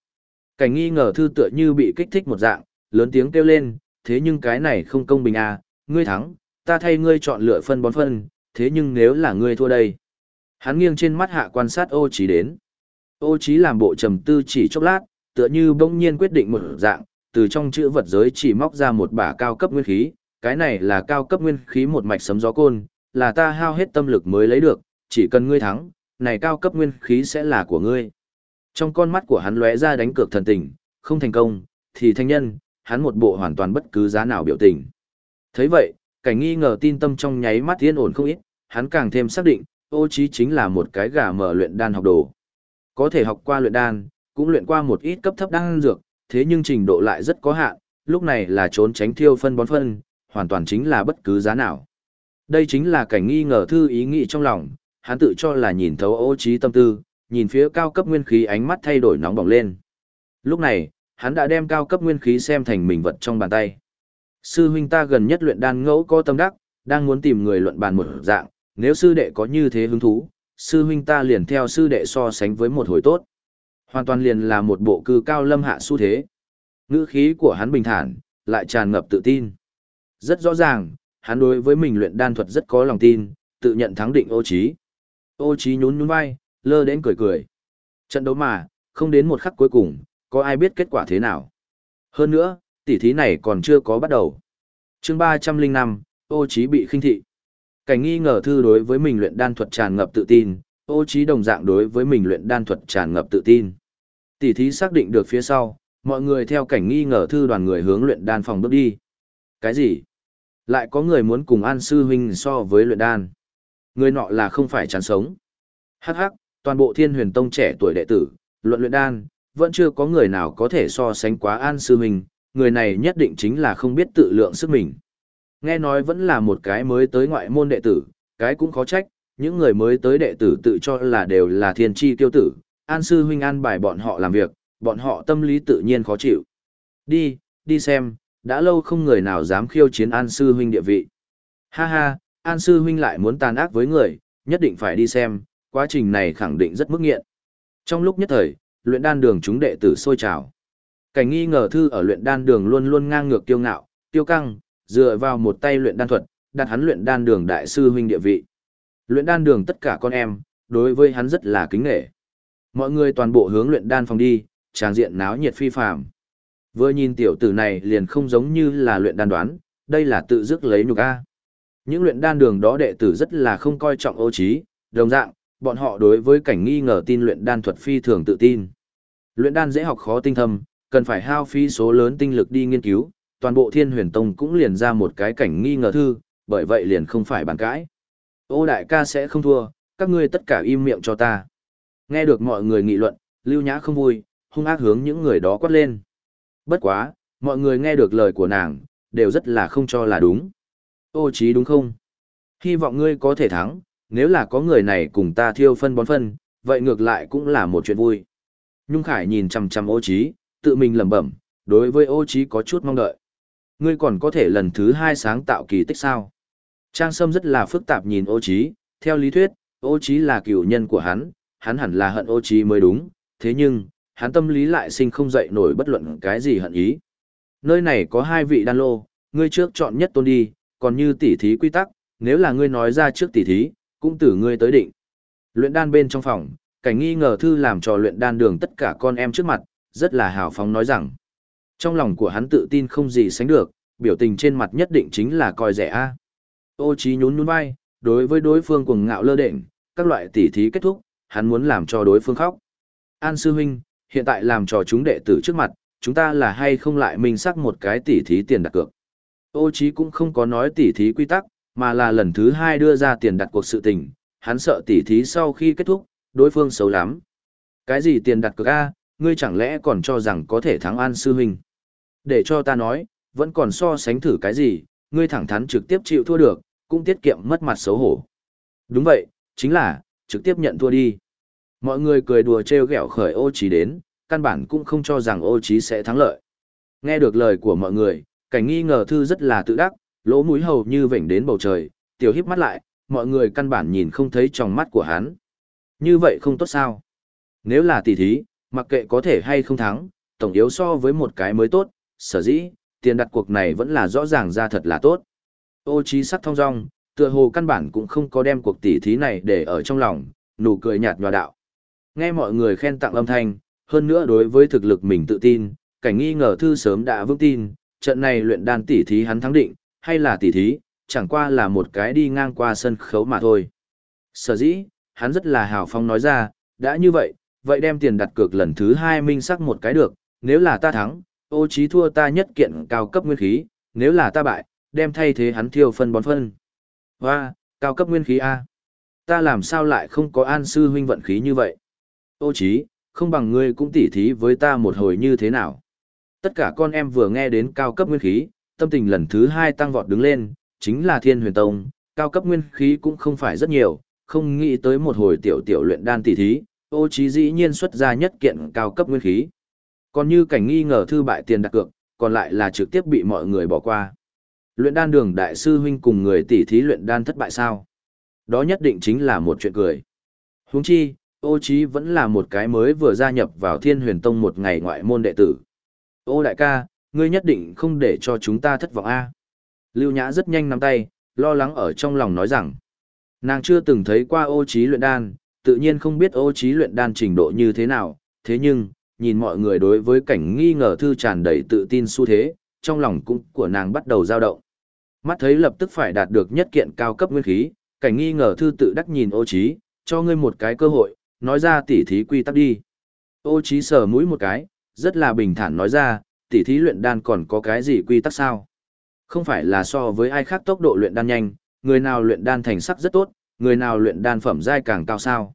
Cảnh nghi ngờ thư tựa như bị kích thích một dạng, lớn tiếng kêu lên, thế nhưng cái này không công bình à, ngươi thắng, ta thay ngươi chọn lựa phân bón phân, thế nhưng nếu là ngươi thua đây. Hắn nghiêng trên mắt hạ quan sát ô trí đến. Ô trí làm bộ trầm tư chỉ chốc lát, tựa như bỗng nhiên quyết định một dạng, từ trong chữ vật giới chỉ móc ra một bả cao cấp nguyên khí, cái này là cao cấp nguyên khí một mạch sấm gió côn, là ta hao hết tâm lực mới lấy được, chỉ cần ngươi thắng, này cao cấp nguyên khí sẽ là của ngươi. Trong con mắt của hắn lóe ra đánh cược thần tình, không thành công, thì thanh nhân, hắn một bộ hoàn toàn bất cứ giá nào biểu tình. thấy vậy, cảnh nghi ngờ tin tâm trong nháy mắt yên ổn không ít, hắn càng thêm xác định, ô trí chính là một cái gà mở luyện đan học đồ. Có thể học qua luyện đan, cũng luyện qua một ít cấp thấp đan dược, thế nhưng trình độ lại rất có hạn, lúc này là trốn tránh thiêu phân bón phân, hoàn toàn chính là bất cứ giá nào. Đây chính là cảnh nghi ngờ thư ý nghĩ trong lòng, hắn tự cho là nhìn thấu ô trí tâm tư, nhìn phía cao cấp nguyên khí ánh mắt thay đổi nóng bỏng lên. Lúc này, hắn đã đem cao cấp nguyên khí xem thành mình vật trong bàn tay. Sư huynh ta gần nhất luyện đan ngẫu có tâm đắc, đang muốn tìm người luận bàn một dạng, nếu sư đệ có như thế hứng thú, sư huynh ta liền theo sư đệ so sánh với một hồi tốt. Hoàn toàn liền là một bộ cư cao lâm hạ xu thế. Ngữ khí của hắn bình thản, lại tràn ngập tự tin. Rất rõ ràng, hắn đối với mình luyện đan thuật rất có lòng tin, tự nhận thắng định ô trí. Ô trí nhún nhún vai, lơ đến cười cười. Trận đấu mà, không đến một khắc cuối cùng, có ai biết kết quả thế nào. Hơn nữa, tỉ thí này còn chưa có bắt đầu. chương 305, ô trí bị khinh thị. Cảnh nghi ngờ thư đối với mình luyện đan thuật tràn ngập tự tin, ô trí đồng dạng đối với mình luyện đan thuật tràn ngập tự tin. tỷ thí xác định được phía sau, mọi người theo cảnh nghi ngờ thư đoàn người hướng luyện đan phòng bước đi. Cái gì? Lại có người muốn cùng An Sư Huynh so với luyện đan. Người nọ là không phải chán sống. Hắc hắc, toàn bộ thiên huyền tông trẻ tuổi đệ tử, luận luyện đan, vẫn chưa có người nào có thể so sánh quá An Sư Huynh, người này nhất định chính là không biết tự lượng sức mình. Nghe nói vẫn là một cái mới tới ngoại môn đệ tử, cái cũng khó trách, những người mới tới đệ tử tự cho là đều là thiên tri tiêu tử, An Sư Huynh an bài bọn họ làm việc, bọn họ tâm lý tự nhiên khó chịu. Đi, đi xem, đã lâu không người nào dám khiêu chiến An Sư Huynh địa vị. Ha ha, An Sư Huynh lại muốn tàn ác với người, nhất định phải đi xem, quá trình này khẳng định rất mức nghiện. Trong lúc nhất thời, luyện đan đường chúng đệ tử sôi trào. Cảnh nghi ngờ thư ở luyện đan đường luôn luôn ngang ngược kiêu ngạo, tiêu căng, dựa vào một tay luyện đan thuật, đặt hắn luyện đan đường đại sư huynh địa vị. Luyện đan đường tất cả con em, đối với hắn rất là kính nghệ. Mọi người toàn bộ hướng luyện đan phòng đi, tràng diện náo nhiệt phi phàm. Vừa nhìn tiểu tử này liền không giống như là luyện đan đoán, đây là tự dứt lấy nhục a. Những luyện đan đường đó đệ tử rất là không coi trọng ô trí, đồng dạng, bọn họ đối với cảnh nghi ngờ tin luyện đan thuật phi thường tự tin. Luyện đan dễ học khó tinh thâm, cần phải hao phí số lớn tinh lực đi nghiên cứu, toàn bộ thiên huyền tông cũng liền ra một cái cảnh nghi ngờ thư, bởi vậy liền không phải bàn cãi. Ô đại ca sẽ không thua, các ngươi tất cả im miệng cho ta. Nghe được mọi người nghị luận, lưu nhã không vui, hung ác hướng những người đó quát lên. Bất quá, mọi người nghe được lời của nàng, đều rất là không cho là đúng. Ô chí đúng không? Hy vọng ngươi có thể thắng, nếu là có người này cùng ta thiêu phân bón phân, vậy ngược lại cũng là một chuyện vui. Nhung Khải nhìn chằm chằm ô trí, tự mình lẩm bẩm, đối với ô trí có chút mong đợi. Ngươi còn có thể lần thứ hai sáng tạo kỳ tích sao? Trang Sâm rất là phức tạp nhìn ô Chí. theo lý thuyết, ô Chí là cựu nhân của hắn, hắn hẳn là hận ô Chí mới đúng, thế nhưng, hắn tâm lý lại sinh không dậy nổi bất luận cái gì hận ý. Nơi này có hai vị đan lô, ngươi trước chọn nhất tôn đi, còn như tỉ thí quy tắc, nếu là ngươi nói ra trước tỉ thí, cũng từ ngươi tới định. Luyện đan bên trong phòng, cảnh nghi ngờ thư làm trò luyện đan đường tất cả con em trước mặt, rất là hào phóng nói rằng. Trong lòng của hắn tự tin không gì sánh được, biểu tình trên mặt nhất định chính là coi rẻ a. Ô Chí nhún nhún vai, đối với đối phương cuồng ngạo lơ đễnh, các loại tỉ thí kết thúc, hắn muốn làm cho đối phương khóc. An sư huynh, hiện tại làm trò chúng đệ tử trước mặt, chúng ta là hay không lại minh xác một cái tỉ thí tiền đặt cược. Ô Chí cũng không có nói tỉ thí quy tắc, mà là lần thứ hai đưa ra tiền đặt cuộc sự tình, hắn sợ tỉ thí sau khi kết thúc, đối phương xấu lắm. Cái gì tiền đặt cược A, ngươi chẳng lẽ còn cho rằng có thể thắng An Sư Huynh? Để cho ta nói, vẫn còn so sánh thử cái gì, ngươi thẳng thắn trực tiếp chịu thua được, cũng tiết kiệm mất mặt xấu hổ. Đúng vậy, chính là, trực tiếp nhận thua đi. Mọi người cười đùa trêu ghẹo khởi ô trí đến, căn bản cũng không cho rằng ô trí sẽ thắng lợi. Nghe được lời của mọi người, cảnh nghi ngờ thư rất là tự đắc, lỗ mũi hầu như vểnh đến bầu trời, tiểu híp mắt lại, mọi người căn bản nhìn không thấy trong mắt của hắn. Như vậy không tốt sao? Nếu là tỷ thí, mặc kệ có thể hay không thắng, tổng yếu so với một cái mới tốt, sở dĩ, tiền đặt cuộc này vẫn là rõ ràng ra thật là tốt. Ô trí sắc thong dong, tựa hồ căn bản cũng không có đem cuộc tỷ thí này để ở trong lòng, nụ cười nhạt nhòa đạo. Nghe mọi người khen tặng âm thanh, hơn nữa đối với thực lực mình tự tin, cảnh nghi ngờ thư sớm đã vững tin, trận này luyện đan tỷ thí hắn thắng định, hay là tỷ thí, chẳng qua là một cái đi ngang qua sân khấu mà thôi. Sở dĩ, hắn rất là hào phong nói ra, đã như vậy, vậy đem tiền đặt cược lần thứ hai minh sắc một cái được, nếu là ta thắng, ô trí thua ta nhất kiện cao cấp nguyên khí, nếu là ta bại, đem thay thế hắn thiêu phân bón phân. Hoa, cao cấp nguyên khí A. Ta làm sao lại không có an sư huynh vận khí như vậy? Ô trí, không bằng ngươi cũng tỉ thí với ta một hồi như thế nào? Tất cả con em vừa nghe đến cao cấp nguyên khí, tâm tình lần thứ hai tăng vọt đứng lên, chính là Thiên Huyền Tông, cao cấp nguyên khí cũng không phải rất nhiều, không nghĩ tới một hồi tiểu tiểu luyện đan tỷ thí, ô trí dĩ nhiên xuất ra nhất kiện cao cấp nguyên khí. Còn như cảnh nghi ngờ thư bại tiền đặt cược, còn lại là trực tiếp bị mọi người bỏ qua. Luyện đan đường đại sư huynh cùng người tỷ thí luyện đan thất bại sao? Đó nhất định chính là một chuyện cười. Huống chi, ô Chí vẫn là một cái mới vừa gia nhập vào thiên huyền tông một ngày ngoại môn đệ tử. Ô đại ca, ngươi nhất định không để cho chúng ta thất vọng a. Lưu Nhã rất nhanh nắm tay, lo lắng ở trong lòng nói rằng, nàng chưa từng thấy qua ô Chí luyện đan, tự nhiên không biết ô Chí luyện đan trình độ như thế nào, thế nhưng, nhìn mọi người đối với cảnh nghi ngờ thư tràn đầy tự tin xu thế, trong lòng cũng của nàng bắt đầu dao động. Mắt thấy lập tức phải đạt được nhất kiện cao cấp nguyên khí, cảnh nghi ngờ thư tự đắc nhìn ô trí, cho ngươi một cái cơ hội, nói ra tỉ thí quy tắc đi. Ô trí sờ mũi một cái, rất là bình thản nói ra, tỉ thí luyện đan còn có cái gì quy tắc sao? Không phải là so với ai khác tốc độ luyện đan nhanh, người nào luyện đan thành sắc rất tốt, người nào luyện đan phẩm giai càng cao sao?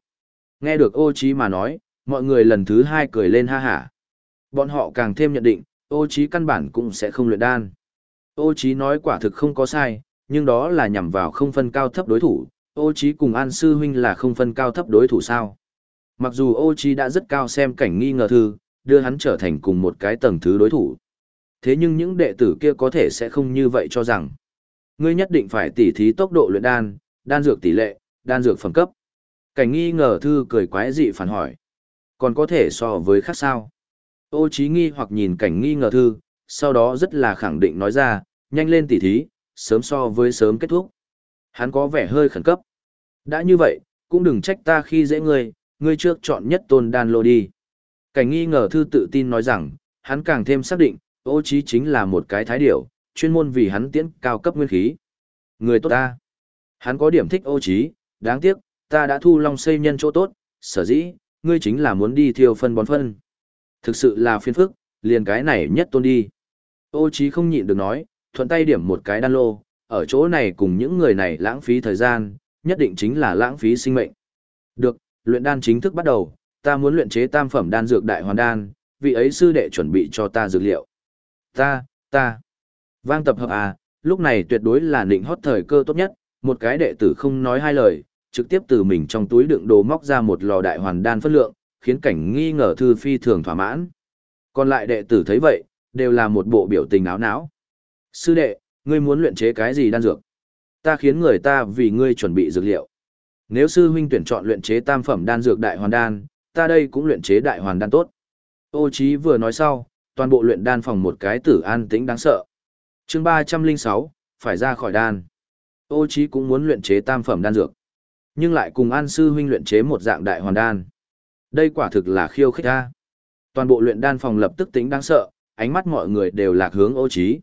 Nghe được ô trí mà nói, mọi người lần thứ hai cười lên ha hả. Bọn họ càng thêm nhận định, ô trí căn bản cũng sẽ không luyện đan. Ô Chí nói quả thực không có sai, nhưng đó là nhằm vào không phân cao thấp đối thủ, ô Chí cùng an sư huynh là không phân cao thấp đối thủ sao. Mặc dù ô Chí đã rất cao xem cảnh nghi ngờ thư, đưa hắn trở thành cùng một cái tầng thứ đối thủ. Thế nhưng những đệ tử kia có thể sẽ không như vậy cho rằng. Ngươi nhất định phải tỉ thí tốc độ luyện đan, đan dược tỷ lệ, đan dược phẩm cấp. Cảnh nghi ngờ thư cười quái dị phản hỏi. Còn có thể so với khác sao? Ô Chí nghi hoặc nhìn cảnh nghi ngờ thư, sau đó rất là khẳng định nói ra, nhanh lên tỉ thí, sớm so với sớm kết thúc. Hắn có vẻ hơi khẩn cấp. Đã như vậy, cũng đừng trách ta khi dễ ngươi, ngươi trước chọn nhất tôn đan lô đi. Cảnh nghi ngờ thư tự tin nói rằng, hắn càng thêm xác định, ô trí chính là một cái thái điểu, chuyên môn vì hắn tiễn cao cấp nguyên khí. Người tốt ta. Hắn có điểm thích ô trí, đáng tiếc, ta đã thu long xây nhân chỗ tốt, sở dĩ, ngươi chính là muốn đi thiêu phân bón phân. Thực sự là phiền phức, liền cái này nhất tôn đi. Ô trí không nhịn được nói, thuận tay điểm một cái đan lô, ở chỗ này cùng những người này lãng phí thời gian, nhất định chính là lãng phí sinh mệnh. Được, luyện đan chính thức bắt đầu, ta muốn luyện chế tam phẩm đan dược đại hoàn đan, vị ấy sư đệ chuẩn bị cho ta dược liệu. Ta, ta. Vang tập hợp à, lúc này tuyệt đối là định hót thời cơ tốt nhất, một cái đệ tử không nói hai lời, trực tiếp từ mình trong túi đựng đồ móc ra một lò đại hoàn đan phân lượng, khiến cảnh nghi ngờ thư phi thường thỏa mãn. Còn lại đệ tử thấy vậy, đều là một bộ biểu tình áo não. Sư đệ, ngươi muốn luyện chế cái gì đan dược? Ta khiến người ta vì ngươi chuẩn bị dược liệu. Nếu sư huynh tuyển chọn luyện chế tam phẩm đan dược đại hoàn đan, ta đây cũng luyện chế đại hoàn đan tốt. Ô Chí vừa nói sau, toàn bộ luyện đan phòng một cái tử an tĩnh đáng sợ. Chương 306, phải ra khỏi đan. Ô Chí cũng muốn luyện chế tam phẩm đan dược, nhưng lại cùng An sư huynh luyện chế một dạng đại hoàn đan. Đây quả thực là khiêu khích a. Toàn bộ luyện đan phòng lập tức tĩnh đáng sợ, ánh mắt mọi người đều lạc hướng Ô trí.